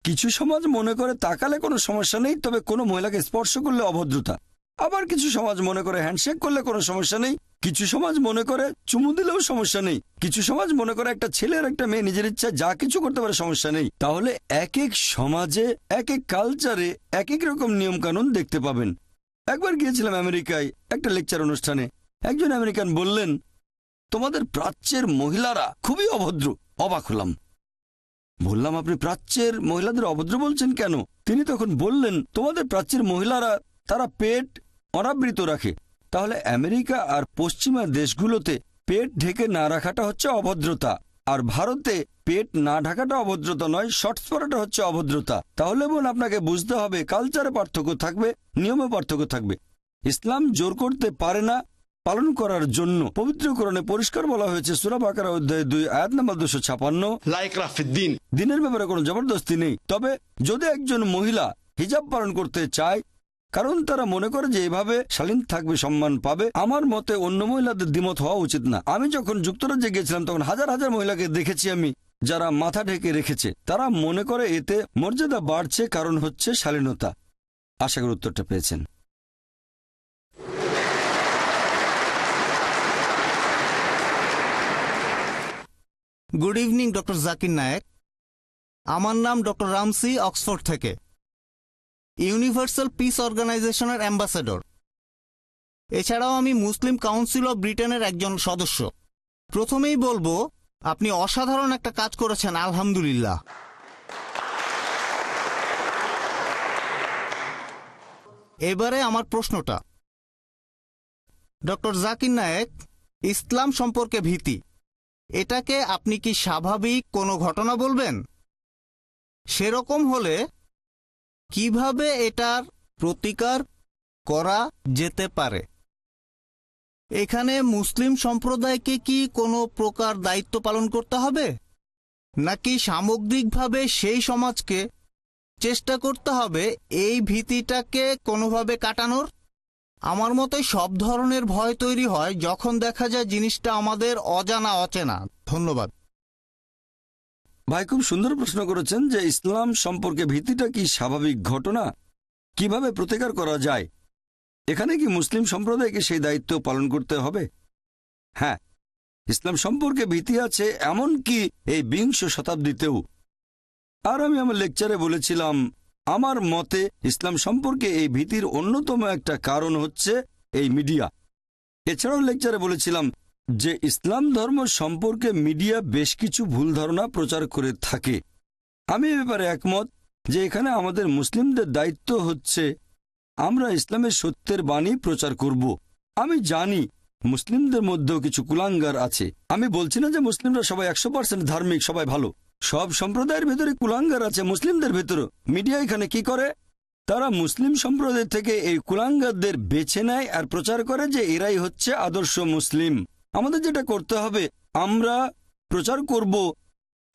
Speaker 10: কিছু সমাজ মনে করে তাকালে কোনো সমস্যা নেই, তবে কোনো মহিলাকে স্পর্শ করলে অভদ্রতা। আবার কিছু সমাজ মনে করে হ্যান্ডশেক করলে কোনো সমস্যা নেই, কিছু সমাজ মনে করে চুমু দিলেও সমস্যা নেই, কিছু সমাজ মনে করে একটা ছেলে আর একটা মেয়ে নিজের ইচ্ছা যা কিছু করতে পারে সমস্যা নেই। তাহলে এক এক সমাজে, এক এক কালচারে, এক এক রকম নিয়ম কানুন দেখতে পাবেন। একবার গিয়েছিলাম আমেরিকায় একটা লেকচার অনুষ্ঠানে। একজন আমেরিকান বললেন তোমাদের প্রাচ্যের মহিলারা খুবই অভদ্র। অবাক হলাম। বললাম, আপনি প্রাচ্যের মহিলাদের অভদ্র বলছেন কেন? তিনি তখন বললেন, তোমাদের প্রাচ্যের মহিলারা, তারা পেট অনাবৃত রাখে। তাহলে আমেরিকা আর পশ্চিমা দেশগুলোতে পেট ঢেকে না রাখাটা হচ্ছে অভদ্রতা, আর ভারতে পেট না ঢাকাটা অভদ্রতা নয়, শর্টস পরাটা হচ্ছে অভদ্রতা। তাহলে বোন আপনাকে বুঝতে হবে, কালচারে পার্থক্য থাকবে, নিয়মে পার্থক্য থাকবে। ইসলাম জোর করতে পারে না পালন করার জন্য পবিত্রকরণে পরিষ্কার বলা হয়েছে সুরাব আকার অধ্যায় দুই আয়াত নাম্বার দুশো ছাপান্ন।
Speaker 9: লাইকরাফিদ্দিন
Speaker 10: দিনের ব্যাপারে কোনো জবরদস্তি নেই। তবে যদি একজন মহিলা হিজাব পালন করতে চায় কারণ তারা মনে করে যে এভাবে শালীন থাকবে সম্মান পাবে আমার মতে অন্য মহিলাদের দ্বিমত হওয়া উচিত না। আমি যখন যুক্তরাজ্যে গিয়েছিলাম তখন হাজার হাজার মহিলাকে দেখেছি আমি যারা মাথা ঢেকে রেখেছে। তারা মনে করে এতে মর্যাদা বাড়ছে কারণ হচ্ছে শালীনতা। আশা করি উত্তরটা পেয়েছেন।
Speaker 7: Good evening doctor Zakir Naik আমার নাম ডক্টর রামসি অক্সফোর্ড থেকে। ইউনিভার্সাল পিস অর্গানাইজেশনের অ্যাম্বাসেডর এছাড়াও আমি মুসলিম কাউন্সিল অব ব্রিটেনের একজন সদস্য। প্রথমেই বলব, আপনি অসাধারণ একটা কাজ করেছেন, আলহামদুলিল্লাহ। এবারে আমার প্রশ্নটা। ডক্টর জাকির নায়েক ইসলাম সম্পর্কে ভীতি। এটাকে আপনি কি স্বাভাবিক কোনো ঘটনা বলবেন? সেরকম হলে কীভাবে এটার প্রতিকার করা যেতে পারে? এখানে মুসলিম সম্প্রদায়কে কি কোনো প্রকার দায়িত্ব পালন করতে হবে? নাকি সামগ্রিকভাবে সেই সমাজকে চেষ্টা করতে হবে এই ভীতিটাকে কোনোভাবে কাটানোর? আমার মতে সব ধরনের ভয় তৈরি হয় যখন দেখা যায় জিনিসটা আমাদের অজানা, অচেনা। ধন্যবাদ।
Speaker 10: ভাই, খুব সুন্দর প্রশ্ন করেছেন যে ইসলাম সম্পর্কে ভীতিটা কি স্বাভাবিক ঘটনা? কীভাবে প্রতিকার করা যায়? এখানে কি মুসলিম সম্প্রদায়কে সেই দায়িত্ব পালন করতে হবে? হ্যাঁ ইসলাম সম্পর্কে ভীতি আছে এমন কি এই বিংশ শতাব্দীতেও। আর আমি আমার লেকচারে বলেছিলাম আমার মতে ইসলাম সম্পর্কে এই ভীতির অন্যতম একটা কারণ হচ্ছে এই মিডিয়া। এছাড়াও লেকচারে বলেছিলাম যে ইসলাম ধর্ম সম্পর্কে মিডিয়া বেশ কিছু ভুল ধারণা প্রচার করে থাকে। আমি এ ব্যাপারে একমত যে এখানে আমাদের মুসলিমদের দায়িত্ব হচ্ছে আমরা ইসলামের সত্যের বাণী প্রচার করব। আমি জানি মুসলিমদের মধ্যেও কিছু কুলাঙ্গার আছে। আমি বলছি না যে মুসলিমরা সবাই একশো পার্সেন্ট ধার্মিক, সবাই ভালো। সব সম্প্রদায়ের ভেতরে কুলাঙ্গার আছে, মুসলিমদের ভেতরে মিডিয়া এখানে কি করে? তারা মুসলিম সম্প্রদায় থেকে এই কুলাঙ্গারদের বেছে নেয় আর প্রচার করে যে এরাই হচ্ছে আদর্শ মুসলিম। আমাদের যেটা করতে হবে, আমরা প্রচার করব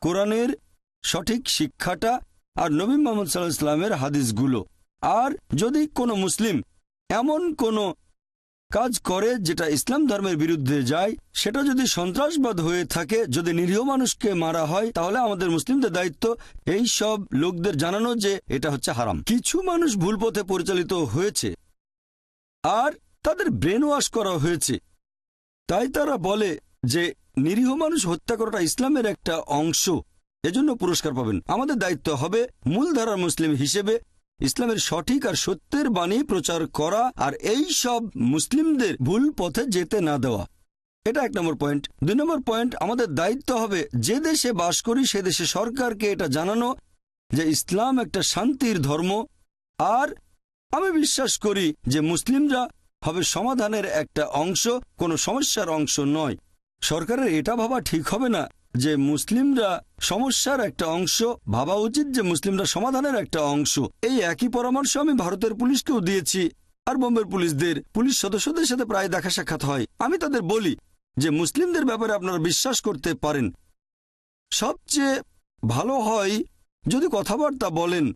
Speaker 10: কোরআনের সঠিক শিক্ষাটা আর নবী মোহাম্মদ সাল্লাহ ইসলামের হাদিসগুলো। আর যদি কোনো মুসলিম এমন কোনো কাজ করে যেটা ইসলাম ধর্মের বিরুদ্ধে যায়, সেটা যদি সন্ত্রাসবাদ হয়ে থাকে, যদি নিরীহ মানুষকে মারা হয়, তাহলে আমাদের মুসলিমদের দায়িত্ব এই সব লোকদের জানানো যে এটা হচ্ছে হারাম। কিছু মানুষ ভুল পথে পরিচালিত হয়েছে আর তাদের ব্রেন ওয়াশ করা হয়েছে। তাই তারা বলে যে নিরীহ মানুষ হত্যা করাটা ইসলামের একটা অংশ, এজন্য পুরস্কার পাবেন। আমাদের দায়িত্ব হবে মূলধারার মুসলিম হিসেবে ইসলামের সঠিক আর সত্যের বাণী প্রচার করা আর এই সব মুসলিমদের ভুল পথে যেতে না দেওয়া। এটা এক নম্বর পয়েন্ট। দুই নম্বর পয়েন্ট, আমাদের দায়িত্ব হবে যে দেশে বাস করি, সে দেশে সরকারকে এটা জানানো যে ইসলাম একটা শান্তির ধর্ম। আর আমি বিশ্বাস করি যে মুসলিমরা হবে সমাধানের একটা অংশ, কোনো সমস্যার অংশ নয়। সরকারের এটা ভাবা ঠিক হবে না। যে মুসলিমরা সমস্যার একটা অংশ, ভাবা উচিত যে মুসলিমরা সমাধানের একটা অংশ। এই একই পরামর্শ আমি ভারতের পুলিশকেও দিয়েছি। আর বোম্বের পুলিশদের, পুলিশ সদস্যদের সাথে প্রায় দেখা সাক্ষাৎ হয়। আমি তাদের বলি যে মুসলিমদের ব্যাপারে আপনারা বিশ্বাস করতে পারেন। সবচেয়ে ভালো হয় যদি কথাবার্তা বলেন।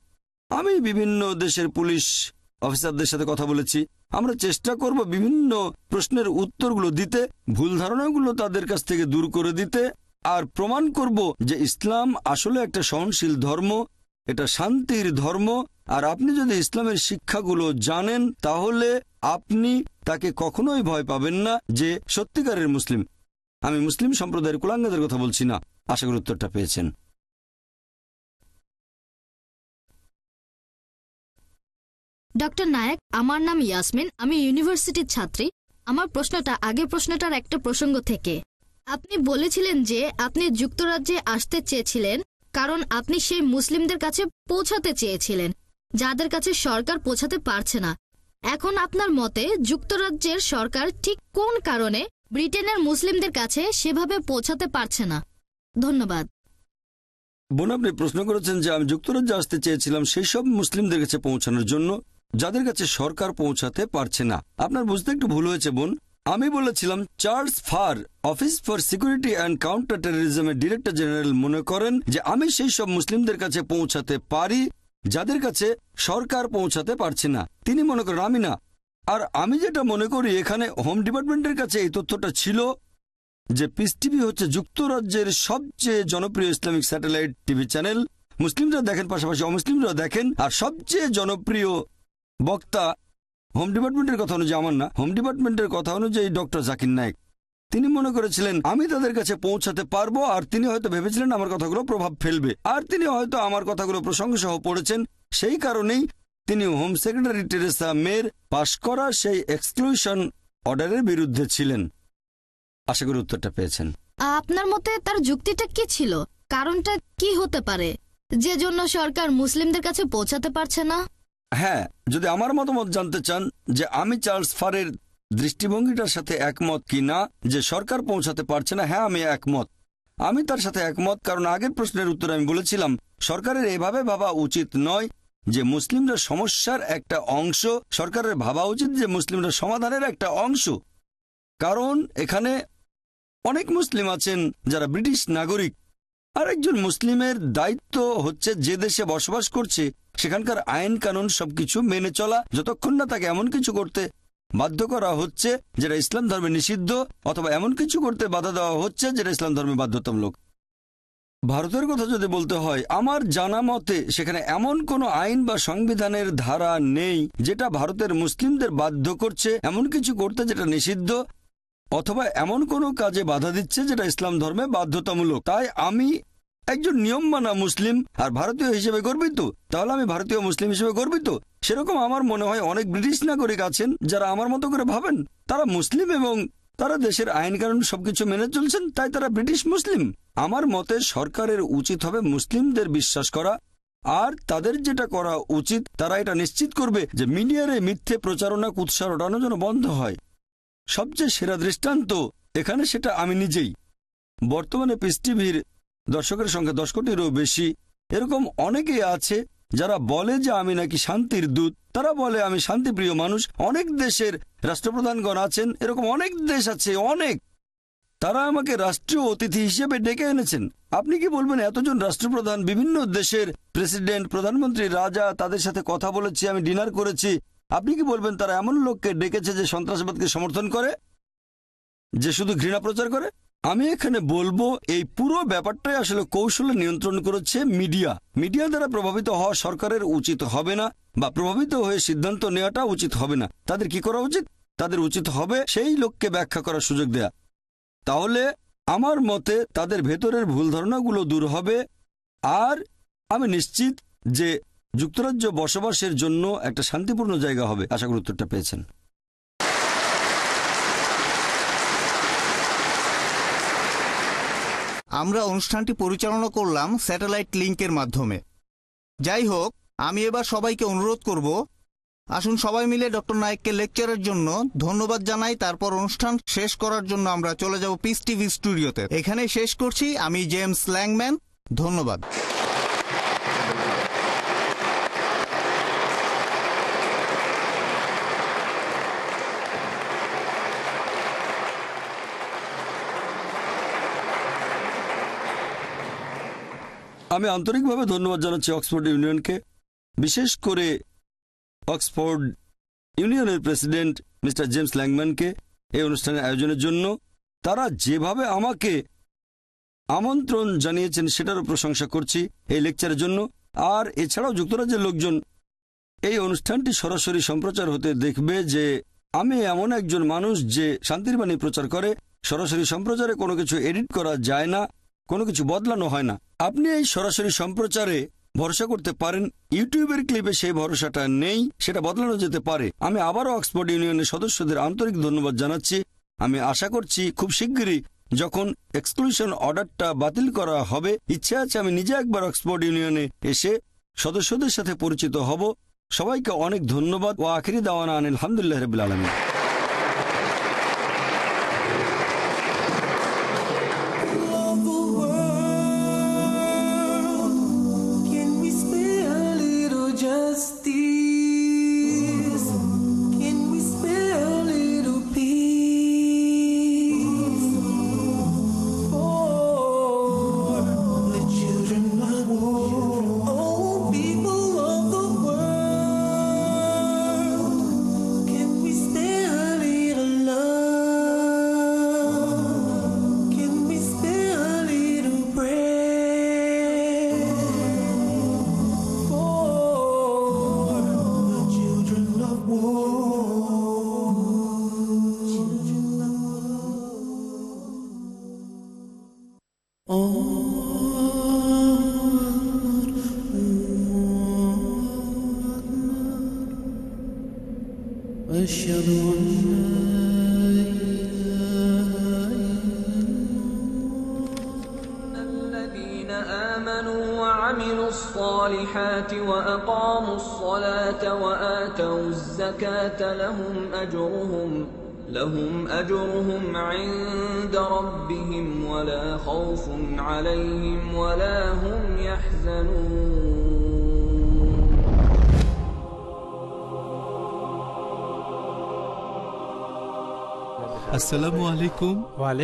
Speaker 10: আমি বিভিন্ন দেশের পুলিশ অফিসারদের সাথে কথা বলেছি। আমরা চেষ্টা করব বিভিন্ন প্রশ্নের উত্তরগুলো দিতে, ভুল ধারণাগুলো তাদের কাছ থেকে দূর করে দিতে। আর প্রমাণ করব যে ইসলাম আসলে একটা সহনশীল ধর্ম, এটা শান্তির ধর্ম। আর আপনি যদি ইসলামের শিক্ষাগুলো জানেন, তাহলে আপনি তাকে কখনোই ভয় পাবেন না যে সত্যিকারের মুসলিম। আমি মুসলিম সম্প্রদায়ের কুলাঙ্গাদের কথা বলছি না। আশা করি উত্তরটা পেয়েছেন।
Speaker 26: ডক্টর নায়ক, আমার নাম ইয়াসমিন। আমি ইউনিভার্সিটির ছাত্রী। আমার প্রশ্নটা আগের প্রশ্নটার একটা প্রসঙ্গ থেকে। আপনি বলেছিলেন যে আপনি যুক্তরাজ্যে আসতে চেয়েছিলেন, কারণ আপনি সেই মুসলিমদের কাছে পৌঁছাতে চেয়েছিলেন, যাদের কাছে সরকার পৌঁছাতে পারছে না। এখন আপনার মতে যুক্তরাজ্যের সরকার ঠিক কোন কারণে ব্রিটেনের মুসলিমদের কাছে সেভাবে পৌঁছাতে পারছে না? ধন্যবাদ।
Speaker 10: বোন, আপনি প্রশ্ন করেছেন যে আমি যুক্তরাজ্যে আসতে চেয়েছিলাম সেই সব মুসলিমদের কাছে পৌঁছানোর জন্য, যাদের কাছে সরকার পৌঁছাতে পারছে না। আপনার বুঝতে একটু ভুল হয়েছে, বোন। আমি বলেছিলাম, Charles Farr, office for security and counter টেরোরিজমের director general মনে করেন যে আমি সেই সব মুসলিমদের কাছে পৌঁছাতে পারি, যাদের কাছে সরকার পৌঁছাতে পারছে না। তিনি মনে করেন, আমি না। আর আমি যেটা মনে করি, এখানে হোম ডিপার্টমেন্টের কাছে এই তথ্যটা ছিল যে পিস টিভি হচ্ছে যুক্তরাজ্যের সবচেয়ে জনপ্রিয় ইসলামিক স্যাটেলাইট টিভি চ্যানেল। মুসলিমরা দেখেন, পাশাপাশি অমুসলিমরা দেখেন। আর সবচেয়ে জনপ্রিয় বক্তা হোম ডিপার্টমেন্টের কথা অনুযায়ী আমার না। হোম ডিপার্টমেন্টের কথা অনুযায়ী ডক্টর জাকির নায়ক তিনি মনে করেছিলেন, আমি তাদের কাছে পৌঁছাতে পারব। আর তিনি হয়তো ভেবেছিলেন, আমার কথাগুলো প্রভাব ফেলবে। আর তিনি হয়তো আমার কথাগুলো প্রসঙ্গ সহ পড়েছেন। সেই কারণেই তিনি হোম সেক্রেটারি টেরেসা মেয়ের পাশ করা সেই এক্সক্লুশন অর্ডারের বিরুদ্ধে ছিলেন। আশা করি উত্তরটা পেয়েছেন।
Speaker 26: আপনার মতে তার যুক্তিটা কি ছিল? কারণটা কি হতে পারে? যে জন্য সরকার মুসলিমদের কাছে পৌঁছাতে পারছে না?
Speaker 10: হ্যাঁ যদি আমার মতামত জানতে চান যে আমি চার্লস ফারের দৃষ্টিভঙ্গিটার সাথে একমত কি না, যে সরকার পৌঁছাতে পারছে না হ্যাঁ আমি একমত। আমি তার সাথে একমত, কারণ আগের প্রশ্নের উত্তরে আমি বলেছিলাম, সরকারের এভাবে ভাবা উচিত নয় যে মুসলিমরা সমস্যার একটা অংশ, সরকারের ভাবা উচিত যে মুসলিমরা সমাধানের একটা অংশ। কারণ এখানে অনেক মুসলিম আছেন যারা ব্রিটিশ নাগরিক আরেকজন মুসলিমের দায়িত্ব হচ্ছে যে দেশে বসবাস করছে, সেখানকার আইন কানুন সবকিছু মেনে চলা, যতক্ষণ না তাকে এমন কিছু করতে বাধ্য করা হচ্ছে যেটা ইসলাম ধর্মে নিষিদ্ধ, অথবা এমন কিছু করতে বাধা দেওয়া হচ্ছে যেটা ইসলাম ধর্মে বাধ্যতামূলক। ভারতের কথা যদি বলতে হয়, আমার জানা মতে সেখানে এমন কোনো আইন বা সংবিধানের ধারা নেই যেটা ভারতের মুসলিমদের বাধ্য করছে এমন কিছু করতে যেটা নিষিদ্ধ, অথবা এমন কোনো কাজে বাধা দিচ্ছে যেটা ইসলাম ধর্মে বাধ্যতামূলক। তাই আমি একজন নিয়ম মানা মুসলিম আর ভারতীয় হিসেবে গর্বিত। তাহলে আমি ভারতীয় মুসলিম হিসেবে গর্বিত? সেরকম আমার মনে হয় অনেক ব্রিটিশ নাগরিক আছেন যারা আমার মতো করে ভাবেন। তারা মুসলিম এবং তারা দেশের আইন কানুন সবকিছু মেনে চলছেন, তাই তারা ব্রিটিশ মুসলিম। আমার মতে সরকারের উচিত হবে মুসলিমদের বিশ্বাস করা, আর তাদের যেটা করা উচিত, তারা এটা নিশ্চিত করবে যে মিডিয়ার এই মিথ্যে প্রচারণা কুৎসা ওঠানো যেন বন্ধ হয়। সবচেয়ে সেরা দৃষ্টান্ত এখানে সেটা আমি নিজেই। বর্তমানে পিস টিভির দর্শকের সংখ্যা দশ কোটিরও বেশি। এরকম অনেকেই আছে যারা বলে যে আমি নাকি শান্তির দূত। তারা বলে, আমি শান্তিপ্রিয় মানুষ। অনেক দেশের রাষ্ট্রপ্রধানগণ আছেন, এরকম অনেক দেশ আছে, অনেক। তারা আমাকে রাষ্ট্রীয় অতিথি হিসেবে ডেকে এনেছেন। আপনি কি বলবেন, এতজন রাষ্ট্রপ্রধান বিভিন্ন দেশের প্রেসিডেন্ট, প্রধানমন্ত্রী, রাজা, তাদের সাথে কথা বলেছি, আমি ডিনার করেছি। আপনি কি বলবেন, তারা এমন লোককে ডেকেছে যে সন্ত্রাসবাদকে সমর্থন করে? যে শুধু ঘৃণা প্রচার করে? আমি এখানে বলব, এই পুরো ব্যাপারটাই আসলে কৌশলে নিয়ন্ত্রণ করেছে মিডিয়া। মিডিয়া দ্বারা প্রভাবিত হওয়া সরকারের উচিত হবে না বা প্রভাবিত হয়ে সিদ্ধান্ত নেওয়াটা উচিত হবে না। তাদের কি করা উচিত? তাদের উচিত হবে সেই লোককে ব্যাখ্যা করার সুযোগ দেয়া। তাহলে আমার মতে তাদের ভেতরের ভুল ধারণাগুলো দূর হবে। আর আমি নিশ্চিত যে যুক্তরাজ্য বসবাসের জন্য একটা শান্তিপূর্ণ জায়গা হবে। আশা করি উত্তরটা পেয়েছেন।
Speaker 7: আমরা অনুষ্ঠানটি পরিচালনা করলাম স্যাটেলাইট লিঙ্কের মাধ্যমে। যাই হোক, আমি এবার সবাইকে অনুরোধ করব, আসুন সবাই মিলে ডক্টর নায়ককে লেকচারের জন্য ধন্যবাদ জানাই, তারপর অনুষ্ঠান শেষ করার জন্য আমরা চলে যাব পিস টিভি স্টুডিওতে। এখানে শেষ করছি, আমি জেমস ল্যাংম্যান, ধন্যবাদ।
Speaker 10: আমি আন্তরিকভাবে ধন্যবাদ জানাচ্ছি অক্সফোর্ড ইউনিয়নকে, বিশেষ করে অক্সফোর্ড ইউনিয়নের প্রেসিডেন্ট মিস্টার জেমস ল্যাংম্যানকে এই অনুষ্ঠানের আয়োজনের জন্য। তারা যেভাবে আমাকে আমন্ত্রণ জানিয়েছেন সেটারও প্রশংসা করছি এই লেকচারের জন্য। আর এছাড়াও যুক্তরাজ্যের লোকজন এই অনুষ্ঠানটি সরাসরি সম্প্রচার হতে দেখবে যে আমি এমন একজন মানুষ যে শান্তির বাণী প্রচার করে। সরাসরি সম্প্রচারে কোনো কিছু এডিট করা যায় না। কোনো কিছু বদলানো হয় না। আপনি এই সরাসরি সম্প্রচারে ভরসা করতে পারেন। ইউটিউবের ক্লিপে সেই ভরসাটা নেই, সেটা বদলানো যেতে পারে। আমি আবারও অক্সফোর্ড ইউনিয়নের সদস্যদের আন্তরিক ধন্যবাদ জানাচ্ছি। আমি আশা করছি খুব শিগগিরই যখন এক্সক্লুশন অর্ডারটা বাতিল করা হবে, ইচ্ছে আছে আমি নিজে একবার অক্সফোর্ড ইউনিয়নে এসে সদস্যদের সাথে পরিচিত হব। সবাইকে অনেক ধন্যবাদ। ও আখিরি দাওয়ানা আনিল আলহামদুলিল্লাহ রবিল আলমী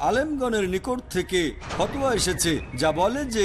Speaker 10: আলেমগণের নিকট থেকে ফতোয়া এসেছে যা বলে যে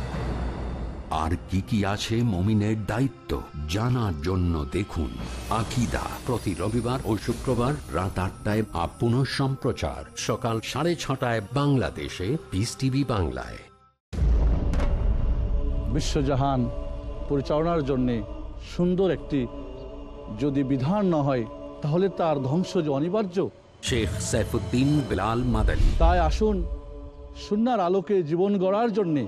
Speaker 1: আর কি কি আছে মমিনের দায়িত্ব জানার জন্য দেখুন আকিদা। প্রতি রবিবার ও শুক্রবার রাত আটটায় আপন সম্প্রচার। সকাল সাড়ে ছটায় বাংলাদেশে। পিস টিভি বাংলায়।
Speaker 27: বিশ্বজাহান পরিচালনার জন্যে সুন্দর একটি যদি বিধান না হয় তাহলে তার ধ্বংস যে অনিবার্য।
Speaker 1: শেখ সাইফুদ্দিন বিলাল মাদানী।
Speaker 27: তাই আসুন সুনার আলোকে জীবন গড়ার জন্যে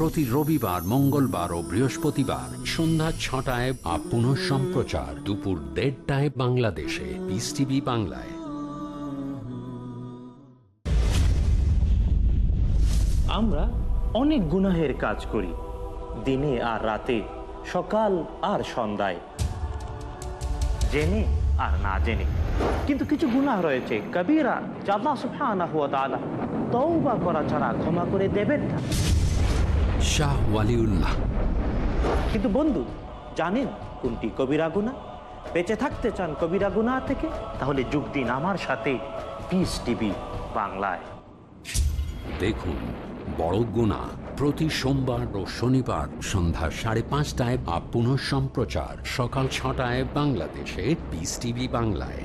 Speaker 1: প্রতি রবিবার, মঙ্গলবার ও বৃহস্পতিবার সন্ধ্যা ছটায় আপন সম্প্রচার দুপুর দেড়টায় বাংলাদেশে। পিস টিভি বাংলায়।
Speaker 19: আমরা অনেক গুনাহের কাজ করি, দিনে আর রাতে, সকাল আর সন্ধ্যায়। জেনে আর না জেনে। কিন্তু কিছু গুনাহ রয়েছে, কবিরা জাদা সুফানা হুয়া তাআলা তওবা করা ছাড়া ক্ষমা করে দেবেন না।
Speaker 1: শাহ ওয়ালিউল্লাহ।
Speaker 19: কিন্তু বন্ধু জানেন কোনটি কবিরা গুনাহ বেঁচে থাকতে চান কবিরা গুনাহ থেকে? তাহলে যোগ দিন আমার সাথে। পিস টিভি বাংলায়।
Speaker 1: দেখুন বড় গুণা প্রতি সোমবার ও শনিবার সন্ধ্যা সাড়ে পাঁচটায় আপন সম্প্রচার সকাল ছটায় বাংলাদেশে পিস টিভি বাংলায়।